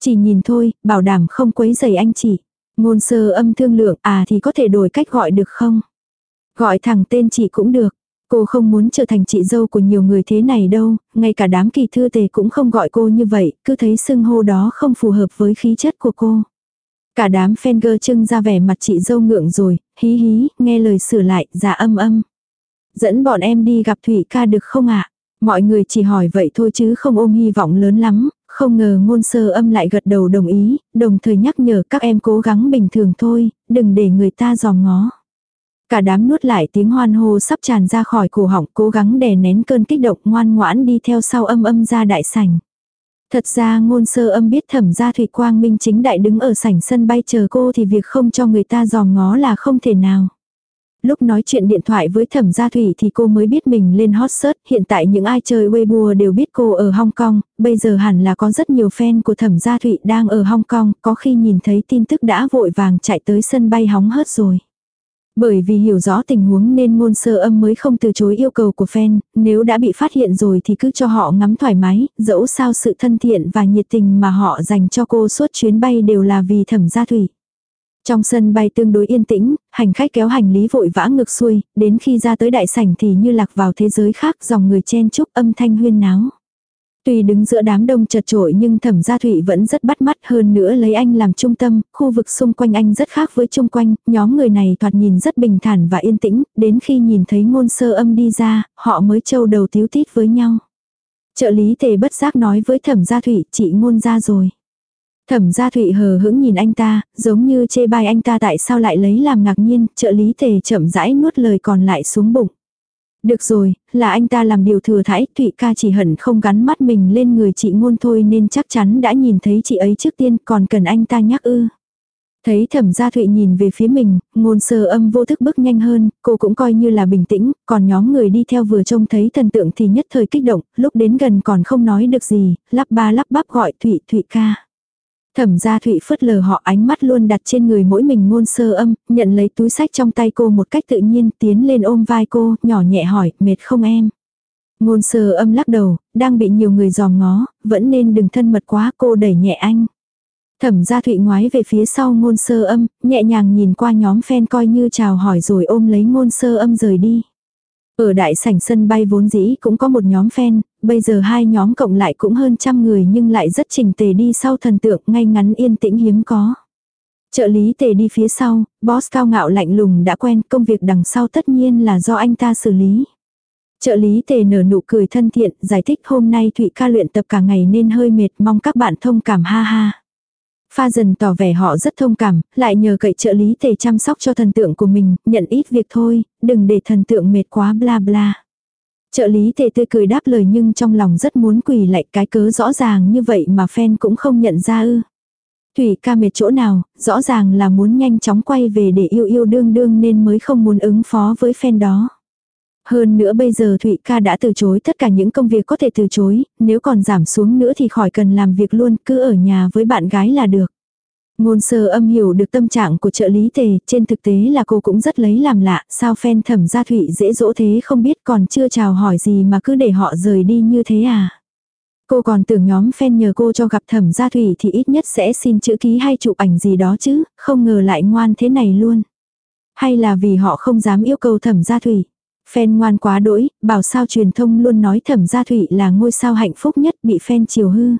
Chỉ nhìn thôi, bảo đảm không quấy rầy anh chị. Ngôn sơ âm thương lượng, à thì có thể đổi cách gọi được không? Gọi thẳng tên chị cũng được. Cô không muốn trở thành chị dâu của nhiều người thế này đâu, ngay cả đám kỳ thư tề cũng không gọi cô như vậy, cứ thấy xưng hô đó không phù hợp với khí chất của cô. Cả đám fan gơ trưng ra vẻ mặt chị dâu ngượng rồi, hí hí, nghe lời sửa lại, dạ âm âm. Dẫn bọn em đi gặp Thủy ca được không ạ? Mọi người chỉ hỏi vậy thôi chứ không ôm hy vọng lớn lắm, không ngờ ngôn sơ âm lại gật đầu đồng ý, đồng thời nhắc nhở các em cố gắng bình thường thôi, đừng để người ta giò ngó. Cả đám nuốt lại tiếng hoan hô sắp tràn ra khỏi cổ họng cố gắng đè nén cơn kích động ngoan ngoãn đi theo sau âm âm ra đại sảnh. Thật ra ngôn sơ âm biết thẩm gia Thủy Quang Minh chính đại đứng ở sảnh sân bay chờ cô thì việc không cho người ta dò ngó là không thể nào. Lúc nói chuyện điện thoại với thẩm gia Thủy thì cô mới biết mình lên hot search, hiện tại những ai chơi Weibo đều biết cô ở Hong Kong, bây giờ hẳn là có rất nhiều fan của thẩm gia Thủy đang ở Hong Kong, có khi nhìn thấy tin tức đã vội vàng chạy tới sân bay hóng hớt rồi. Bởi vì hiểu rõ tình huống nên ngôn sơ âm mới không từ chối yêu cầu của fan, nếu đã bị phát hiện rồi thì cứ cho họ ngắm thoải mái, dẫu sao sự thân thiện và nhiệt tình mà họ dành cho cô suốt chuyến bay đều là vì thẩm gia thủy. Trong sân bay tương đối yên tĩnh, hành khách kéo hành lý vội vã ngược xuôi, đến khi ra tới đại sảnh thì như lạc vào thế giới khác dòng người chen chúc âm thanh huyên náo. Tuy đứng giữa đám đông chật trội nhưng thẩm gia thụy vẫn rất bắt mắt hơn nữa lấy anh làm trung tâm, khu vực xung quanh anh rất khác với chung quanh, nhóm người này thoạt nhìn rất bình thản và yên tĩnh, đến khi nhìn thấy ngôn sơ âm đi ra, họ mới trâu đầu tiếu tít với nhau. Trợ lý tề bất giác nói với thẩm gia thụy, chị ngôn ra rồi. Thẩm gia thụy hờ hững nhìn anh ta, giống như chê bai anh ta tại sao lại lấy làm ngạc nhiên, trợ lý tề chậm rãi nuốt lời còn lại xuống bụng. Được rồi, là anh ta làm điều thừa thãi, Thụy ca chỉ hận không gắn mắt mình lên người chị ngôn thôi nên chắc chắn đã nhìn thấy chị ấy trước tiên còn cần anh ta nhắc ư. Thấy thẩm gia Thụy nhìn về phía mình, ngôn sơ âm vô thức bước nhanh hơn, cô cũng coi như là bình tĩnh, còn nhóm người đi theo vừa trông thấy thần tượng thì nhất thời kích động, lúc đến gần còn không nói được gì, lắp ba lắp bắp gọi Thụy Thụy ca. Thẩm gia Thụy phớt lờ họ ánh mắt luôn đặt trên người mỗi mình ngôn sơ âm, nhận lấy túi sách trong tay cô một cách tự nhiên tiến lên ôm vai cô, nhỏ nhẹ hỏi, mệt không em? Ngôn sơ âm lắc đầu, đang bị nhiều người giòm ngó, vẫn nên đừng thân mật quá cô đẩy nhẹ anh. Thẩm gia Thụy ngoái về phía sau ngôn sơ âm, nhẹ nhàng nhìn qua nhóm fan coi như chào hỏi rồi ôm lấy ngôn sơ âm rời đi. Ở đại sảnh sân bay vốn dĩ cũng có một nhóm fan, bây giờ hai nhóm cộng lại cũng hơn trăm người nhưng lại rất trình tề đi sau thần tượng ngay ngắn yên tĩnh hiếm có. Trợ lý tề đi phía sau, boss cao ngạo lạnh lùng đã quen công việc đằng sau tất nhiên là do anh ta xử lý. Trợ lý tề nở nụ cười thân thiện, giải thích hôm nay Thụy ca luyện tập cả ngày nên hơi mệt mong các bạn thông cảm ha ha. Pha dần tỏ vẻ họ rất thông cảm, lại nhờ cậy trợ lý tề chăm sóc cho thần tượng của mình, nhận ít việc thôi, đừng để thần tượng mệt quá bla bla. Trợ lý tề tươi cười đáp lời nhưng trong lòng rất muốn quỳ lại cái cớ rõ ràng như vậy mà fan cũng không nhận ra ư. Thủy ca mệt chỗ nào, rõ ràng là muốn nhanh chóng quay về để yêu yêu đương đương nên mới không muốn ứng phó với fan đó. Hơn nữa bây giờ Thụy ca đã từ chối tất cả những công việc có thể từ chối, nếu còn giảm xuống nữa thì khỏi cần làm việc luôn, cứ ở nhà với bạn gái là được. Ngôn sơ âm hiểu được tâm trạng của trợ lý tề, trên thực tế là cô cũng rất lấy làm lạ, sao fan thẩm gia thụy dễ dỗ thế không biết còn chưa chào hỏi gì mà cứ để họ rời đi như thế à. Cô còn tưởng nhóm fan nhờ cô cho gặp thẩm gia thủy thì ít nhất sẽ xin chữ ký hay chụp ảnh gì đó chứ, không ngờ lại ngoan thế này luôn. Hay là vì họ không dám yêu cầu thẩm gia thủy. Fan ngoan quá đỗi, bảo sao truyền thông luôn nói thẩm gia thủy là ngôi sao hạnh phúc nhất bị fan chiều hư.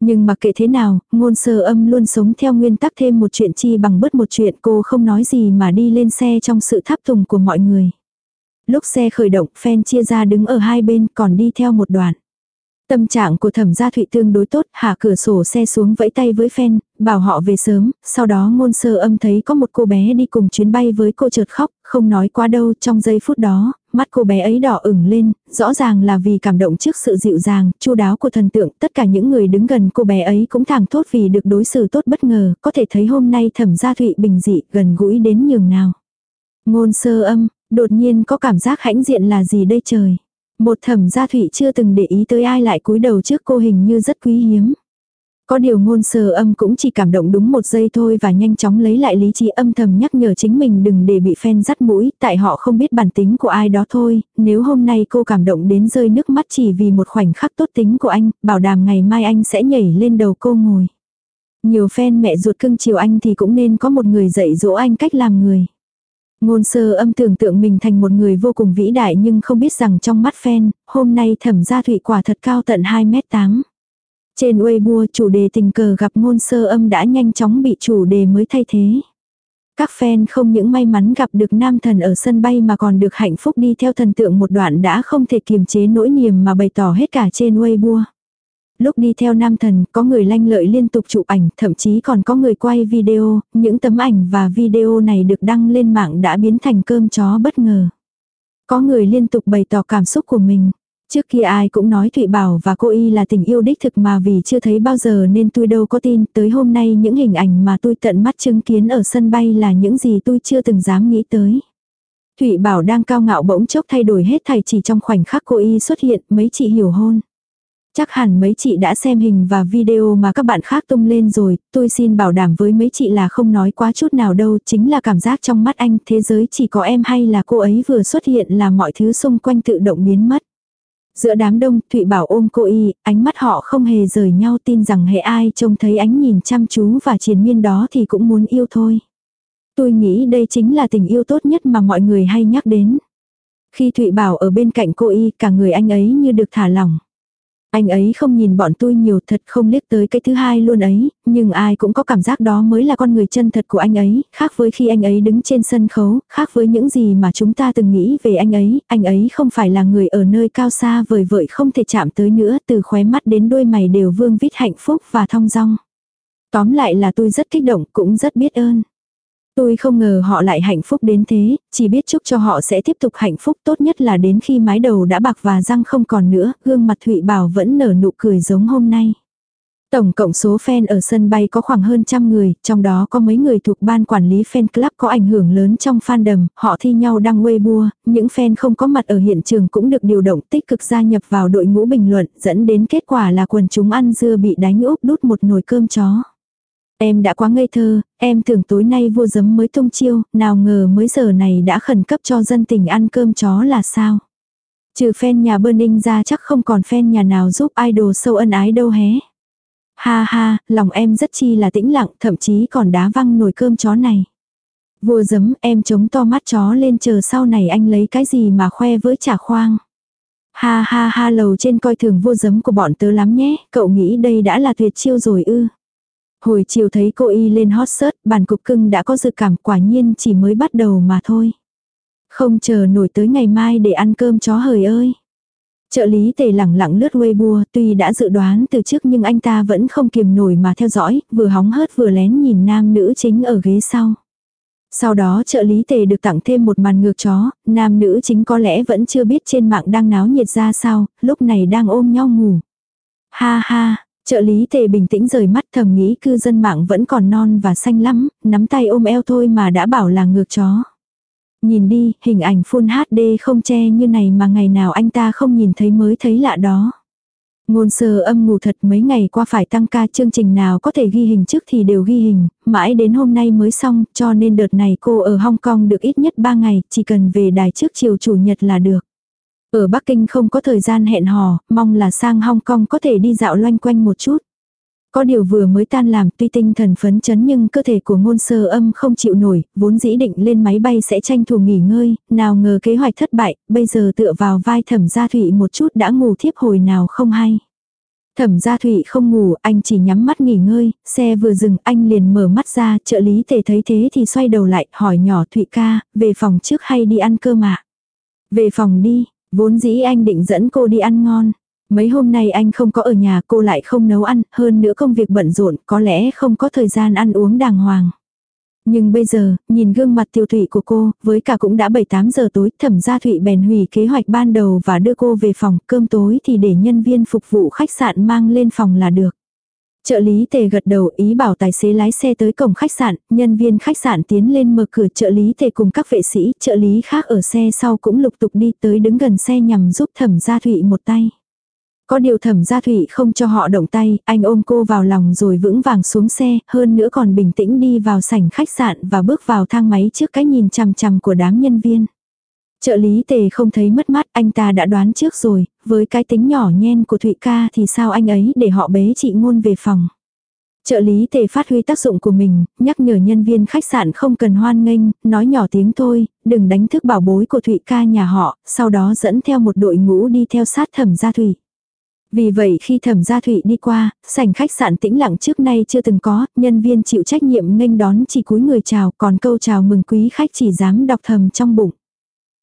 Nhưng mặc kệ thế nào, ngôn sơ âm luôn sống theo nguyên tắc thêm một chuyện chi bằng bớt một chuyện cô không nói gì mà đi lên xe trong sự tháp tùng của mọi người. Lúc xe khởi động, fan chia ra đứng ở hai bên còn đi theo một đoạn. Tâm trạng của thẩm gia thụy tương đối tốt, hạ cửa sổ xe xuống vẫy tay với fan, bảo họ về sớm, sau đó ngôn sơ âm thấy có một cô bé đi cùng chuyến bay với cô chợt khóc, không nói quá đâu trong giây phút đó, mắt cô bé ấy đỏ ửng lên, rõ ràng là vì cảm động trước sự dịu dàng, chu đáo của thần tượng, tất cả những người đứng gần cô bé ấy cũng thẳng thốt vì được đối xử tốt bất ngờ, có thể thấy hôm nay thẩm gia thụy bình dị, gần gũi đến nhường nào. Ngôn sơ âm, đột nhiên có cảm giác hãnh diện là gì đây trời. Một thẩm gia thụy chưa từng để ý tới ai lại cúi đầu trước cô hình như rất quý hiếm. Có điều ngôn sơ âm cũng chỉ cảm động đúng một giây thôi và nhanh chóng lấy lại lý trí âm thầm nhắc nhở chính mình đừng để bị phen dắt mũi, tại họ không biết bản tính của ai đó thôi, nếu hôm nay cô cảm động đến rơi nước mắt chỉ vì một khoảnh khắc tốt tính của anh, bảo đảm ngày mai anh sẽ nhảy lên đầu cô ngồi. Nhiều fan mẹ ruột cưng chiều anh thì cũng nên có một người dạy dỗ anh cách làm người. Ngôn sơ âm tưởng tượng mình thành một người vô cùng vĩ đại nhưng không biết rằng trong mắt fan, hôm nay thẩm gia thụy quả thật cao tận 2 mét 8. Trên Weibo chủ đề tình cờ gặp ngôn sơ âm đã nhanh chóng bị chủ đề mới thay thế. Các fan không những may mắn gặp được nam thần ở sân bay mà còn được hạnh phúc đi theo thần tượng một đoạn đã không thể kiềm chế nỗi niềm mà bày tỏ hết cả trên Weibo lúc đi theo nam thần, có người lanh lợi liên tục chụp ảnh, thậm chí còn có người quay video, những tấm ảnh và video này được đăng lên mạng đã biến thành cơm chó bất ngờ. Có người liên tục bày tỏ cảm xúc của mình. Trước kia ai cũng nói Thụy Bảo và cô Y là tình yêu đích thực mà vì chưa thấy bao giờ nên tôi đâu có tin. Tới hôm nay những hình ảnh mà tôi tận mắt chứng kiến ở sân bay là những gì tôi chưa từng dám nghĩ tới. Thụy Bảo đang cao ngạo bỗng chốc thay đổi hết thảy chỉ trong khoảnh khắc cô Y xuất hiện mấy chị hiểu hôn. Chắc hẳn mấy chị đã xem hình và video mà các bạn khác tung lên rồi, tôi xin bảo đảm với mấy chị là không nói quá chút nào đâu, chính là cảm giác trong mắt anh thế giới chỉ có em hay là cô ấy vừa xuất hiện là mọi thứ xung quanh tự động biến mất. Giữa đám đông, Thụy Bảo ôm cô y, ánh mắt họ không hề rời nhau tin rằng hệ ai trông thấy ánh nhìn chăm chú và triền miên đó thì cũng muốn yêu thôi. Tôi nghĩ đây chính là tình yêu tốt nhất mà mọi người hay nhắc đến. Khi Thụy Bảo ở bên cạnh cô y, cả người anh ấy như được thả lỏng. Anh ấy không nhìn bọn tôi nhiều thật không liếc tới cái thứ hai luôn ấy, nhưng ai cũng có cảm giác đó mới là con người chân thật của anh ấy, khác với khi anh ấy đứng trên sân khấu, khác với những gì mà chúng ta từng nghĩ về anh ấy, anh ấy không phải là người ở nơi cao xa vời vợi không thể chạm tới nữa, từ khóe mắt đến đôi mày đều vương vít hạnh phúc và thong dong. Tóm lại là tôi rất kích động, cũng rất biết ơn. Tôi không ngờ họ lại hạnh phúc đến thế, chỉ biết chúc cho họ sẽ tiếp tục hạnh phúc tốt nhất là đến khi mái đầu đã bạc và răng không còn nữa, gương mặt Thụy Bảo vẫn nở nụ cười giống hôm nay. Tổng cộng số fan ở sân bay có khoảng hơn trăm người, trong đó có mấy người thuộc ban quản lý fan club có ảnh hưởng lớn trong fandom, họ thi nhau đăng Weibo, những fan không có mặt ở hiện trường cũng được điều động tích cực gia nhập vào đội ngũ bình luận, dẫn đến kết quả là quần chúng ăn dưa bị đánh úp đút một nồi cơm chó. Em đã quá ngây thơ, em tưởng tối nay vua giấm mới tung chiêu, nào ngờ mới giờ này đã khẩn cấp cho dân tình ăn cơm chó là sao. Trừ fan nhà Burning ra chắc không còn fan nhà nào giúp idol sâu ân ái đâu hé. Ha ha, lòng em rất chi là tĩnh lặng, thậm chí còn đá văng nồi cơm chó này. Vua giấm, em chống to mắt chó lên chờ sau này anh lấy cái gì mà khoe với trả khoang. Ha ha ha lầu trên coi thường vua giấm của bọn tớ lắm nhé, cậu nghĩ đây đã là tuyệt chiêu rồi ư. Hồi chiều thấy cô y lên hot search, bản cục cưng đã có dự cảm quả nhiên chỉ mới bắt đầu mà thôi. Không chờ nổi tới ngày mai để ăn cơm chó hời ơi. Trợ lý tề lẳng lặng lướt Weibo, tuy đã dự đoán từ trước nhưng anh ta vẫn không kiềm nổi mà theo dõi, vừa hóng hớt vừa lén nhìn nam nữ chính ở ghế sau. Sau đó trợ lý tề được tặng thêm một màn ngược chó, nam nữ chính có lẽ vẫn chưa biết trên mạng đang náo nhiệt ra sao, lúc này đang ôm nhau ngủ. Ha ha, Trợ lý tề bình tĩnh rời mắt thầm nghĩ cư dân mạng vẫn còn non và xanh lắm, nắm tay ôm eo thôi mà đã bảo là ngược chó. Nhìn đi, hình ảnh Full HD không che như này mà ngày nào anh ta không nhìn thấy mới thấy lạ đó. Ngôn sơ âm ngủ thật mấy ngày qua phải tăng ca chương trình nào có thể ghi hình trước thì đều ghi hình, mãi đến hôm nay mới xong cho nên đợt này cô ở Hong Kong được ít nhất 3 ngày, chỉ cần về đài trước chiều chủ nhật là được. Ở Bắc Kinh không có thời gian hẹn hò, mong là sang Hong Kong có thể đi dạo loanh quanh một chút. Có điều vừa mới tan làm tuy tinh thần phấn chấn nhưng cơ thể của ngôn sơ âm không chịu nổi, vốn dĩ định lên máy bay sẽ tranh thủ nghỉ ngơi, nào ngờ kế hoạch thất bại, bây giờ tựa vào vai thẩm gia thụy một chút đã ngủ thiếp hồi nào không hay. Thẩm gia thụy không ngủ, anh chỉ nhắm mắt nghỉ ngơi, xe vừa dừng anh liền mở mắt ra, trợ lý tề thấy thế thì xoay đầu lại, hỏi nhỏ thụy ca, về phòng trước hay đi ăn cơm ạ? Về phòng đi, vốn dĩ anh định dẫn cô đi ăn ngon. Mấy hôm nay anh không có ở nhà cô lại không nấu ăn, hơn nữa công việc bận rộn, có lẽ không có thời gian ăn uống đàng hoàng. Nhưng bây giờ, nhìn gương mặt tiêu thủy của cô, với cả cũng đã 7-8 giờ tối, thẩm gia thụy bèn hủy kế hoạch ban đầu và đưa cô về phòng, cơm tối thì để nhân viên phục vụ khách sạn mang lên phòng là được. Trợ lý tề gật đầu ý bảo tài xế lái xe tới cổng khách sạn, nhân viên khách sạn tiến lên mở cửa trợ lý tề cùng các vệ sĩ, trợ lý khác ở xe sau cũng lục tục đi tới đứng gần xe nhằm giúp thẩm gia thụy một tay. Có điều thẩm gia thụy không cho họ động tay, anh ôm cô vào lòng rồi vững vàng xuống xe, hơn nữa còn bình tĩnh đi vào sảnh khách sạn và bước vào thang máy trước cái nhìn chằm chằm của đám nhân viên. Trợ lý tề không thấy mất mát, anh ta đã đoán trước rồi, với cái tính nhỏ nhen của Thụy ca thì sao anh ấy để họ bế chị ngôn về phòng. Trợ lý tề phát huy tác dụng của mình, nhắc nhở nhân viên khách sạn không cần hoan nghênh, nói nhỏ tiếng thôi, đừng đánh thức bảo bối của Thụy ca nhà họ, sau đó dẫn theo một đội ngũ đi theo sát thẩm gia Thụy. Vì vậy khi thẩm gia thụy đi qua, sảnh khách sạn tĩnh lặng trước nay chưa từng có, nhân viên chịu trách nhiệm nghênh đón chỉ cúi người chào, còn câu chào mừng quý khách chỉ dám đọc thầm trong bụng.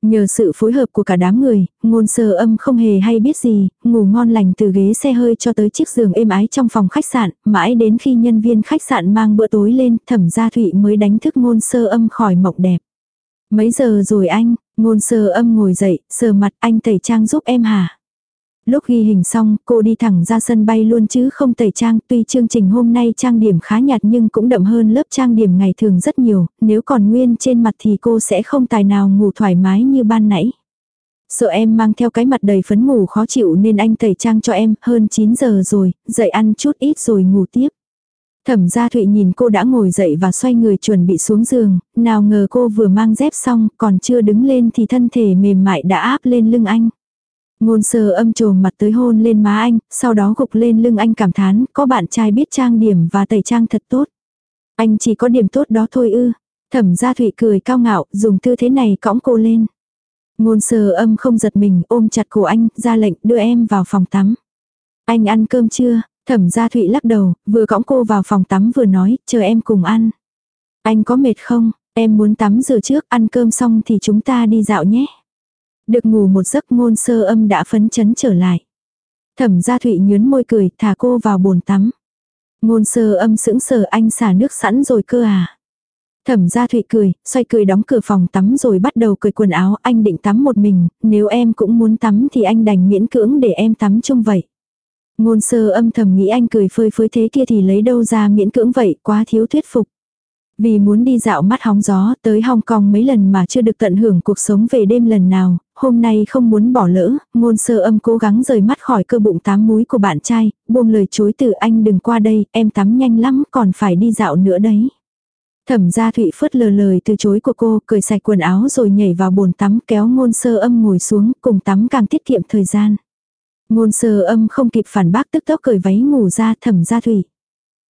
Nhờ sự phối hợp của cả đám người, ngôn sơ âm không hề hay biết gì, ngủ ngon lành từ ghế xe hơi cho tới chiếc giường êm ái trong phòng khách sạn, mãi đến khi nhân viên khách sạn mang bữa tối lên, thẩm gia thụy mới đánh thức ngôn sơ âm khỏi mộng đẹp. Mấy giờ rồi anh, ngôn sơ âm ngồi dậy, sờ mặt anh tẩy trang giúp em hả? Lúc ghi hình xong, cô đi thẳng ra sân bay luôn chứ không tẩy trang, tuy chương trình hôm nay trang điểm khá nhạt nhưng cũng đậm hơn lớp trang điểm ngày thường rất nhiều, nếu còn nguyên trên mặt thì cô sẽ không tài nào ngủ thoải mái như ban nãy. Sợ em mang theo cái mặt đầy phấn ngủ khó chịu nên anh tẩy trang cho em, hơn 9 giờ rồi, dậy ăn chút ít rồi ngủ tiếp. Thẩm gia Thụy nhìn cô đã ngồi dậy và xoay người chuẩn bị xuống giường, nào ngờ cô vừa mang dép xong, còn chưa đứng lên thì thân thể mềm mại đã áp lên lưng anh. Ngôn sơ âm trồm mặt tới hôn lên má anh, sau đó gục lên lưng anh cảm thán, có bạn trai biết trang điểm và tẩy trang thật tốt. Anh chỉ có điểm tốt đó thôi ư. Thẩm gia thụy cười cao ngạo, dùng tư thế này cõng cô lên. Ngôn sơ âm không giật mình, ôm chặt cổ anh, ra lệnh đưa em vào phòng tắm. Anh ăn cơm chưa? Thẩm gia thụy lắc đầu, vừa cõng cô vào phòng tắm vừa nói, chờ em cùng ăn. Anh có mệt không? Em muốn tắm rửa trước, ăn cơm xong thì chúng ta đi dạo nhé. Được ngủ một giấc ngôn sơ âm đã phấn chấn trở lại. Thẩm gia thụy nhớn môi cười, thả cô vào bồn tắm. Ngôn sơ âm sững sờ anh xả nước sẵn rồi cơ à. Thẩm gia thụy cười, xoay cười đóng cửa phòng tắm rồi bắt đầu cười quần áo, anh định tắm một mình, nếu em cũng muốn tắm thì anh đành miễn cưỡng để em tắm chung vậy. Ngôn sơ âm thầm nghĩ anh cười phơi phới thế kia thì lấy đâu ra miễn cưỡng vậy, quá thiếu thuyết phục. Vì muốn đi dạo mắt hóng gió tới Hong Kong mấy lần mà chưa được tận hưởng cuộc sống về đêm lần nào, hôm nay không muốn bỏ lỡ, ngôn sơ âm cố gắng rời mắt khỏi cơ bụng tám múi của bạn trai, buông lời chối từ anh đừng qua đây, em tắm nhanh lắm còn phải đi dạo nữa đấy. Thẩm gia thụy phớt lờ lời từ chối của cô, cởi sạch quần áo rồi nhảy vào bồn tắm kéo ngôn sơ âm ngồi xuống, cùng tắm càng tiết kiệm thời gian. Ngôn sơ âm không kịp phản bác tức tốc cởi váy ngủ ra thẩm gia thụy.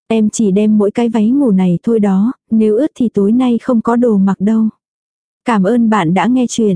Em chỉ đem mỗi cái váy ngủ này thôi đó, nếu ướt thì tối nay không có đồ mặc đâu. Cảm ơn bạn đã nghe chuyện.